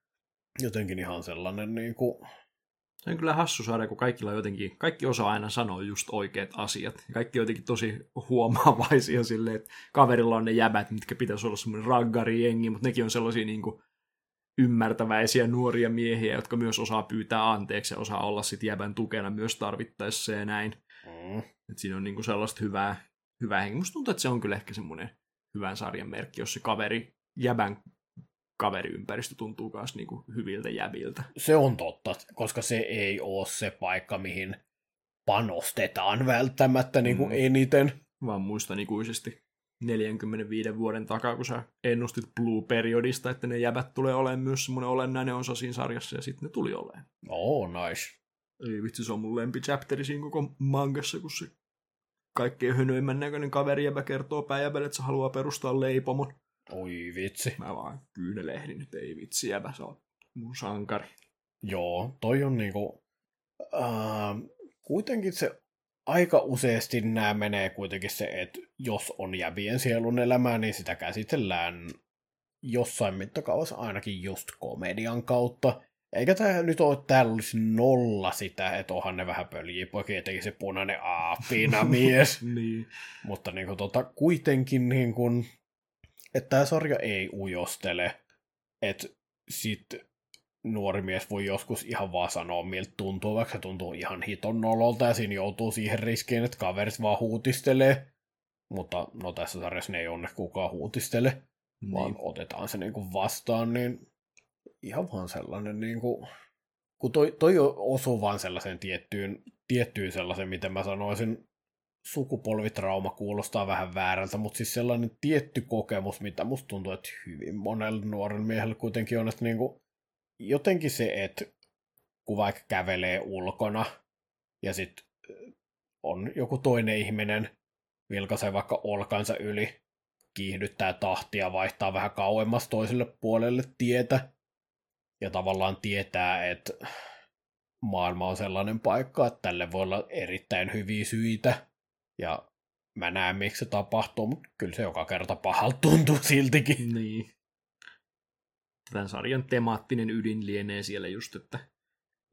Jotenkin ihan sellainen niin kuin, Se on kyllä hassu sarja, kun kaikilla jotenkin, kaikki osaa aina sanoa just oikeat asiat. Kaikki on jotenkin tosi huomaavaisia silleen, että kaverilla on ne jäbät, mitkä pitäisi olla semmoinen raggari jengi, mutta nekin on sellaisia niin kuin ymmärtäväisiä nuoria miehiä, jotka myös osaa pyytää anteeksi ja osaa olla sitten jäbän tukena myös tarvittaessa ja näin. Mm. Et siinä on niinku sellaista hyvää, hyvää henki. Musta tuntuu, että se on kyllä ehkä semmoinen hyvän sarjan merkki, jos se kaveri, jäbän kaveriympäristö tuntuu myös niinku hyviltä jäbiltä. Se on totta, koska se ei ole se paikka, mihin panostetaan välttämättä niin kuin mm. eniten. Vaan muistan ikuisesti 45 vuoden takaa, kun sä ennustit Blue-periodista, että ne jäbät tulee olemaan myös semmoinen olennainen osa siinä sarjassa, ja sitten ne tuli olemaan. Oh, nice. Ei vitsi, se on mun lempichapteri siinä koko mangassa, kun se kaikkein hönöimmän näköinen kaveri jäbä kertoo päivälle, että se haluaa perustaa leipomon. Oi vitsi. Mä vaan kyynelehdin, nyt ei vitsi jäbä, se on mun sankari. Joo, toi on niinku... Äh, kuitenkin se aika useasti nämä menee kuitenkin se, että jos on jävien sielun elämää, niin sitä käsitellään jossain mittakaavassa ainakin just komedian kautta. Eikä tämä nyt ole, että täällä olisi nolla sitä, että onhan ne vähän pöljiä poikia, etenkin se punainen aapina mies. niin. Mutta niin kuin, tota, kuitenkin, niin kuin, että tämä sarja ei ujostele. Että sitten nuori mies voi joskus ihan vaan sanoa, miltä tuntuu, vaikka se tuntuu ihan hiton nololta ja siinä joutuu siihen riskiin, että kaverit vaan huutistelee. Mutta no tässä sarjassa ne ei onne kukaan huutistele, niin. vaan otetaan se niinku vastaan, niin ihan vaan sellainen niinku, kun toi, toi osuu vaan sellaisen tiettyyn, tiettyyn sellaisen, miten mä sanoisin, sukupolvitrauma kuulostaa vähän väärältä, mutta siis sellainen tietty kokemus, mitä musta tuntuu, että hyvin monella nuoren miehellä kuitenkin on, että niinku, jotenkin se, että kun vaikka kävelee ulkona ja sitten on joku toinen ihminen, vilkaisee vaikka olkansa yli, kiihdyttää tahtia, vaihtaa vähän kauemmas toiselle puolelle tietä ja tavallaan tietää, että maailma on sellainen paikka, että tälle voi olla erittäin hyviä syitä ja mä näen, miksi se tapahtuu, mutta kyllä se joka kerta pahalta tuntuu siltikin. Niin tämän sarjan temaattinen ydin lienee siellä just, että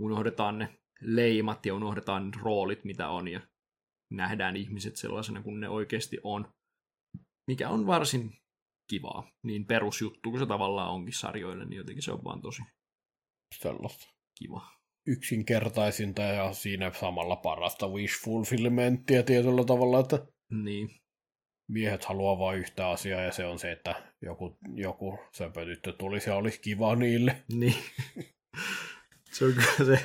unohdetaan ne leimat ja unohdetaan roolit, mitä on, ja nähdään ihmiset sellaisena kuin ne oikeasti on, mikä on varsin kivaa. Niin perusjuttu, kun se tavallaan onkin sarjoille, niin jotenkin se on vaan tosi sellaista kiva. Yksinkertaisinta ja siinä samalla parasta wish fulfillmenttia tietyllä tavalla, että niin miehet haluaa vain yhtä asiaa ja se on se, että joku, joku söpötyttö tulisi ja olisi kiva niille. Niin. se on kyllä se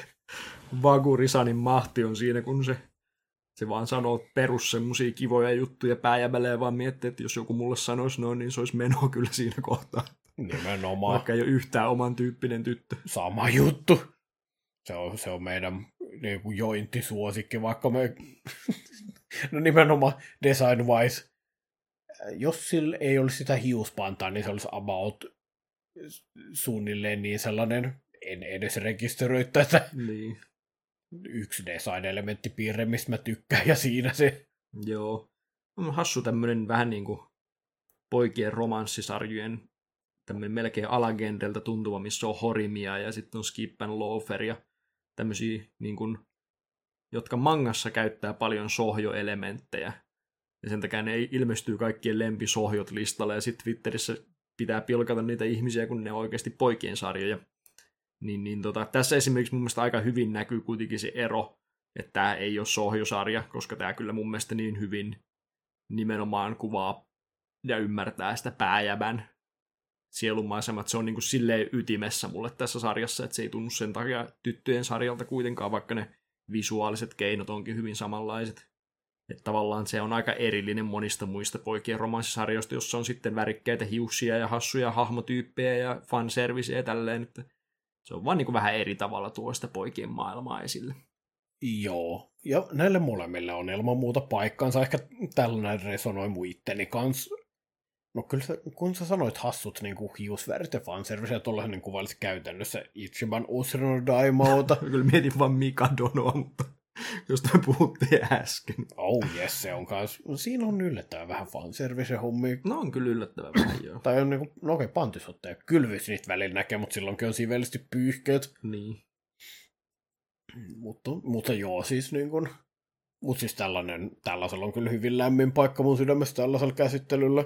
Vagurisanin mahti on siinä, kun se, se vaan sanoo perus semmosia kivoja juttuja pääjämälle ja vaan miettii, että jos joku mulle sanoisi noin, niin se olisi menoa kyllä siinä kohtaa. Nimenomaan. Vaikka ei ole yhtään oman tyyppinen tyttö. Sama juttu. Se on, se on meidän niin kuin jointtisuosikki, vaikka me... no nimenomaan design-wise jos sillä ei olisi sitä hiuspantaa, niin se olisi about suunnilleen niin sellainen, en edes rekisteröi tätä. Niin. Yksi design-elementtipiirre, mistä mä tykkään, ja siinä se. Joo. On hassu tämmöinen vähän niin kuin poikien romanssisarjojen tämmöinen melkein alagendeltä tuntuva, missä on Horimia ja sitten on Skip and Loafer ja tämmöisiä, niin kuin, jotka mangassa käyttää paljon sohjoelementtejä, ja sen takia ne ilmestyy kaikkien lempisohjot listalle, ja sitten Twitterissä pitää pilkata niitä ihmisiä, kun ne on oikeasti poikien sarjoja. Niin, niin tota, tässä esimerkiksi mun mielestä aika hyvin näkyy kuitenkin se ero, että tämä ei ole sohjosarja, koska tämä kyllä mun mielestä niin hyvin nimenomaan kuvaa ja ymmärtää sitä pääjävän sielumaisemat. Se on niin kuin silleen ytimessä mulle tässä sarjassa, että se ei tunnu sen takia tyttöjen sarjalta kuitenkaan, vaikka ne visuaaliset keinot onkin hyvin samanlaiset. Että tavallaan se on aika erillinen monista muista poikien romanssisarjoista, jossa on sitten värikkäitä hiussia ja hassuja hahmotyyppejä ja fanserviceä ja tälleen. Että se on vaan niin kuin vähän eri tavalla tuo sitä poikien maailmaa esille. Joo, ja näille molemmille on ilman muuta paikkansa. Ehkä tällainen resonoi muitteni kanssa. No kyllä sä, kun sä sanoit hassut niin kuin hiusvärit ja fanservice, ja tuollahan niin kuvailit käytännössä Ichiban Usrino Daimouta. kyllä mietin vaan Mikadonoa, mutta josta puhuttiin äsken. Oh yes, se on kans. Siinä on yllättävän vähän fanservice-hommia. No on kyllä yllättävän vähän, joo. tai on niinku, no okei, pantisottaja kylvyys niitä välillä näkee, mutta silloinkin on sivellisesti pyyhkeet. Niin. Mutta, mutta joo, siis niin kuin, mutta siis tällainen, tällaisella on kyllä hyvin lämmin paikka mun sydämessä tällaisella käsittelyllä.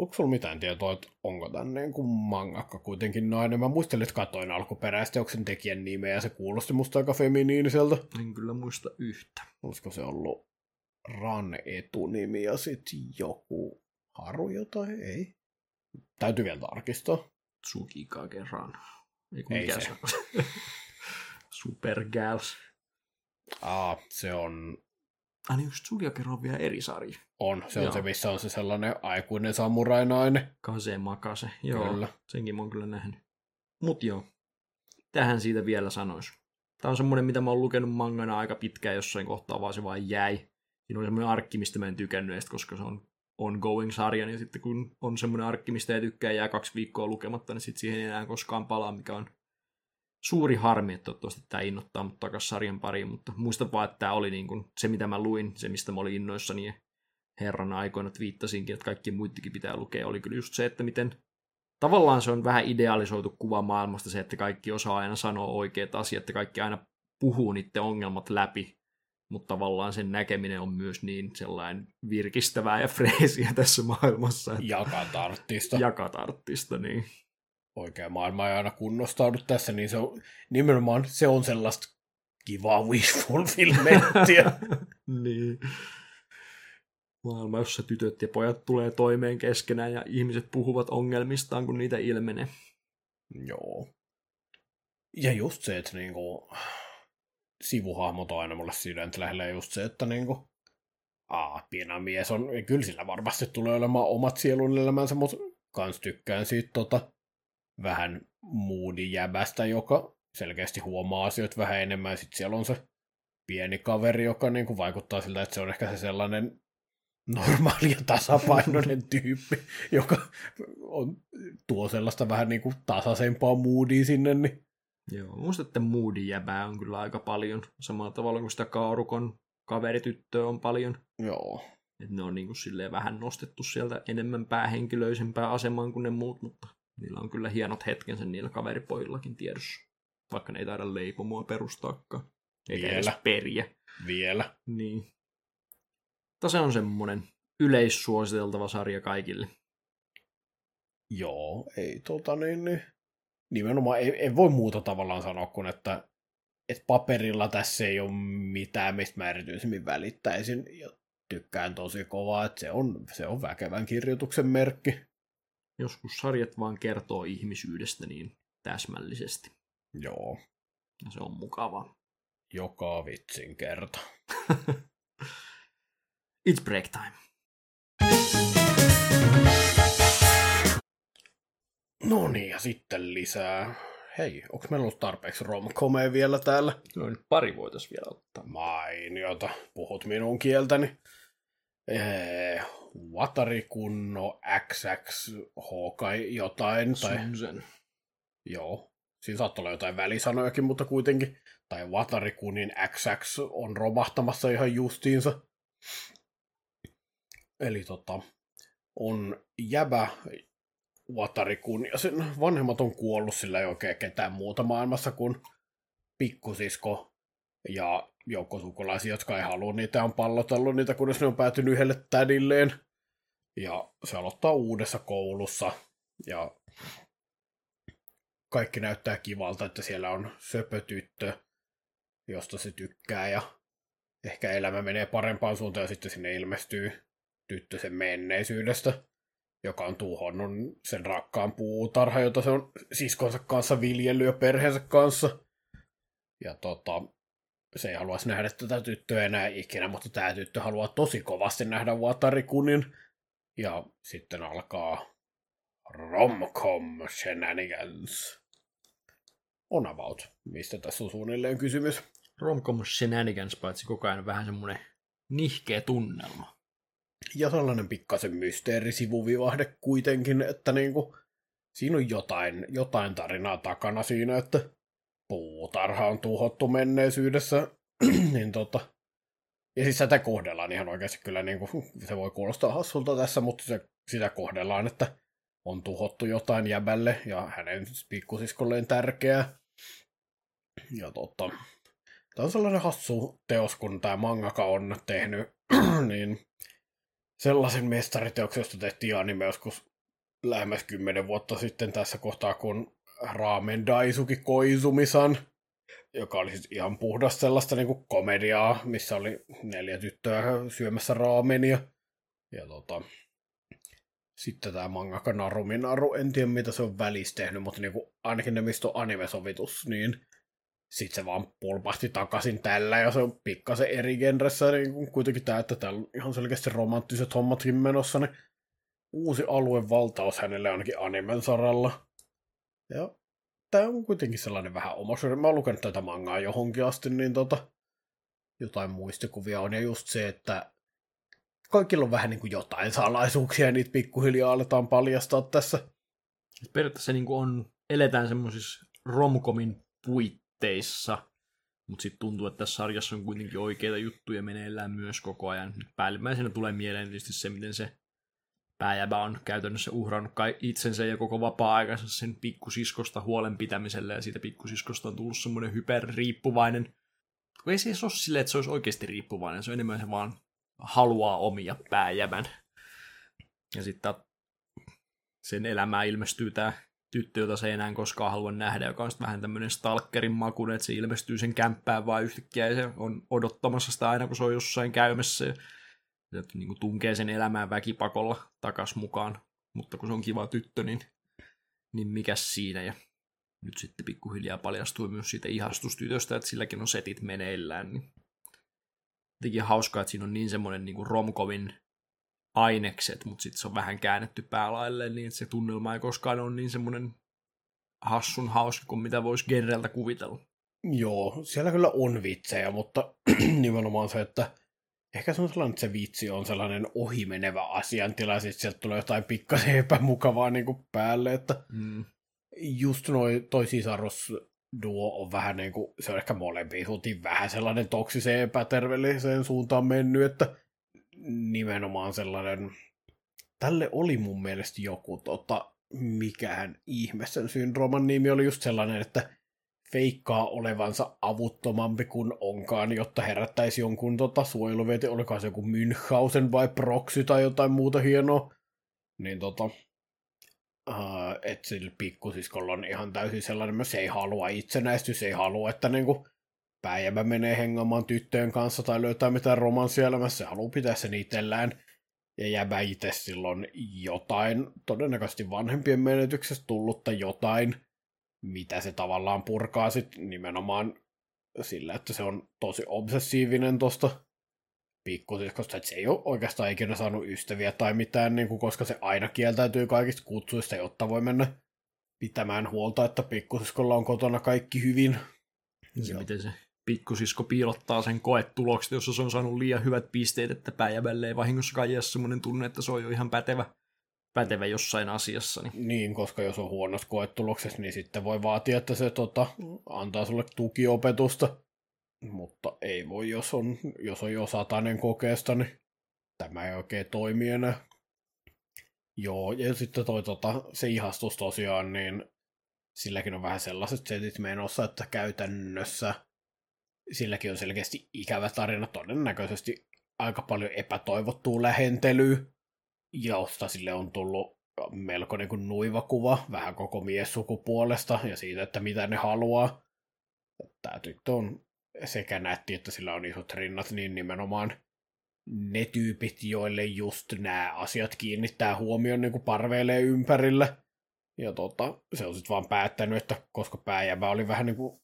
Onko sulla mitään tietoa, että onko tämän niin kuin mangakka kuitenkin nainen? Mä muistelin, että katoin alkuperäisteoksen tekijän nimeä ja se kuulosti musta aika feminiiniseltä. En kyllä muista yhtä. Olisiko se ollut Ran etunimi ja sitten joku Haru jotain? Ei. Täytyy vielä tarkistaa. Tsukikage Ran. Ei, Ei se. se. Supergirls. Aa, se on, Niin, just Tsukikage on vielä eri sarja. on. Se on Joo. se, missä on se sellainen aikuinen samurainainen. Kase Makase. Joo, Kyllä. senkin mä oon kyllä nähnyt. Mut joo, tähän siitä vielä sanois. Tää on semmonen, mitä mä oon lukenut mangana aika pitkään jossain kohtaa, vaan se vaan jäi. Siinä oli semmoinen arkki, mistä mä en tykännyt edes, koska se on ongoing-sarja, niin sitten kun on semmoinen arkki, mistä ei tykkää, jää kaksi viikkoa lukematta, niin sitten siihen ei enää koskaan palaa, mikä on suuri harmi, että toivottavasti tämä innoittaa mut takas sarjan pariin, mutta muista vaan, että tämä oli niin kuin se, mitä mä luin, se, mistä mä olin innoissani, ja herran aikoina viittasinkin, että kaikki muittikin pitää lukea, oli kyllä just se, että miten tavallaan se on vähän idealisoitu kuva maailmasta se, että kaikki osaa aina sanoa oikeat asiat ja kaikki aina puhuu niiden ongelmat läpi, mutta tavallaan sen näkeminen on myös niin sellainen virkistävää ja freesiä tässä maailmassa, että Ja katarttista. ja katarttista, niin Oikea maailma ei aina kunnostaudu tässä, niin se on, nimenomaan se on sellaista kivaa wish fulfillmenttia. niin. Maailma, jossa tytöt ja pojat tulee toimeen keskenään ja ihmiset puhuvat ongelmistaan, kun niitä ilmenee. Joo. Ja just se, että niinku, sivuhahmot on aina mulle sydäntä lähellä just se, että niinku, aa, piena mies on, kyllä sillä varmasti tulee olemaan omat sielun elämänsä, mutta kans tykkään siitä tota, vähän moodin jäbästä, joka selkeästi huomaa asioita vähän enemmän. Sitten siellä on se pieni kaveri, joka niinku vaikuttaa siltä, että se on ehkä se sellainen normaali ja tasapainoinen tyyppi, joka on, tuo sellaista vähän niin kuin tasaisempaa moodia sinne, niin Joo, muista, että moodin jäbää on kyllä aika paljon. Samalla tavalla kuin sitä Kaurukon kaverityttöä on paljon. joo. Että ne on niin kuin silleen vähän nostettu sieltä enemmän päähenkilöisempään asemaan kuin ne muut, mutta niillä on kyllä hienot hetkensä niillä kaveripoillakin tiedossa. Vaikka ne ei taida leipomoa perustaakaan. Eikä edes Vielä. periä. Vielä. Niin. Mutta se on semmonen yleissuositeltava sarja kaikille. Joo, ei tota niin, niin. nimenomaan ei, ei voi muuta tavallaan sanoa kuin, että, että paperilla tässä ei ole mitään, mistä mä erityisemmin välittäisin. Ja tykkään tosi kovaa, että se on, se on väkevän kirjoituksen merkki. Joskus sarjat vaan kertoo ihmisyydestä niin täsmällisesti. Joo, Ja se on mukavaa. joka vitsin kerta. It's break time. No niin, ja sitten lisää. Hei, onko meillä ollut tarpeeksi romkomea vielä täällä? No nyt pari voitaisiin vielä ottaa. Mainiota, puhut minun kieltäni. Ee, Watari Kunno XXH kai jotain, tai Sunsen. joo, siinä saattaa olla jotain välisanojakin, mutta kuitenkin. Tai Watari Kunin XX on romahtamassa ihan justiinsa. Eli tota, on jäbä Watari Kun, ja sen vanhemmat on kuollut, sillä ei oikein ketään muuta maailmassa kuin pikkusisko ja joukko sukulaisia, jotka ei halua niitä, on pallotellut niitä, kunnes ne on päätynyt yhdelle tädilleen. Ja se aloittaa uudessa koulussa, ja kaikki näyttää kivalta, että siellä on söpötyttö, josta se tykkää, ja ehkä elämä menee parempaan suuntaan, ja sitten sinne ilmestyy tyttö sen menneisyydestä, joka on tuhonnut sen rakkaan puutarha, jota se on siskonsa kanssa viljellyt ja perheensä kanssa. Ja tota, se ei haluaisi nähdä tätä tyttöä enää ikinä, mutta tämä tyttö haluaa tosi kovasti nähdä Watarikunin. Ja sitten alkaa romcom shenanigans. On about. Mistä tässä on suunnilleen kysymys? Romcom Shenanigans, paitsi koko ajan vähän semmonen nihkeä tunnelma. Ja sellainen pikkasen mysteerisivuvivahde kuitenkin, että niinku, siinä on jotain, jotain tarinaa takana siinä, että puutarha on tuhottu menneisyydessä, niin tota, ja siis sitä kohdellaan ihan oikeasti kyllä, niin kuin, se voi kuulostaa hassulta tässä, mutta se, sitä kohdellaan, että on tuhottu jotain jäbälle ja hänen pikkusiskolleen tärkeää. Ja tota, Tämä on sellainen hassu teos, kun tämä mangaka on tehnyt niin sellaisen mestariteoksen, josta tehtiin anime joskus lähemmäs kymmenen vuotta sitten tässä kohtaa, kun Raamen Daisuki Koizumisan, joka oli siis ihan puhdas sellaista niin kuin komediaa, missä oli neljä tyttöä syömässä raamenia. Ja tota, sitten tämä mangaka Narumi Naru, en tiedä mitä se on välissä tehnyt, mutta niin kuin, ainakin ne mistä on anime-sovitus, niin sitten se vaan pulpahti takaisin tällä, ja se on pikkasen eri genressä, niin kuin kuitenkin tämä, että täällä on ihan selkeästi romanttiset hommatkin menossa, niin uusi aluevaltaus hänelle ainakin animen saralla. Ja tämä on kuitenkin sellainen vähän oma Mä oon lukenut tätä mangaa johonkin asti, niin tota, jotain muistikuvia on. Ja just se, että kaikilla on vähän niin kuin jotain salaisuuksia, ja niitä pikkuhiljaa aletaan paljastaa tässä. Periaatteessa niin kuin on, eletään semmoisissa romkomin puitteissa, mutta sitten tuntuu, että tässä sarjassa on kuitenkin oikeita juttuja meneillään myös koko ajan. Päällimmäisenä tulee mieleen tietysti se, miten se pääjäbä on käytännössä uhrannut itsensä ja koko vapaa-aikansa sen pikkusiskosta huolen pitämiselle, ja siitä pikkusiskosta on tullut semmoinen hyperriippuvainen. Ei se edes ole silleen, että se olisi oikeasti riippuvainen, se on enemmän se vaan haluaa omia pääjävän. Ja sitten sen elämään ilmestyy tämä tyttö, jota se ei enää koskaan halua nähdä, joka on vähän tämmöinen stalkerin maku, että se ilmestyy sen kämppään vaan yhtäkkiä ja se on odottamassa sitä aina, kun se on jossain käymässä. Se niin kuin tunkee sen elämään väkipakolla takas mukaan. Mutta kun se on kiva tyttö, niin, niin mikäs siinä. Ja nyt sitten pikkuhiljaa paljastui myös siitä ihastustytöstä, että silläkin on setit meneillään. Niin jotenkin hauskaa, että siinä on niin semmoinen niin romkovin ainekset, mutta sitten se on vähän käännetty päälailleen niin, että se tunnelma ei koskaan ole niin semmoinen hassun hauska kuin mitä voisi genreltä kuvitella. Joo, siellä kyllä on vitsejä, mutta nimenomaan se, että ehkä se on sellainen, että se vitsi on sellainen ohimenevä asiantila, sitten sieltä tulee jotain pikkasen epämukavaa niin kuin päälle, että mm. just noi, toi sisarus duo on vähän niin kuin, se on ehkä molempiin suuntiin vähän sellainen toksiseen epäterveelliseen suuntaan mennyt, että nimenomaan sellainen, tälle oli mun mielestä joku tota, mikään ihme sen syndrooman nimi oli just sellainen, että feikkaa olevansa avuttomampi kuin onkaan, jotta herättäisi jonkun tota, suojeluvieti, olikohan se joku Münchhausen vai Proxy tai jotain muuta hienoa. Niin tota, uh, että sillä pikkusiskolla on ihan täysin sellainen, että se ei halua itsenäistyä, se ei halua, että niinku, päivä menee hengaamaan tyttöjen kanssa tai löytää mitään romanssia elämässä, se haluaa pitää sen itsellään. Ja jäbä itse silloin jotain, todennäköisesti vanhempien menetyksestä tullutta jotain, mitä se tavallaan purkaa sitten nimenomaan sillä, että se on tosi obsessiivinen tosta pikkusiskosta, että se ei ole oikeastaan ikinä saanut ystäviä tai mitään, niin kuin, koska se aina kieltäytyy kaikista kutsuista, jotta voi mennä pitämään huolta, että pikkusiskolla on kotona kaikki hyvin. Se, miten se pikkusisko piilottaa sen koetulokset, jossa se on saanut liian hyvät pisteet, että päijävälle ei vahingossakaan jää semmoinen tunne, että se on jo ihan pätevä pätevä jossain asiassa. Niin. niin, koska jos on huonot koetulokset, niin sitten voi vaatia, että se tota, antaa sulle tukiopetusta. Mutta ei voi, jos on, jos on jo satainen kokeesta, niin tämä ei oikein toimi enää. Joo, ja sitten toi tota, se ihastus tosiaan, niin silläkin on vähän sellaiset setit menossa, että käytännössä silläkin on selkeästi ikävä tarina, todennäköisesti aika paljon epätoivottua lähentelyä, josta sille on tullut melko niin kuin nuiva kuva vähän koko miessukupuolesta ja siitä, että mitä ne haluaa. Tämä tyttö on sekä nätti, että sillä on isot rinnat, niin nimenomaan ne tyypit, joille just nämä asiat kiinnittää huomioon, niin parveilee ympärillä. Ja tota, se on sitten vaan päättänyt, että koska pääjävä oli vähän niin kuin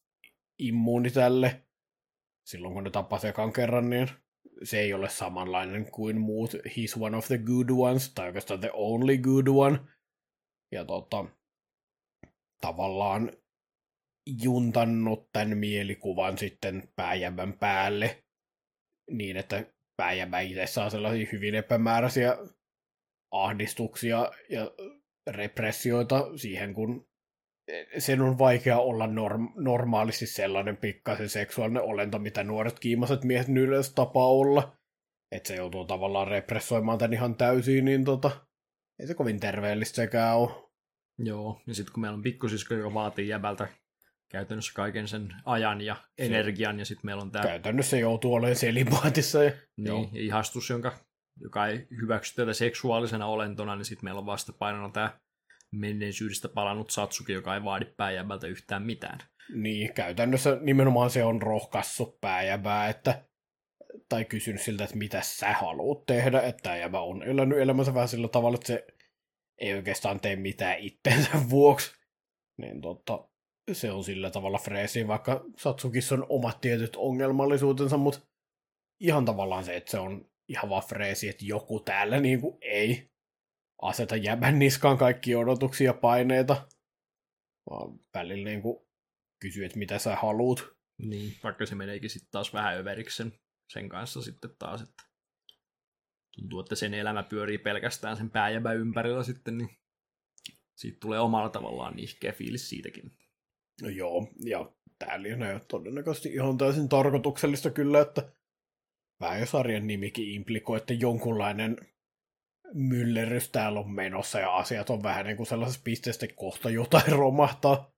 immuuni tälle, silloin kun ne tapasi ekan kerran, niin se ei ole samanlainen kuin muut He's one of the good ones, tai oikeastaan the only good one. Ja tota, tavallaan juntannut tämän mielikuvan sitten pääjävän päälle, niin että pääjävä itse saa sellaisia hyvin epämääräisiä ahdistuksia ja repressioita siihen, kun sen on vaikea olla norm- normaalisti sellainen pikkaisen seksuaalinen olento, mitä nuoret kiimaset miehet yleensä tapaa olla. Että se joutuu tavallaan repressoimaan tämän ihan täysin, niin tota, ei se kovin terveellistä sekään ole. Joo, ja sitten kun meillä on pikkusisko, joka vaatii jäbältä käytännössä kaiken sen ajan ja energian, ja sitten meillä on tämä... Käytännössä joutuu olemaan selibaatissa. Ja... Niin, ja ihastus, jonka, joka ei hyväksy tätä seksuaalisena olentona, niin sitten meillä on vastapainona tämä menneisyydestä palannut Satsuki, joka ei vaadi pääjäbältä yhtään mitään. Niin, käytännössä nimenomaan se on rohkassut pääjäbää, että tai kysynyt siltä, että mitä sä haluat tehdä, että jäbä on elänyt elämänsä vähän sillä tavalla, että se ei oikeastaan tee mitään itsensä vuoksi. Niin totta, se on sillä tavalla freesi, vaikka Satsukissa on omat tietyt ongelmallisuutensa, mutta ihan tavallaan se, että se on ihan vaan freesi, että joku täällä niin kuin ei aseta jäbän niskaan kaikki odotuksia ja paineita, vaan välillä niin kuin kysyy, että mitä sä haluut. Niin, vaikka se meneekin sitten taas vähän överiksi sen, sen kanssa sitten taas, että tuntuu, että sen elämä pyörii pelkästään sen pääjäbä ympärillä sitten, niin siitä tulee omalla tavallaan nihkeä fiilis siitäkin. No joo, ja tää lienee todennäköisesti ihan täysin tarkoituksellista kyllä, että pääjösarjan nimikin implikoi, että jonkunlainen myllerys täällä on menossa ja asiat on vähän niin kuin sellaisessa pisteessä, että kohta jotain romahtaa.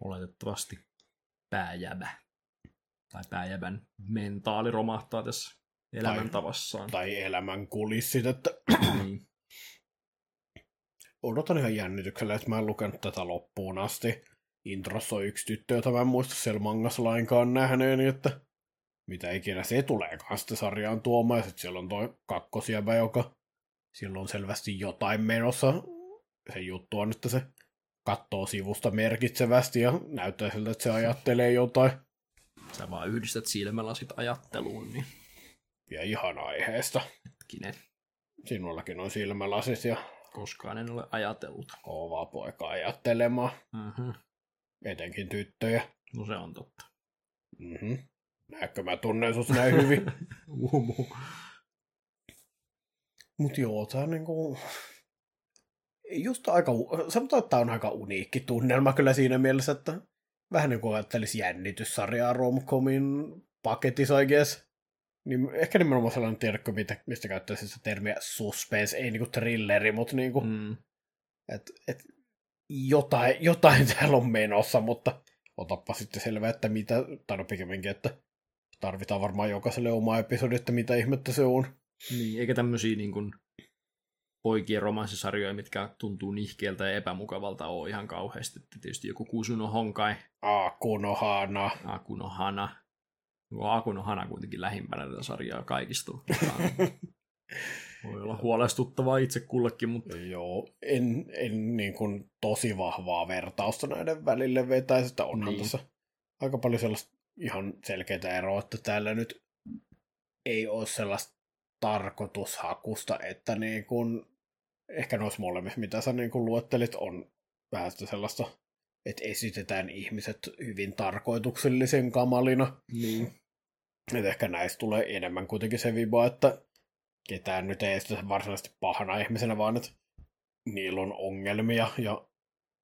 Oletettavasti pääjäbä. Tai pääjäbän mentaali romahtaa tässä elämäntavassaan. Tai, tai elämän kulissit, että niin. odotan ihan jännityksellä, että mä en lukenut tätä loppuun asti. Introssa on yksi tyttö, jota mä en muista siellä mangassa lainkaan nähneeni, että mitä ikinä se tuleekaan sitten sarjaan tuomaan. Sitten siellä on toi kakkosjäbä, joka silloin on selvästi jotain menossa. Se juttu on, että se katsoo sivusta merkitsevästi ja näyttää siltä, että se ajattelee jotain. Sä vaan yhdistät silmälasit ajatteluun, niin... Ja ihan aiheesta. Hetkinen. Sinullakin on silmälasit ja... Koskaan en ole ajatellut. Kova poika ajattelemaan. Mm-hmm. Etenkin tyttöjä. No se on totta. Mm-hmm. Näetkö mä tunnen sus näin hyvin? Umu. Mut joo, tää on niinku... Just aika... Sanotaan, että tää on aika uniikki tunnelma kyllä siinä mielessä, että vähän niin kuin ajattelisi jännityssarjaa romcomin paketissa, I guess. Niin ehkä nimenomaan sellainen, tiedätkö, mitä, mistä käyttäisi sitä termiä suspense, ei niinku thrilleri, mutta niinku, Mm. et, et jotain, jotain täällä on menossa, mutta otappa sitten selvää, että mitä, tai no pikemminkin, että tarvitaan varmaan jokaiselle oma episodi, että mitä ihmettä se on. Niin, eikä tämmöisiä niin kuin poikien romanssisarjoja, mitkä tuntuu nihkeeltä ja epämukavalta ole ihan kauheasti. Että tietysti joku Kusuno Honkai, Akuno Hana. Akuno Hana. No, Akuno Hana kuitenkin lähimpänä tätä sarjaa kaikista. Voi olla huolestuttavaa itse kullekin, mutta Joo, en, en niin kuin tosi vahvaa vertausta näiden välille vetäisi, että onhan niin. tässä aika paljon sellaista ihan selkeää eroa, että täällä nyt ei ole sellaista tarkoitushakusta, että niin kuin, ehkä noissa molemmissa, mitä sä niin kuin luettelit, on vähän sellaista, että esitetään ihmiset hyvin tarkoituksellisen kamalina. niin. Et ehkä näistä tulee enemmän kuitenkin se viba, että ketään nyt ei esitetä varsinaisesti pahana ihmisenä, vaan että niillä on ongelmia ja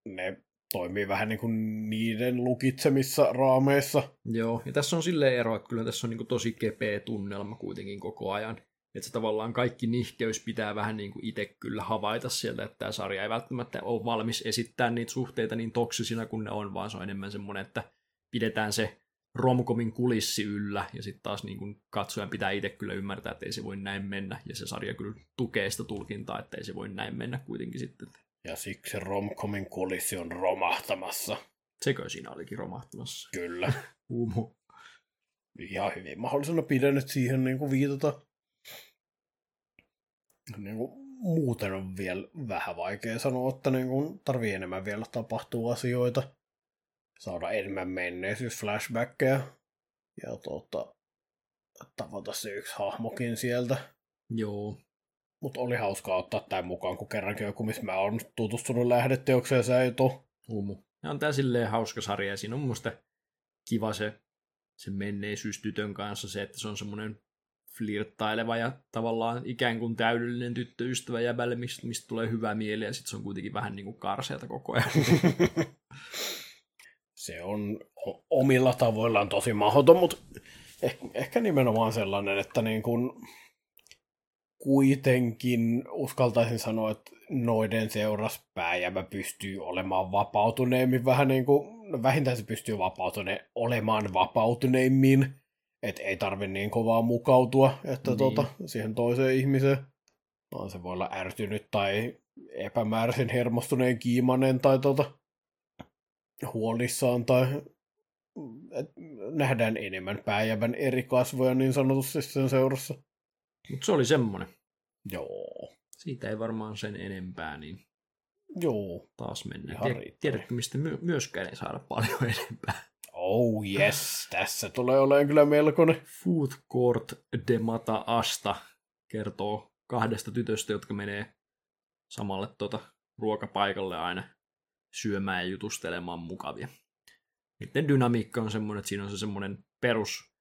ne toimii vähän niin kuin niiden lukitsemissa raameissa. Joo, ja tässä on silleen ero, että kyllä tässä on niin tosi kepeä tunnelma kuitenkin koko ajan. Että se tavallaan kaikki nihkeys pitää vähän niin kuin itse kyllä havaita sieltä, että tämä sarja ei välttämättä ole valmis esittämään niitä suhteita niin toksisina kuin ne on, vaan se on enemmän semmoinen, että pidetään se romkomin kulissi yllä, ja sitten taas niin kuin katsojan pitää itse kyllä ymmärtää, että ei se voi näin mennä, ja se sarja kyllä tukee sitä tulkintaa, että ei se voi näin mennä kuitenkin sitten. Ja siksi romcomin kulissi on romahtamassa. Sekö siinä olikin romahtamassa? Kyllä. Umu. Ihan hyvin mahdollisena pidän, että siihen niin kuin viitata. Niin kuin muuten on vielä vähän vaikea sanoa, että niin kuin tarvii enemmän vielä tapahtua asioita. Saada enemmän menneisyys flashbackkejä. Ja tuota, tavata se yksi hahmokin sieltä. Joo, Mutta oli hauskaa ottaa tämän mukaan, kun kerrankin joku, missä mä oon tutustunut lähdeteokseen, et oo. Umu. Ja on tää silleen hauska sarja, ja siinä on mielestä kiva se, se menneisyys tytön kanssa, se, että se on semmoinen flirttaileva ja tavallaan ikään kuin täydellinen tyttöystävä jäbälle, mistä, mistä tulee hyvä mieli, ja sitten se on kuitenkin vähän niin kuin karseata koko ajan. se on omilla tavoillaan tosi mahdoton, mutta ehkä, ehkä nimenomaan sellainen, että niin kun kuitenkin uskaltaisin sanoa, että noiden seuras pääjävä pystyy olemaan vapautuneemmin vähän niin kuin no vähintään se pystyy vapautune, olemaan vapautuneimmin, että ei tarvi niin kovaa mukautua, että niin. tota, siihen toiseen ihmiseen. Vaan se voi olla ärtynyt tai epämääräisen hermostuneen kiimanen tai tota, huolissaan tai et nähdään enemmän pääjävän eri kasvoja niin sanotusti sen seurassa. Mutta se oli semmonen. Joo. Siitä ei varmaan sen enempää, niin Joo. taas mennään. Tied- tiedätkö, mistä my- myöskään ei saada paljon enempää? Oh yes, tässä tulee olemaan kyllä melkoinen. Food Court de Mata Asta kertoo kahdesta tytöstä, jotka menee samalle tota, ruokapaikalle aina syömään ja jutustelemaan mukavia. Niiden dynamiikka on semmoinen, että siinä on se semmoinen perus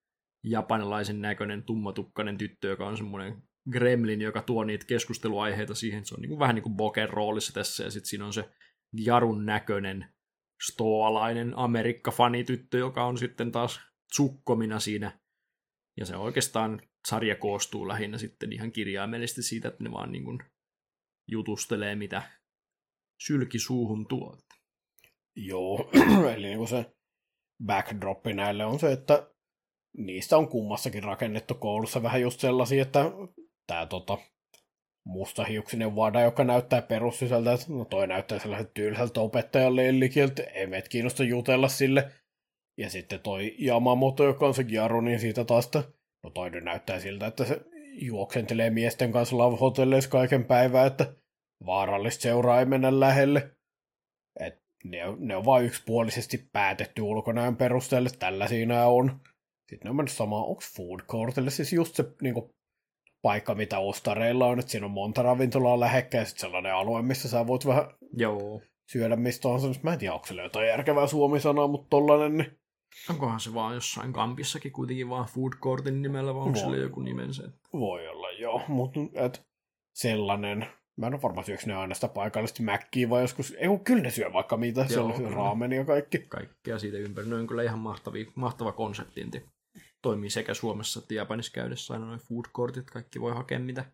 japanilaisen näköinen tummatukkainen tyttö, joka on semmoinen gremlin, joka tuo niitä keskusteluaiheita siihen. Se on niin kuin, vähän niin kuin Boken roolissa tässä, ja sitten siinä on se Jarun näköinen stoalainen Amerikka-fanityttö, joka on sitten taas tsukkomina siinä. Ja se oikeastaan sarja koostuu lähinnä sitten ihan kirjaimellisesti siitä, että ne vaan niin kuin jutustelee, mitä sylki suuhun tuo. Joo, eli niin kuin se backdropi näille on se, että niistä on kummassakin rakennettu koulussa vähän just sellaisia, että tämä tota, mustahiuksinen vada, joka näyttää perussisältä, että no toi näyttää sellaiset tylsältä opettajan lellikiltä, ei meitä kiinnosta jutella sille. Ja sitten toi Yamamoto, joka on se Gyaru, niin siitä taas, että no toi nyt näyttää siltä, että se juoksentelee miesten kanssa love kaiken päivää, että vaarallista seuraa ei mennä lähelle. Et ne, on, ne on vain yksipuolisesti päätetty ulkonäön perusteelle, tällä siinä on. Sitten on mennyt samaan, onko food courtille, siis just se niin kuin, paikka, mitä ostareilla on, että siinä on monta ravintolaa lähekkäin, ja sitten sellainen alue, missä sä voit vähän Joo. syödä mistä on. Mä en tiedä, onko se jotain järkevää suomi-sanaa, mutta tollanen, niin Onkohan se vaan jossain kampissakin kuitenkin vaan food courtin nimellä, vai onko sille joku nimensä? voi olla joo, mutta et, sellainen. Mä en ole varma, syöks ne aina sitä paikallisesti mäkkiä vai joskus, ei kun kyllä ne syö vaikka mitä, se on raameni ja kaikki. Kaikkea siitä ympäri. Ne on kyllä ihan mahtavia, mahtava konsepti. Toimii sekä Suomessa että Japanissa käydessä aina noin food courtit. Kaikki voi hakea mitä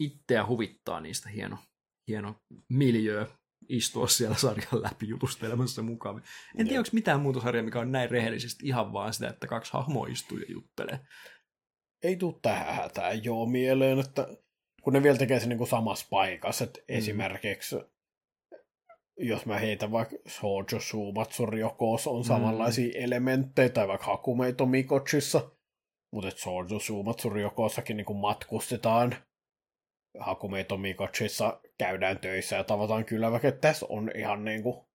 itseä huvittaa niistä. Hieno, hieno miljöö istua siellä sarjan läpi jutustelemassa mukavia. En tiedä, onko mitään muuta sarjaa, mikä on näin rehellisesti ihan vaan sitä, että kaksi hahmoa istuu ja juttelee. Ei tuu tähän hätään joo mieleen, että kun ne vielä tekee sen niin kuin samassa paikassa, että mm. esimerkiksi jos mä heitän vaikka Shoujo Sumatsu Ryokos on samanlaisia mm. elementtejä, tai vaikka Hakumeito Mikochissa, mutta että Shoujo Sumatsu Ryokossakin niin matkustetaan Hakumeito Mikochissa käydään töissä ja tavataan kylläväkin, että tässä on ihan niin kuin,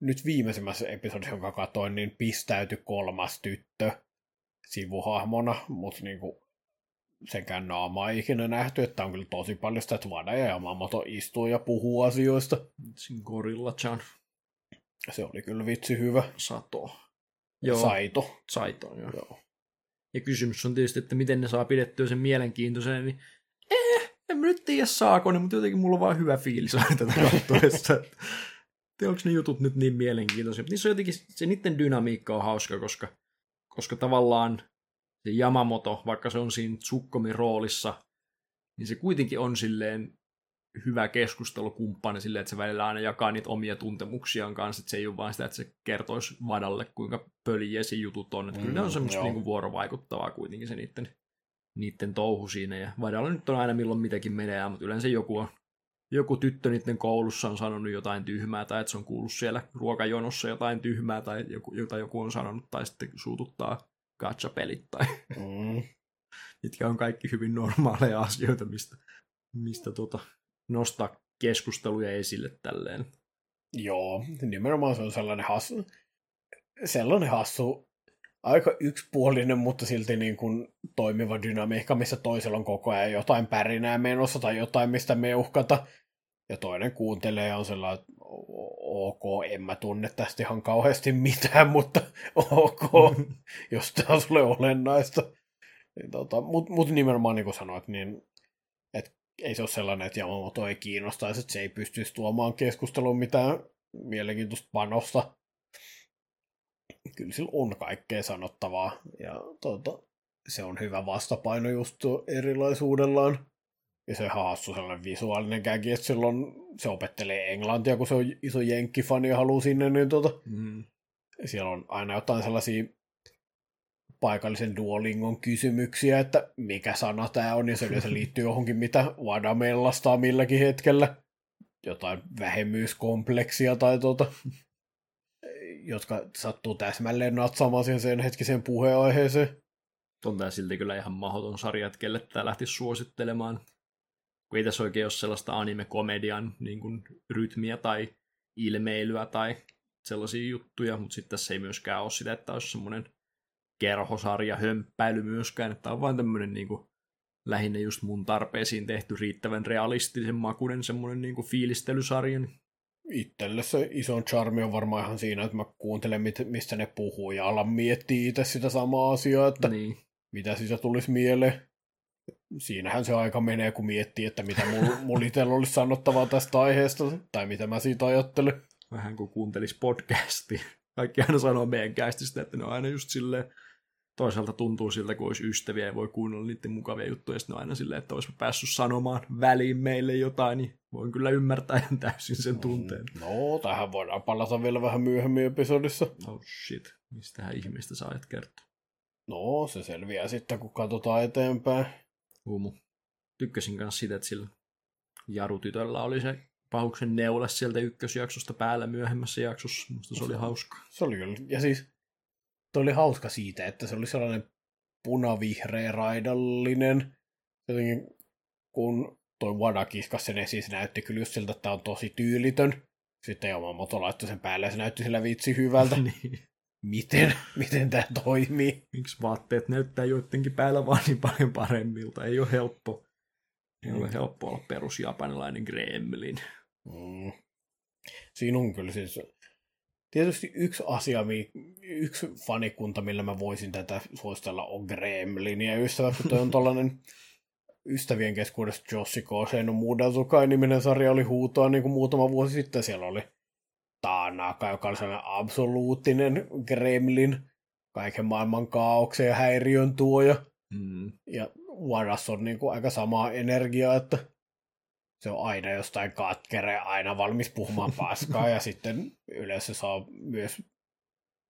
nyt viimeisimmässä episodissa, jonka katoin, niin pistäytyi kolmas tyttö sivuhahmona, mutta niin kuin senkään naamaa ikinä nähty, että on kyllä tosi paljon sitä, että Vada ja Yamamoto istuu ja puhuu asioista. Siinä Gorilla-chan Se oli kyllä vitsi hyvä. sato. Joo. Saito. Saito, joo. Joo. Ja kysymys on tietysti, että miten ne saa pidettyä sen mielenkiintoisen, niin eh, en mä nyt tiedä saako ne, mutta jotenkin mulla on vaan hyvä fiilis aina tätä kattoessa. onko ne jutut nyt niin mielenkiintoisia. Niissä on jotenkin, se niiden dynamiikka on hauska, koska, koska tavallaan se Yamamoto, vaikka se on siinä Tsukkomin roolissa, niin se kuitenkin on silleen hyvä keskustelukumppani silleen, että se välillä aina jakaa niitä omia tuntemuksiaan kanssa, että se ei ole vaan sitä, että se kertoisi Vadalle, kuinka pöljiä se jutut on. Että kyllä ne on Mm, semmoista joo. niinku vuorovaikuttavaa kuitenkin se niiden, niiden touhu siinä. Ja Vadalla nyt on aina milloin mitäkin menee, mutta yleensä joku on joku tyttö niiden koulussa on sanonut jotain tyhmää, tai että se on kuullut siellä ruokajonossa jotain tyhmää, tai joku, jota joku on sanonut, tai sitten suututtaa gacha-pelit, tai Mm. mitkä on kaikki hyvin normaaleja asioita, mistä, mistä tota, nostaa keskusteluja esille tälleen. Joo, nimenomaan se on sellainen hassu, sellainen hassu, aika yksipuolinen, mutta silti niin kuin toimiva dynamiikka, missä toisella on koko ajan jotain pärinää menossa tai jotain, mistä meuhkata. Ja toinen kuuntelee ja on sellainen, että "O- ok, en mä tunne tästä ihan kauheasti mitään, mutta ok, jos tämä on sulle olennaista. Niin tota, Mutta mut nimenomaan niin kuin sanoit, niin et ei se ole sellainen, että Yamamoto ei kiinnostaisi, että se ei pystyisi tuomaan keskusteluun mitään mielenkiintoista panosta. Kyllä sillä on kaikkea sanottavaa, ja tota, se on hyvä vastapaino just erilaisuudellaan. Ja se hassu sellainen visuaalinen käki, että silloin se opettelee englantia, kun se on iso jenkkifani ja haluaa sinne, niin tota, Mm. siellä on aina jotain sellaisia paikallisen Duolingon kysymyksiä, että mikä sana tämä on, ja se yleensä liittyy johonkin, mitä Vada mellastaa milläkin hetkellä. Jotain vähemyyskompleksia tai tuota, jotka sattuu täsmälleen natsaamaan siihen sen hetkisen puheenaiheeseen. On tämä silti kyllä ihan mahdoton sarja, että kelle tämä lähti suosittelemaan. Kun ei tässä oikein ole sellaista anime-komedian niin kuin, rytmiä tai ilmeilyä tai sellaisia juttuja, mutta sitten tässä ei myöskään ole sitä, että olisi semmoinen kerhosarja, hömppäily myöskään, että on vain tämmöinen niin kuin, lähinnä just mun tarpeisiin tehty riittävän realistisen makuinen semmoinen niin kuin fiilistelysarja. Itselle se iso charmi on varmaan ihan siinä, että mä kuuntelen, mistä ne puhuu ja alan miettiä itse sitä samaa asiaa, että niin. mitä siitä tulisi mieleen. Siinähän se aika menee, kun miettii, että mitä mulla mul itsellä olisi sanottavaa tästä aiheesta, tai mitä mä siitä ajattelen. Vähän kuin kuuntelis podcasti. Kaikki aina sanoo meidän kästistä, että ne on aina just silleen, toisaalta tuntuu siltä, kun olisi ystäviä ja voi kuunnella niiden mukavia juttuja, ja sitten on aina silleen, että olisi päässyt sanomaan väliin meille jotain, niin voin kyllä ymmärtää ihan täysin sen tunteen. No, tähän voidaan palata vielä vähän myöhemmin episodissa. Oh shit, mistähän ihmistä sä ajat kertoa? No, se selviää sitten, kun katsotaan eteenpäin. Huumu. Tykkäsin kanssa sitä, että sillä Jarutytöllä oli se pahuksen neula sieltä ykkösjaksosta päällä myöhemmässä jaksossa. Musta se oli hauska. Se oli kyllä. Ja siis toi oli hauska siitä, että se oli sellainen punavihreä raidallinen. Jotenkin kun toi Wada kiskas sen esiin, se näytti kyllä just siltä, että tämä on tosi tyylitön. Sitten Yamamoto laittoi sen päälle ja se näytti sillä vitsi hyvältä. niin. Miten? Miten tämä toimii? Miksi vaatteet näyttää joidenkin päällä vaan niin paljon paremmilta? Ei ole helppo. Ei mm. ole helppo olla perus japanilainen gremlin. Mm. Siinä on kyllä siis Tietysti yksi asia, yksi fanikunta, millä mä voisin tätä suositella, on Gremlin. Ja ystävä, kun toi on tollanen ystävien keskuudessa Joshi Koseino Mudazukai niminen sarja oli huutoa niin kuin muutama vuosi sitten. Siellä oli Tanaka, joka oli sellainen absoluuttinen gremlin, kaiken maailman kaauksen ja häiriön tuoja. Mm. Ja Waras on niin kuin aika samaa energiaa, että se on aina jostain katkere, aina valmis puhumaan paskaa ja sitten yleensä saa myös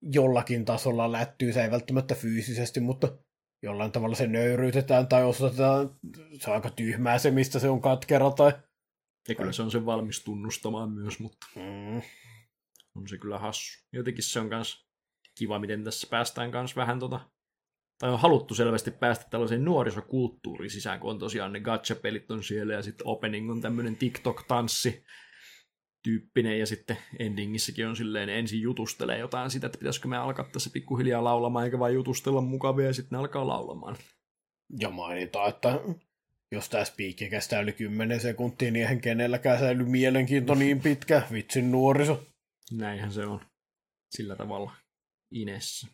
jollakin tasolla lättyä, se ei välttämättä fyysisesti, mutta jollain tavalla se nöyryytetään tai osoitetaan, se on aika tyhmää se, mistä se on katkera tai... Ja kyllä se on sen valmis tunnustamaan myös, mutta mm. On se kyllä hassu. Jotenkin se on myös kiva, miten tässä päästään myös vähän tota tai on haluttu selvästi päästä tällaiseen nuorisokulttuuriin sisään, kun on tosiaan ne gacha-pelit on siellä ja sitten opening on tämmöinen TikTok-tanssi tyyppinen ja sitten endingissäkin on silleen ensin jutustelee jotain sitä, että pitäisikö me alkaa tässä pikkuhiljaa laulamaan eikä vain jutustella mukavia ja sitten ne alkaa laulamaan. Ja mainita, että jos tämä spiikki kestää yli 10 sekuntia, niin eihän kenelläkään säily mielenkiinto niin pitkä, vitsin nuoriso. Näinhän se on. Sillä tavalla Inessa.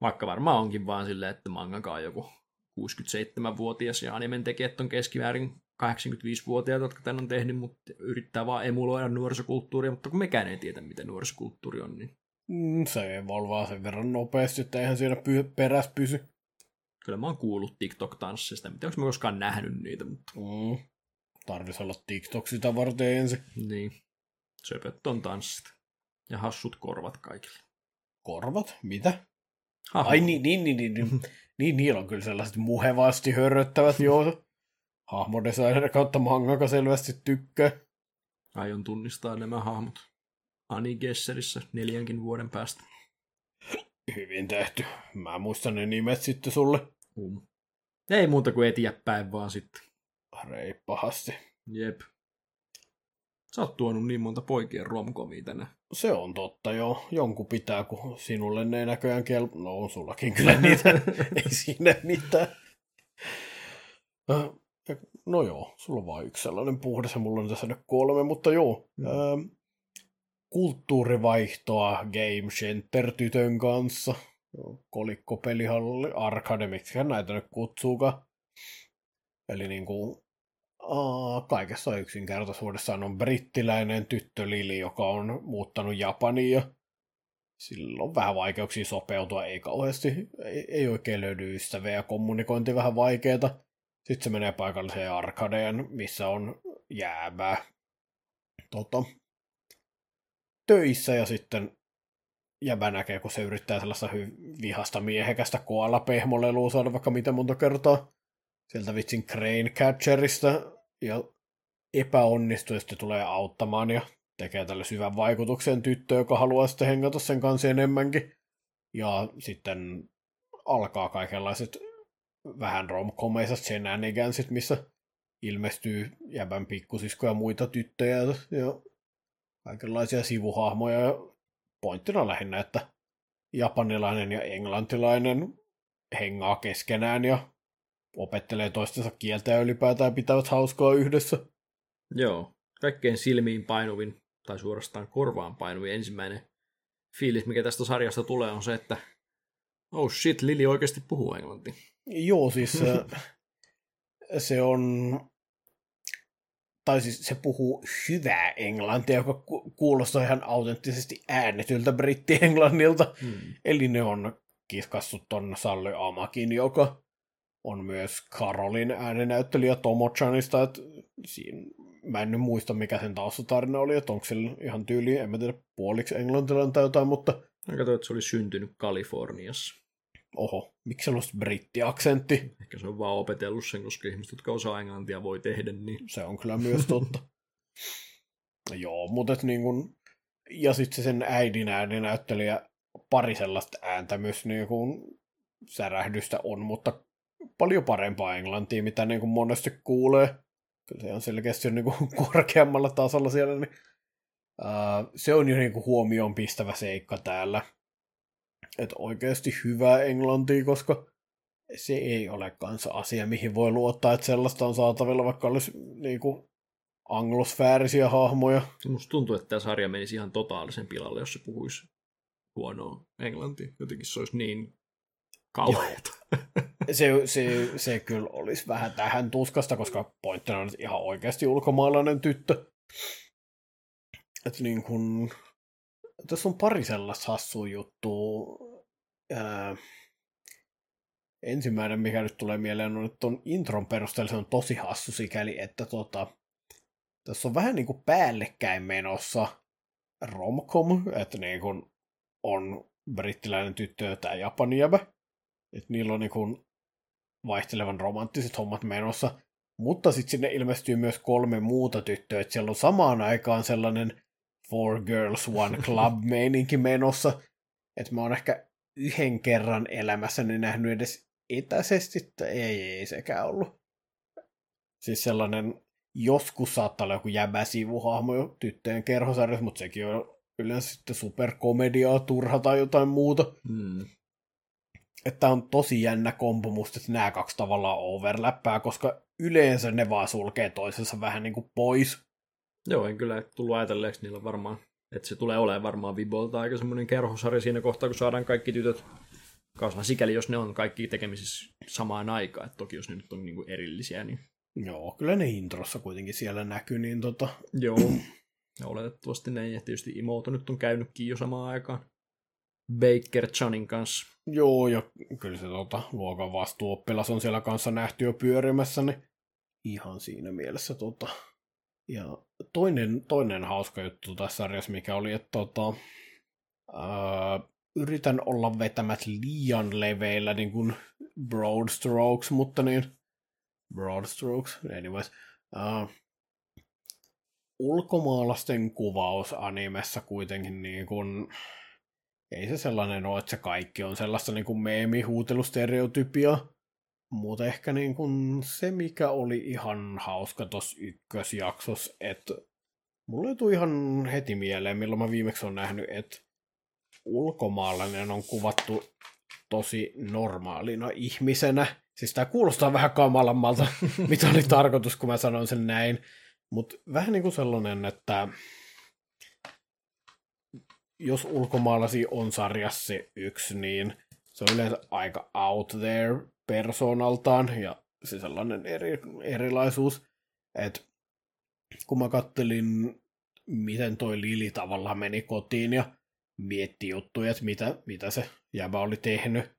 Vaikka varmaan onkin vaan silleen, että mangaka on joku 67-vuotias ja animen tekijät on keskimäärin 85-vuotiaat, jotka tämän on tehnyt, mutta yrittää vaan emuloida nuorisokulttuuria, mutta kun mekään ei tiedä, mitä nuorisokulttuuri on, niin... Mm, se evolvaa sen verran nopeasti, että eihän siinä py- peräs pysy. Kyllä mä oon kuullut TikTok-tanssista, mutta onko mä koskaan nähnyt niitä, mutta... Mm. Tarvisi olla TikTok sitä varten ensin. Niin. Söpöt on tanssit. Ja hassut korvat kaikille. Korvat? Mitä? Aha. Ai niin, niin, niin, niin, niin, niin, niillä on kyllä sellaiset muhevasti hörröttävät, joo. Hahmodesigner kautta mangaka selvästi tykkää. Aion tunnistaa nämä hahmot. Ani Gesserissä neljänkin vuoden päästä. Hyvin tehty. Mä muistan ne nimet sitten sulle. Um. Ei muuta kuin eteenpäin vaan sitten. Reippahasti. Jep. Sä oot tuonut niin monta poikien romkomia tänne. Se on totta, joo. Jonkun pitää, kun sinulle ne näköjään kelp... No, on sullakin kyllä niitä. Ei siinä mitään. No joo, sulla on vain yksi sellainen puhdas ja mulla on tässä nyt kolme, mutta joo. Mm. Ähm, kulttuurivaihtoa Game Center tytön kanssa. Kolikkopelihalli, arcade, miksi näitä nyt kutsuukaan. Eli niin kuin Aa, kaikessa yksinkertaisuudessaan on brittiläinen tyttö Lili, joka on muuttanut Japaniin ja sillä on vähän vaikeuksia sopeutua, ei kauheasti, ei, ei oikein löydy ystäviä ja kommunikointi vähän vaikeeta. Sitten se menee paikalliseen arkadeen, missä on jäävää tota, töissä ja sitten jäbä näkee, kun se yrittää sellaista hy- vihasta miehekästä koala pehmolelua saada vaikka miten monta kertaa sieltä vitsin Crane Catcherista ja sitten tulee auttamaan ja tekee tälle syvän vaikutuksen tyttö, joka haluaa sitten hengata sen kanssa enemmänkin. Ja sitten alkaa kaikenlaiset vähän romkomeissa shenanigansit, missä ilmestyy jäbän pikkusisko ja muita tyttöjä ja kaikenlaisia sivuhahmoja. Ja pointtina lähinnä, että japanilainen ja englantilainen hengaa keskenään ja opettelee toistensa kieltä ja ylipäätään pitävät hauskaa yhdessä. Joo, kaikkein silmiin painuvin tai suorastaan korvaan painuvin ensimmäinen fiilis, mikä tästä sarjasta tulee, on se, että oh shit, Lili oikeasti puhuu englantia. Joo, siis se on, tai siis se puhuu hyvää englantia, joka kuulostaa ihan autenttisesti äänetyltä britti-englannilta. Hmm. Eli ne on kiskassut ton Sally Amakin, joka on myös Karolin ääninäyttelijä Tomo-chanista, että siinä, mä en nyt muista mikä sen taustatarina oli, että onko sillä ihan tyyli, en mä tiedä, puoliksi englantilainen tai jotain, mutta... Mä katsoin, että se oli syntynyt Kaliforniassa. Oho, miksi se on brittiaksentti? Ehkä se on vaan opetellut sen, koska ihmiset, jotka osaa englantia, voi tehdä niin. Se on kyllä myös totta. Joo, mutta et niin kun... Ja sitten se sen äidin ääninäyttelijä pari sellaista ääntä myös niin kun särähdystä on, mutta paljon parempaa englantia, mitä niin kuin monesti kuulee. Kyllä se on selkeästi niin kuin korkeammalla tasolla siellä, niin uh, se on jo niin kuin huomioon pistävä seikka täällä. Että oikeasti hyvää englantia, koska se ei ole kanssa asia, mihin voi luottaa, että sellaista on saatavilla, vaikka olisi niin kuin anglosfäärisiä hahmoja. Musta tuntuu, että tämä sarja menisi ihan totaalisen pilalle, jos se puhuisi huonoa englantia. Jotenkin se olisi niin kauheata. se, se, se kyllä olisi vähän tähän tuskasta, koska pointtina on ihan oikeasti ulkomaalainen tyttö. Et niin kun, tässä on pari sellaista hassua juttua. Ää, ensimmäinen, mikä nyt tulee mieleen, on, että tuon intron perusteella se on tosi hassu sikäli, että tota, tässä on vähän niin kuin päällekkäin menossa romcom, että niin kuin on brittiläinen tyttö ja tämä japani jäbä. Että niillä on niin vaihtelevan romanttiset hommat menossa. Mutta sitten sinne ilmestyy myös kolme muuta tyttöä, että siellä on samaan aikaan sellainen Four Girls One Club-meininki menossa. Että mä oon ehkä yhden kerran elämässäni nähnyt edes etäisesti, että ei, ei sekään ollut. Siis sellainen, joskus saattaa olla joku jäbä sivuhahmo jo tyttöjen kerhosarjassa, mutta sekin on yleensä sitten superkomediaa, turha tai jotain muuta. Hmm että on tosi jännä kompo musta, että nämä kaksi tavallaan overlappää, koska yleensä ne vaan sulkee toisensa vähän niin kuin pois. Joo, en kyllä tullut ajatelleeksi niillä varmaan, että se tulee olemaan varmaan Vibolta aika semmoinen kerhosarja siinä kohtaa, kun saadaan kaikki tytöt kasvaa sikäli, jos ne on kaikki tekemisissä samaan aikaan, että toki jos ne nyt on niin kuin erillisiä, niin... Joo, kyllä ne introssa kuitenkin siellä näkyy, niin tota... Joo, ja oletettavasti ne, ja tietysti Imouto nyt on käynytkin jo samaan aikaan. Baker Johnin kanssa. Joo, ja kyllä se tota, luokan vastuuoppilas on siellä kanssa nähty jo pyörimässä, niin ihan siinä mielessä. Tota. Ja toinen, toinen hauska juttu tässä sarjassa, mikä oli, että tota, ää, yritän olla vetämät liian leveillä niin kuin broad strokes, mutta niin broad strokes, anyways. Ää, ulkomaalaisten kuvaus animessa kuitenkin niin kuin, ei se sellainen ole, että se kaikki on sellaista niin meemihuutelustereotypia, mutta ehkä niin kuin se, mikä oli ihan hauska tuossa ykkösjaksossa, että mulle tuli ihan heti mieleen, milloin mä viimeksi on nähnyt, että ulkomaalainen on kuvattu tosi normaalina ihmisenä. Siis tämä kuulostaa vähän kamalammalta, mitä oli tarkoitus, kun mä sanoin sen näin. Mutta vähän niin kuin sellainen, että jos ulkomaalaisia on sarjassa yksi, niin se on yleensä aika out there persoonaltaan ja se sellainen eri, erilaisuus, että kun mä kattelin, miten toi Lili tavallaan meni kotiin ja mietti juttuja, että mitä, mitä se jäbä oli tehnyt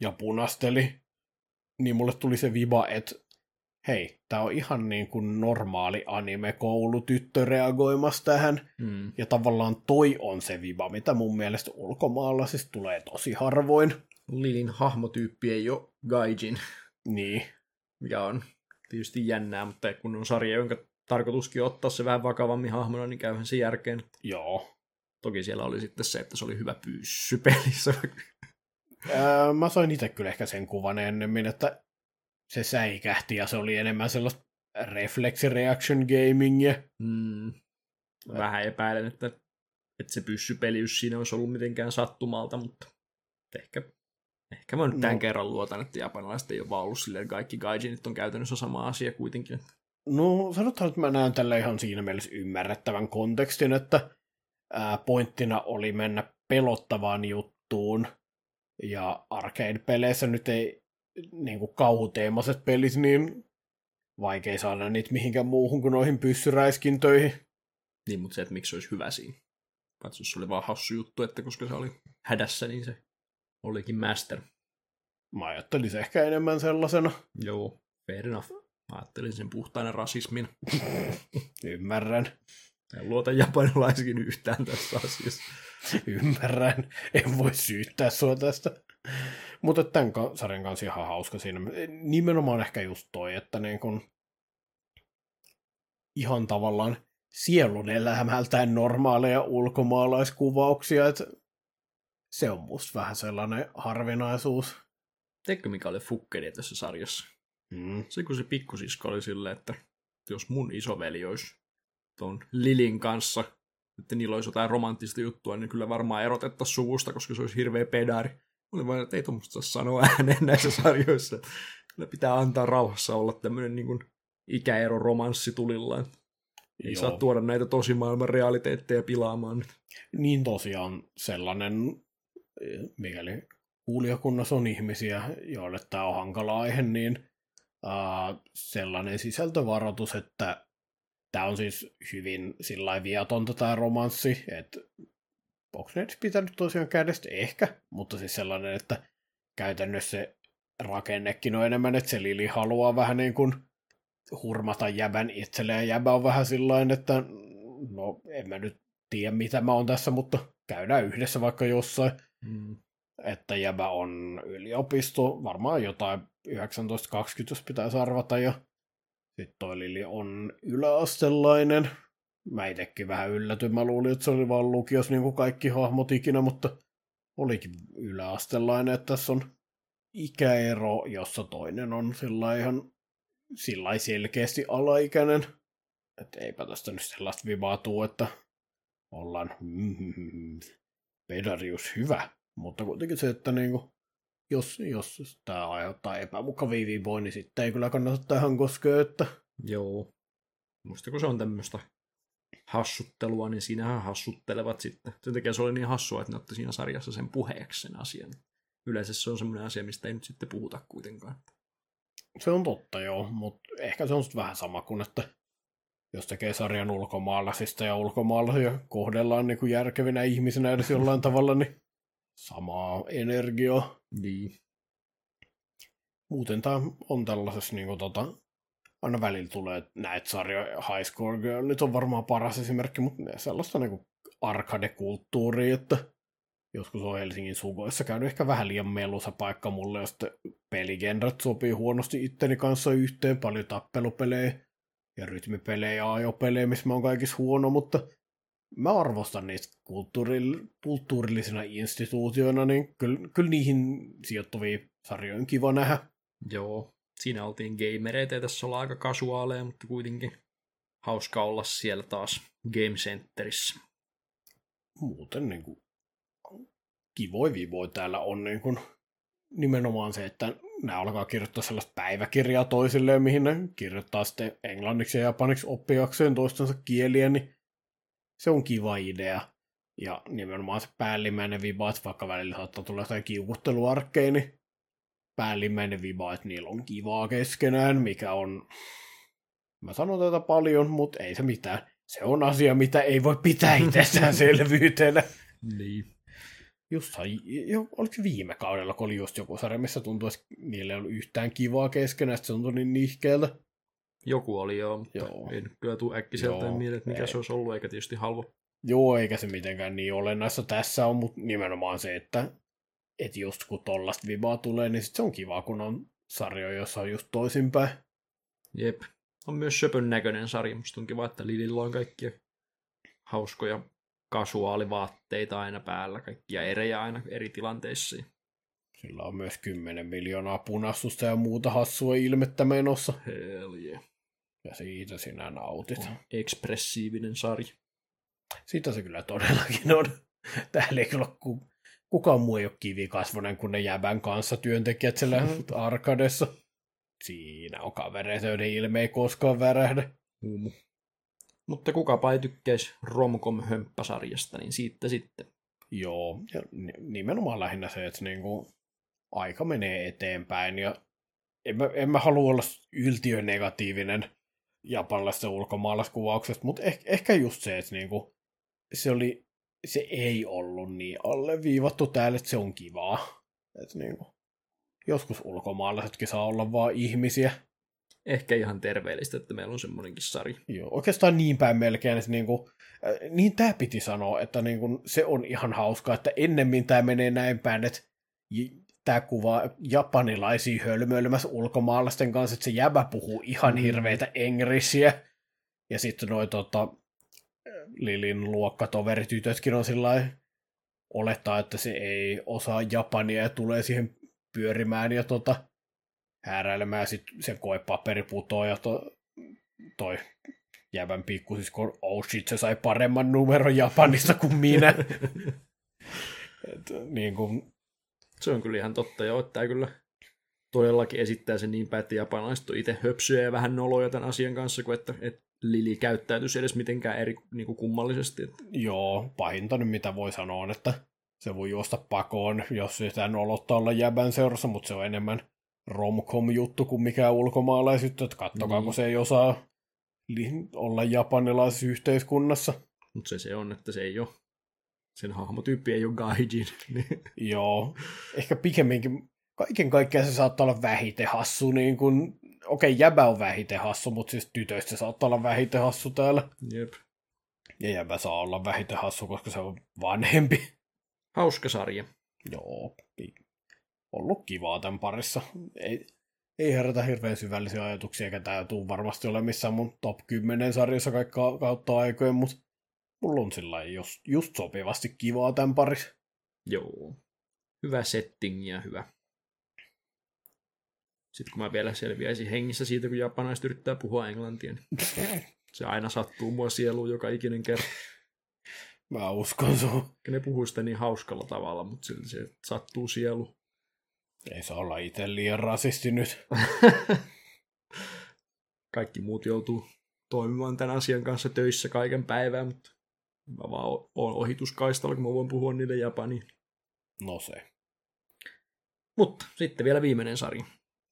ja punasteli, niin mulle tuli se viba, että hei, tämä on ihan niin kuin normaali anime-koulutyttö reagoimassa tähän. Mm. Ja tavallaan toi on se viba, mitä mun mielestä ulkomailla siis tulee tosi harvoin. Lilin hahmotyyppi ei ole Gaijin, Niin, mikä on tietysti jännää, mutta kun on sarja, jonka tarkoituskin ottaa se vähän vakavammin hahmona, niin käyhän se järkeen. joo. Toki siellä oli sitten se, että se oli hyvä pyssy pelissä. Ää, mä sain itse kyllä ehkä sen kuvan ennemmin, että se säikähti ja se oli enemmän sellaista reflex reaction gamingia. Mm. Vähän epäilen, että, että se pyssypeliys siinä olisi ollut mitenkään sattumalta, mutta ehkä, ehkä mä nyt tämän No. kerran luotan, että japanilaiset ei ole vaan ollut silleen, kaikki gaijinit on käytännössä sama asia kuitenkin. No sanotaan, että mä näen tällä ihan siinä mielessä ymmärrettävän kontekstin, että ää, pointtina oli mennä pelottavaan juttuun, ja arcade-peleissä nyt ei niin kuin kauhuteemaiset pelit, niin vaikea saada niitä mihinkään muuhun kuin noihin pyssyräiskintöihin. Niin, mutta se, että miksi se olisi hyvä siinä. Paitsi jos se oli vaan hassu juttu, että koska se oli hädässä, niin se olikin master. Mä ajattelin se ehkä enemmän sellaisena. Joo, fair enough. Mä ajattelin sen puhtaana rasismin. Ymmärrän. En luota japanilaisikin yhtään tässä asiassa. Ymmärrän. En voi syyttää sua tästä. Mutta tämän sarjan kanssa ihan hauska siinä. Nimenomaan ehkä just toi, että niin kun ihan tavallaan sielun elämältään normaaleja ulkomaalaiskuvauksia. Että se on musta vähän sellainen harvinaisuus. Tiedätkö, mikä oli fukkeli tässä sarjassa? Mm. Se, kun se pikkusisko oli silleen, että jos mun isoveli olisi ton Lilin kanssa, että niillä olisi jotain romanttista juttua, niin kyllä varmaan erotettaisiin suvusta, koska se olisi hirveä pedari. Oli vain, että ei tuommoista saa sanoa ääneen näissä sarjoissa. Kyllä pitää antaa rauhassa olla tämmöinen niin ikäero romanssi tulillaan. Ei Joo. saa tuoda näitä tosi maailman realiteetteja pilaamaan nyt. Niin tosiaan sellainen, mikäli kuulijakunnassa on ihmisiä, joille tämä on hankala aihe, niin uh, sellainen sisältövaroitus, että tämä on siis hyvin sillä viatonta tämä romanssi, että onko ne edes pitänyt tosiaan kädestä? Ehkä, mutta siis sellainen, että käytännössä se rakennekin on enemmän, että se Lili haluaa vähän niin kuin hurmata jäbän itselleen, ja jäbä on vähän sillain, että no en mä nyt tiedä mitä mä oon tässä, mutta käydään yhdessä vaikka jossain, Mm. että jäbä on yliopisto, varmaan jotain 1920, jos pitäisi arvata, ja sitten toi Lili on yläastelainen. Mä itekin vähän yllätyin, mä luulin, että se oli vaan lukios niin kuin kaikki hahmot ikinä, mutta olikin yläastelainen, että tässä on ikäero, jossa toinen on sillä ihan sillä selkeästi alaikäinen. Että eipä tästä nyt sellaista vibaa tuu, että ollaan pedarius hyvä. Mutta kuitenkin se, että niinku, jos, jos tämä aiheuttaa epämukavia viboja, niin sitten ei kyllä kannata tähän koskea, että Joo. Muista kun se on tämmöistä hassuttelua, niin siinähän hassuttelevat sitten. Sen takia se oli niin hassua, että ne otti siinä sarjassa sen puheeksi sen asian. Yleensä se on semmoinen asia, mistä ei nyt sitten puhuta kuitenkaan. se on totta joo, mutta ehkä se on sitten vähän sama kuin, että jos tekee sarjan ulkomaalaisista ja ulkomaalaisia kohdellaan niin kuin järkevinä ihmisinä edes jollain tavalla, niin samaa energiaa. Niin. Muuten tämä on tällaisessa, niin kuin, tota, aina välillä tulee näitä sarjoja, High Score Girl nyt on varmaan paras esimerkki, mutta ne sellaista niin arcade-kulttuuria, että joskus on Helsingin sugoissa käynyt ehkä vähän liian melusa paikka mulle, ja sitten peligenret sopii huonosti itteni kanssa yhteen, paljon tappelupelejä ja rytmipelejä ja ajopelejä, missä mä oon kaikissa huono, mutta mä arvostan niistä kulttuuril- kulttuurillisina instituutioina, niin kyllä, kyllä niihin sijoittuvia sarjoja on kiva nähdä. Joo. Siinä oltiin gamereita ja tässä ollaan aika kasuaaleja, mutta kuitenkin hauska olla siellä taas Game Centerissä. muuten niin kuin, kivoi vivoi täällä on niin kuin, nimenomaan se, että nämä alkaa kirjoittaa sellaista päiväkirjaa toisilleen, mihin ne kirjoittaa sitten englanniksi ja japaniksi oppiakseen toistensa kieliä, niin se on kiva idea. Ja nimenomaan se päällimmäinen viba, että vaikka välillä saattaa tulla jotain kiukutteluarkkeja, niin päällimmäinen viba, että niillä on kivaa keskenään, mikä on, mä sanon tätä paljon, mutta ei se mitään. Se on asia, mitä ei voi pitää itsestäänselvyytenä. Niin. Just, jo, oliko viime kaudella, kun oli just joku sarja, missä tuntui, että niillä ei ollut yhtään kivaa keskenään, että se tuntui niin nihkeältä. Joku oli joo, mutta Joo. ei nyt kyllä tule äkkiseltään Joo, mieleen, että mikä ei. se olisi ollut, eikä tietysti halvo. Joo, eikä se mitenkään niin olennaista tässä on, mutta nimenomaan se, että, että just kun tollasta vibaa tulee, niin sit se on kiva, kun on sarjoja, jossa on just toisinpäin. Jep. On myös söpön näköinen sarja. Musta on kiva, että Lilillä on kaikkia hauskoja kasuaalivaatteita aina päällä, kaikkia erejä aina eri tilanteissa. Sillä on myös 10 miljoonaa punastusta ja muuta hassua ilmettä menossa. Hell yeah. Ja siitä sinä nautit. On ekspressiivinen sarja. Siitä se kyllä todellakin on. Täällä ei kyllä ku, kukaan muu ei ole kivikasvonen kuin ne jäbän kanssa työntekijät siellä arkadessa. Siinä on kavereita, joiden ilme ei koskaan värähdä. Huumu. Mutta kukapa ei tykkäisi romcom hömppäsarjasta, niin siitä sitten. Joo, ja ni- nimenomaan lähinnä se, että niinku aika menee eteenpäin ja en mä, en mä halua olla yltiönegatiivinen japanilaisesta ulkomaalaiskuvauksesta, mutta ehkä, ehkä just se, että niinku, se, oli, se ei ollut niin alleviivattu täällä, että se on kivaa. Että niinku, joskus ulkomaalaisetkin saa olla vaan ihmisiä. Ehkä ihan terveellistä, että meillä on semmoinenkin sarja. Joo, oikeastaan niin päin melkein, että niinku, äh, niin tämä piti sanoa, että niinku, se on ihan hauskaa, että ennemmin tämä menee näin päin, että tämä kuvaa japanilaisia hölmöilemässä ulkomaalaisten kanssa, että se jäbä puhuu ihan Mm. hirveitä engrisiä, ja sitten noi tota, Lilin luokkatoveritytötkin on sillä olettaa, että se ei osaa japania ja tulee siihen pyörimään ja tota, hääräilemään, ja sitten se koepaperi putoo, ja to, toi jävän pikkusisko, oh shit, se sai paremman numeron Japanista kuin minä. Et, niin kuin, Se on kyllä ihan totta, joo, että kyllä todellakin esittää sen niin päin, että japanilaiset on itse höpsyjä ja vähän noloja tämän asian kanssa, kuin että, että Lili käyttäytyisi edes mitenkään eri niin kuin kummallisesti. Että, joo, pahinta nyt mitä voi sanoa on, että se voi juosta pakoon, jos sitä nolottaa olla jäbän seurassa, mutta se on enemmän romcom-juttu kuin mikään ulkomaalaisjuttu, että kattokaa, Niin. kun se ei osaa olla japanilaisessa yhteiskunnassa. mutta se se on, että se ei ole, sen hahmotyyppi ei ole gaijin. Joo, ehkä pikemminkin, kaiken kaikkiaan se saattaa olla vähiten hassu, niin kuin, okei, jäbä on vähiten hassu, mutta siis tytöistä saattaa olla vähiten hassu täällä. jep. Ja jäbä saa olla vähiten hassu, koska se on vanhempi. Hauska sarja. Joo, ollut kivaa tämän parissa. Ei, ei herätä hirveän syvällisiä ajatuksia, eikä tämä tuu varmasti ole missään mun top 10 sarjassa kaikka kautta aikojen, mutta mulla on sillä just, just sopivasti kivaa tämän parissa. Joo. Hyvä setting ja hyvä. Sitten kun mä vielä selviäisin hengissä siitä, kun japanaiset yrittää puhua englantia, niin se aina sattuu mua sieluun joka ikinen kerta. Mä uskon sun. Ne puhuu sitä niin hauskalla tavalla, mutta silti se sattuu sielu. Ei saa olla itse liian rasisti nyt. Kaikki muut joutuu toimimaan tämän asian kanssa töissä kaiken päivää, mutta mä vaan oon ohituskaistalla, kun mä voin puhua niille japaniin. No se. Mutta sitten vielä viimeinen sarja.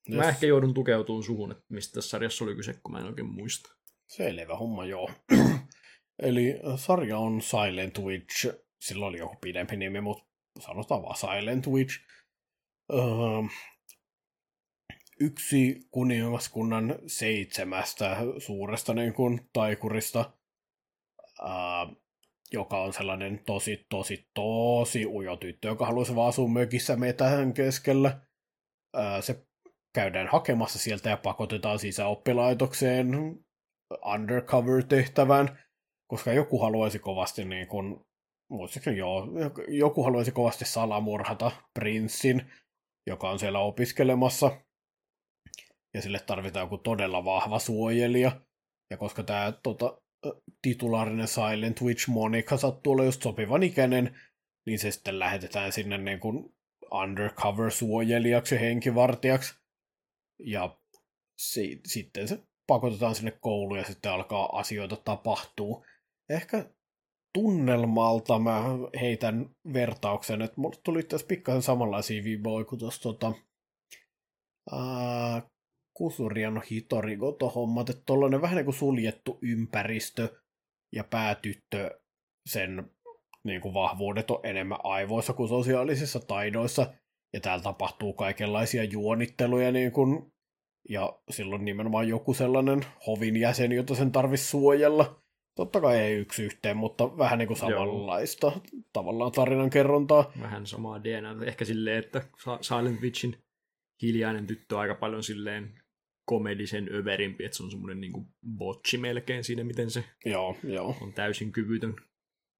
Mä Yes. ehkä joudun tukeutumaan suhun, että mistä tässä sarjassa oli kyse, kun mä en oikein muista. Selvä homma, joo. Eli äh, sarja on Silent Witch. Sillä oli joku pidempi nimi, mutta sanotaan vaan Silent Witch. Öö, yksi kuningaskunnan seitsemästä suuresta niin kuin, taikurista, ää, joka on sellainen tosi, tosi, tosi ujo tyttö, joka haluaisi vaan asua mökissä metän keskellä. Ää, se käydään hakemassa sieltä ja pakotetaan sisäoppilaitokseen undercover-tehtävään, koska joku haluaisi kovasti niin kuin, muistaakseni joo, joku haluaisi kovasti salamurhata prinssin, joka on siellä opiskelemassa, ja sille tarvitaan joku todella vahva suojelija, ja koska tämä tota, titulaarinen Silent Witch Monica sattuu olla just sopivan ikäinen, niin se sitten lähetetään sinne niin kuin undercover-suojelijaksi ja henkivartijaksi, ja si- sitten se pakotetaan sinne kouluun ja sitten alkaa asioita tapahtuu. Ehkä tunnelmalta mä heitän vertauksen, että mulle tuli tässä pikkasen samanlaisia viboja kuin tuossa tota, ää, Kusuriano Hitorigoto-hommat, että tollainen vähän niin kuin suljettu ympäristö ja päätyttö sen niin kuin vahvuudet on enemmän aivoissa kuin sosiaalisissa taidoissa, ja täällä tapahtuu kaikenlaisia juonitteluja niin kuin ja silloin nimenomaan joku sellainen hovin jäsen, jota sen tarvitsisi suojella. Totta kai ei yksi yhteen, mutta vähän niin kuin samanlaista Joo. tavallaan tarinan kerrontaa. Vähän samaa DNA. Ehkä silleen, että Silent Witchin hiljainen tyttö on aika paljon silleen komedisen överimpi, että se on semmoinen niin kuin botchi melkein siinä, miten se joo, joo. on täysin kyvytön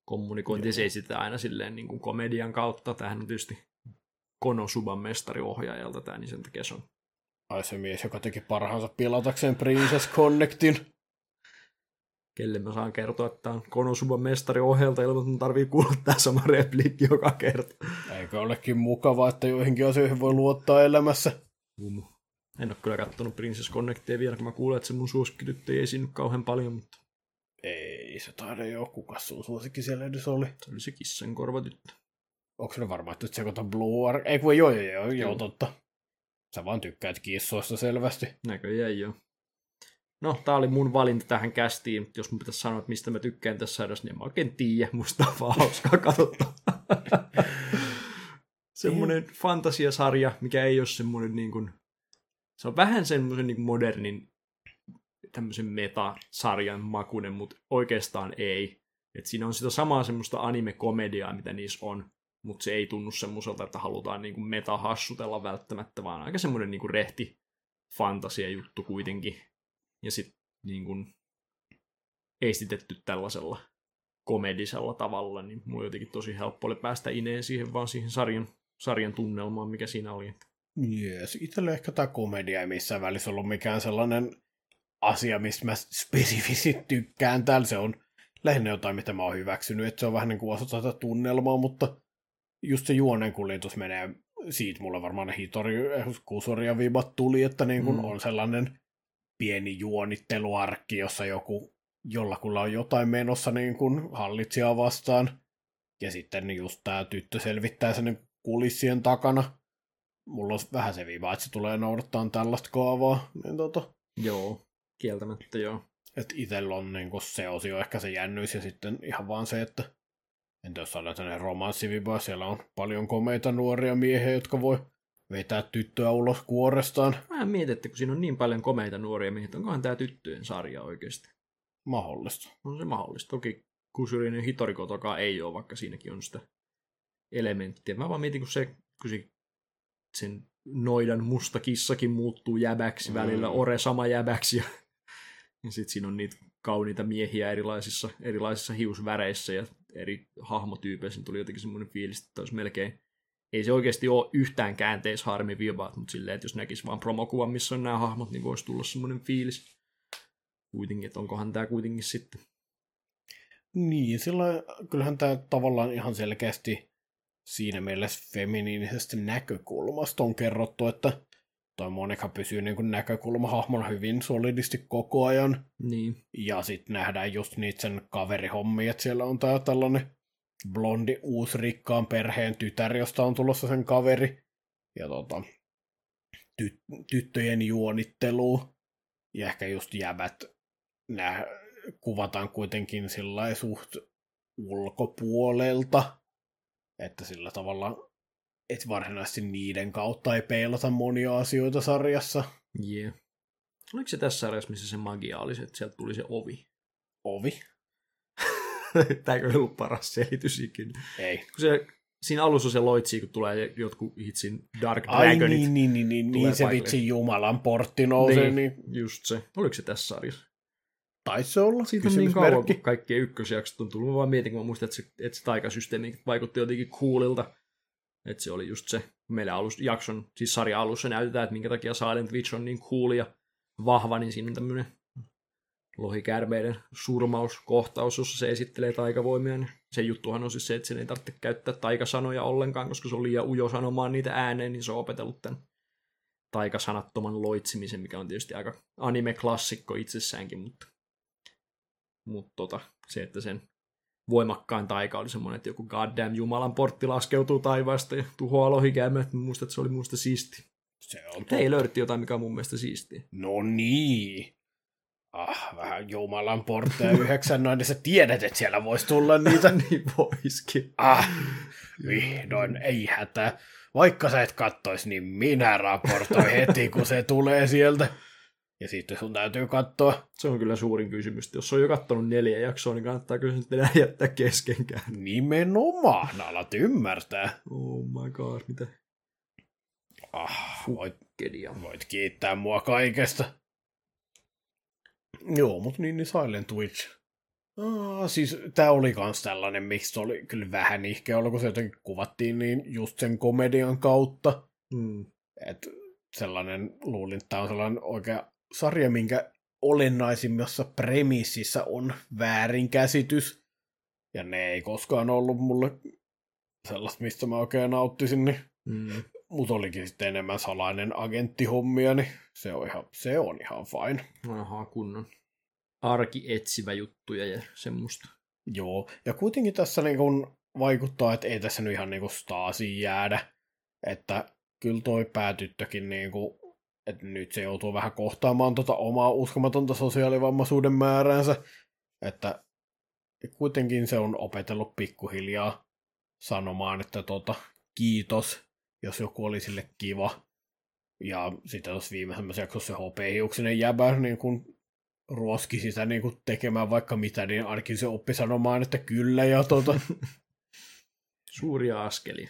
kommunikointi. Se esitetään aina silleen niin kuin komedian kautta. Tämähän on tietysti Konosuban mestariohjaajalta tämä, niin sen takia se on. Ai se mies, joka teki parhaansa pilatakseen Princess Connectin. Kelle mä saan kertoa, että on Konosuban mestariohjelta, ilman mun tarvii kuulla tämä sama repliikki joka kerta. Eikö olekin mukavaa, että joihinkin asioihin voi luottaa elämässä? Um. En ole kyllä kattonut Princess Connectia vielä, kun mä kuulen, että se mun suosikkityttö ei esiinny kauhean paljon, mutta... Ei se taida jo, kuka sun suosikki siellä edes oli? Se oli se kissan korvatyttö. Onko se varmaan, että sekoita Blue Ar... Ei kun joo, joo, joo, joo, totta. Sä vaan tykkäät kissoista selvästi. Näköjään joo. No, tää oli mun valinta tähän kästiin. Jos mun pitäisi sanoa, että mistä mä tykkään tässä sarjassa, niin mä oikein tiedä. Musta on vaan hauskaa katsottaa. semmoinen fantasiasarja, mikä ei ole semmoinen niin kuin se on vähän semmoisen niin modernin tämmöisen metasarjan makunen, mutta oikeastaan ei. Et siinä on sitä samaa semmoista anime-komediaa, mitä niissä on, mutta se ei tunnu semmoiselta, että halutaan niin kuin meta-hassutella välttämättä, vaan aika semmoinen niin kuin rehti fantasia-juttu kuitenkin. Ja sitten niin kuin estitetty tällaisella komedisella tavalla, niin mulla jotenkin tosi helppo oli päästä ineen siihen vaan siihen sarjan, sarjan tunnelmaan, mikä siinä oli. Jees, itselle ehkä tämä komedia ei missään välissä ollut mikään sellainen asia, mistä mä spesifisit tykkään. Täällä se on lähinnä jotain, mitä mä oon hyväksynyt, että se on vähän niin kuin osa tätä tunnelmaa, mutta just se juonen kuljetus menee, siitä mulle varmaan ne hitori, kusoria viibat tuli, että niin kuin mm. on sellainen pieni juonitteluarkki, jossa joku jollakulla on jotain menossa niin kuin hallitsijaa vastaan. Ja sitten just tämä tyttö selvittää sen kulissien takana mulla on vähän se viiva, että se tulee noudattaa tällaista kaavaa. Niin tota, joo, kieltämättä joo. Että itsellä on niin se osio ehkä se jännyys ja sitten ihan vaan se, että entä jos saadaan tämmöinen romanssiviba, siellä on paljon komeita nuoria miehiä, jotka voi vetää tyttöä ulos kuorestaan. Mä mietin, että kun siinä on niin paljon komeita nuoria miehiä, onkohan tämä tyttöjen sarja oikeasti? Mahdollista. On se mahdollista. Toki Kusurinen Hitorikotokaan ei ole, vaikka siinäkin on sitä elementtiä. Mä vaan mietin, kun se, kun se sen noidan musta kissakin muuttuu jäbäksi mm. välillä, ore sama jäbäksi ja, ja sitten siinä on niitä kauniita miehiä erilaisissa, erilaisissa hiusväreissä ja eri hahmotyypeissä, niin tuli jotenkin semmoinen fiilis, että olisi melkein ei se oikeasti ole yhtään käänteisharmi viivaat, mutta silleen, että jos näkisi vaan promokuvan, missä on nämä hahmot, niin voisi tulla semmoinen fiilis kuitenkin, että onkohan tämä kuitenkin sitten. Niin, sillä kyllähän tämä tavallaan ihan selkeästi siinä mielessä feminiinisestä näkökulmasta on kerrottu, että toi Monika pysyy niin kuin näkökulmahahmona hyvin solidisti koko ajan. Niin. Ja sitten nähdään just niitä sen kaverihommia, että siellä on tää tällainen blondi uusrikkaan perheen tytär, josta on tulossa sen kaveri. Ja tota, ty- tyttöjen juonittelu. Ja ehkä just jäbät nää kuvataan kuitenkin sillä suht ulkopuolelta että sillä tavalla et varsinaisesti niiden kautta ei peilata monia asioita sarjassa. Yeah. Oliko se tässä sarjassa, missä se magia oli, että sieltä tuli se ovi? Ovi? Tämä ei ollut paras selitys ikinä. Ei. Kun se, siinä alussa se loitsi, kun tulee jotkut hitsin Dark Dragonit. Ai niin, niin, niin, niin, niin se vitsi Jumalan portti nousee. Niin, niin, just se. Oliko se tässä sarjassa? Taisi olla. Siitä on niin kauan, kun kaikki ykkösjaksot on tullut. Mä vaan mietin, kun mä muistan, että se, että se taikasysteemi vaikutti jotenkin coolilta. Että se oli just se, meillä alus, jakson, siis sarja alussa näytetään, että minkä takia Silent Witch on niin cool ja vahva, niin siinä on tämmöinen lohikärmeiden surmauskohtaus, jossa se esittelee taikavoimia. Niin se juttuhan on siis se, että sen ei tarvitse käyttää taikasanoja ollenkaan, koska se on liian ujo sanomaan niitä ääneen, niin se on opetellut tämän taikasanattoman loitsimisen, mikä on tietysti aika anime-klassikko itsessäänkin, mutta mutta tota, se, että sen voimakkain taika oli semmoinen, että joku goddamn Jumalan portti laskeutuu taivaasta ja tuhoaa lohikäymät. Muistan, että se oli muista siisti. Se on Hei, löydettiin jotain, mikä on mun mielestä siistiä. No niin. Ah, vähän Jumalan portteja yhdeksän noin, niin sä tiedät, että siellä voisi tulla niitä. niin voiskin. Ah, vihdoin, ei hätää. vaikka sä et kattois, niin minä raportoin heti, kun se tulee sieltä. Ja sitten sun täytyy katsoa. Se on kyllä suurin kysymys. Jos on jo kattonut neljä jaksoa, niin kannattaa kyllä sitten enää jättää keskenkään. Nimenomaan, alat ymmärtää. Oh my god, mitä Ah, voit, voit kiittää mua kaikesta. Joo, mutta niin, niin Silent Witch. Ah, siis tää oli kans tällainen, miksi se oli kyllä vähän ihkeä ollut, kun se jotenkin kuvattiin niin just sen komedian kautta. Mm. Et sellainen, luulin, että tämä on sellainen oikea sarja, minkä olennaisimmassa premississä on väärinkäsitys. Ja ne ei koskaan ollut mulle sellaista, mistä mä oikein nauttisin, niin Mm. mut olikin sitten enemmän salainen agenttihommia, niin se on ihan, se on ihan fine. Aha, kunnon arkietsivä juttuja ja semmoista. Joo, ja kuitenkin tässä niin kun vaikuttaa, että ei tässä nyt ihan niin kuin Stasiin jäädä, että kyllä toi päätyttökin niin että nyt se joutuu vähän kohtaamaan tota omaa uskomatonta sosiaalivammaisuuden määräänsä, että kuitenkin se on opetellut pikkuhiljaa sanomaan, että tota, kiitos, jos joku oli sille kiva. Ja sitten tuossa viimeisemmässä jaksossa se hopeahiuksinen jäbä niin kun ruoski sitä niin kun tekemään vaikka mitä, niin ainakin se oppi sanomaan, että kyllä ja tota, Suuria askelia.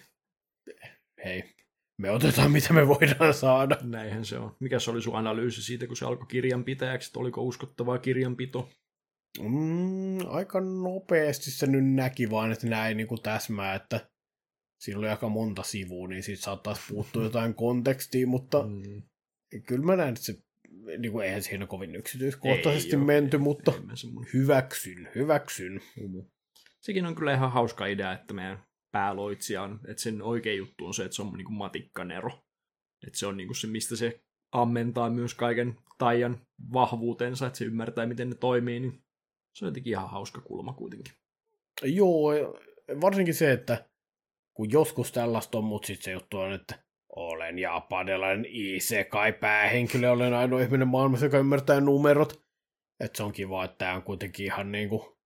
hei, me otetaan mitä me voidaan saada. Näinhän se on. Mikä se oli sun analyysi siitä, kun se alkoi kirjanpitäjäksi, että oliko uskottavaa kirjanpito? Mm, aika nopeasti se nyt näki vaan, että näin niin kuin täsmää, että siinä oli aika monta sivua, niin siitä saattaisi puuttua jotain kontekstia, mutta Mm. kyllä mä näen, että se, niin kuin eihän siinä kovin yksityiskohtaisesti Ei menty, ei, mutta ei semmonen hyväksyn, hyväksyn. humu. Sekin on kyllä ihan hauska idea, että meidän pääloitsija on, että sen oikea juttu on se, että se on niinku matikkanero. Että se on niinku se, mistä se ammentaa myös kaiken taian vahvuutensa, että se ymmärtää, miten ne toimii, niin se on jotenkin ihan hauska kulma kuitenkin. Joo, varsinkin se, että kun joskus tällaista on, mutta sitten se juttu on, että olen japanilainen isekai päähenkilö, olen ainoa ihminen maailmassa, joka ymmärtää numerot. Että se on kiva, että tämä on kuitenkin ihan niinku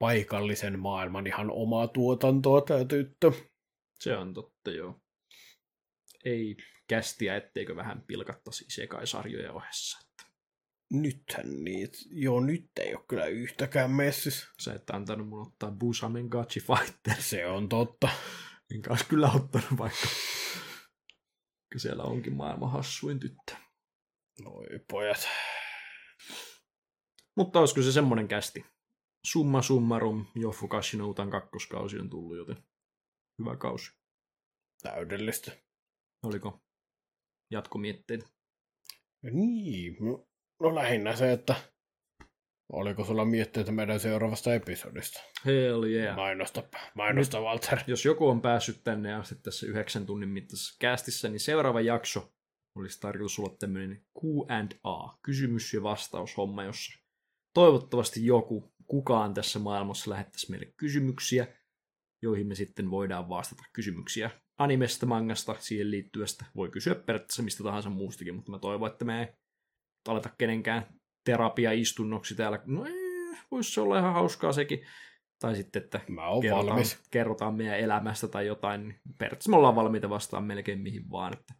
paikallisen maailman ihan omaa tuotantoa tämä tyttö. Se on totta, joo. Ei kästiä, etteikö vähän pilkattaisi sekaisarjoja ohessa. Nythän niitä, joo nyt ei ole kyllä yhtäkään messis. Se, että antanut mun ottaa Busamen Gachi Fighter. Se on totta. Enkä olisi kyllä ottanut vaikka. Siellä onkin maailman hassuin tyttö. Noi pojat. Mutta olisiko se semmonen kästi? Summa summarum, jo Fukashinoutan kakkoskausi on tullut, joten hyvä kausi. Täydellistä. Oliko jatkomietteitä? Niin, no, no lähinnä se, että oliko sulla mietteitä meidän seuraavasta episodista? Hell yeah. Mainosta, mainosta Walter. Jos joku on päässyt tänne asti tässä yhdeksän tunnin mittaisessa kästissä, niin seuraava jakso olisi tarkoitus olla tämmöinen Q&A, kysymys- ja vastaushomma, jossa toivottavasti joku, kukaan tässä maailmassa lähettäisi meille kysymyksiä, joihin me sitten voidaan vastata kysymyksiä animesta, mangasta, siihen liittyvästä. Voi kysyä periaatteessa mistä tahansa muustakin, mutta mä toivon, että me ei aleta kenenkään terapiaistunnoksi täällä. No ei, voisi se olla ihan hauskaa sekin. Tai sitten, että Mä oon kerrotaan, valmis. kerrotaan meidän elämästä tai jotain. niin Periaatteessa me ollaan valmiita vastaan melkein mihin vaan. Että.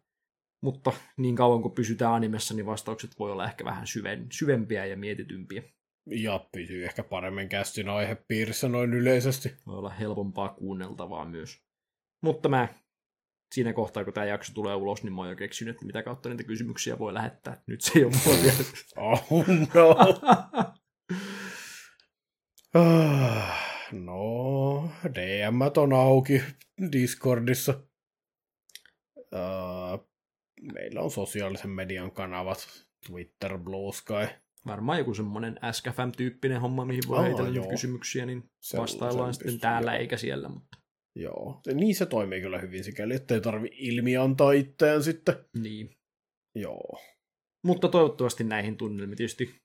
Mutta niin kauan kuin pysytään animessa, niin vastaukset voi olla ehkä vähän syven, syvempiä ja mietitympiä. Ja pysyy ehkä paremmin kästin aihepiirissä noin yleisesti. Voi olla helpompaa kuunneltavaa myös. Mutta mä siinä kohtaa, kun tämä jakso tulee ulos, niin mä oon jo keksinyt, että mitä kautta niitä kysymyksiä voi lähettää. Nyt se ei ole mulla vielä. Oh no. Ah, no, DM on auki Discordissa. Uh, meillä on sosiaalisen median kanavat, Twitter, Blue Sky. Varmaan joku semmoinen SKFM-tyyppinen homma, mihin voi Aa, heitellä joo. kysymyksiä, niin Sellaisen vastaillaan sitten pystyy, täällä eikä siellä. Mutta Joo, se- niin se toimii kyllä hyvin sikäli, ettei tarvi ilmi antaa itseään sitten. niin. Joo. Mutta toivottavasti näihin tunnelmiin. Tietysti,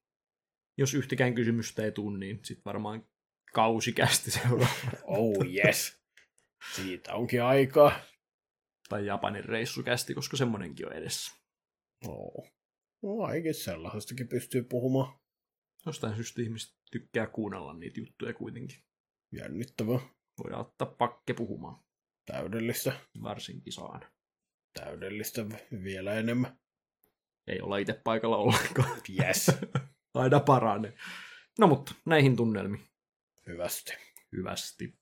jos yhtäkään kysymystä ei tule, niin sitten varmaan kausikästi seuraa. Oh yes. Siitä onkin aikaa. tai Japanin reissukästi, koska semmonenkin on edessä. Oh. No, ainakin sellaisestakin pystyy puhumaan. Jostain syystä ihmiset tykkää kuunnella niitä juttuja kuitenkin. Jännittävää. Voidaan ottaa pakke puhumaan. Täydellistä. Varsinkin saan. Täydellistä vielä enemmän. Ei olla itse paikalla ollenkaan. Yes. Aina paranee. No mutta näihin tunnelmiin. Hyvästi. Hyvästi.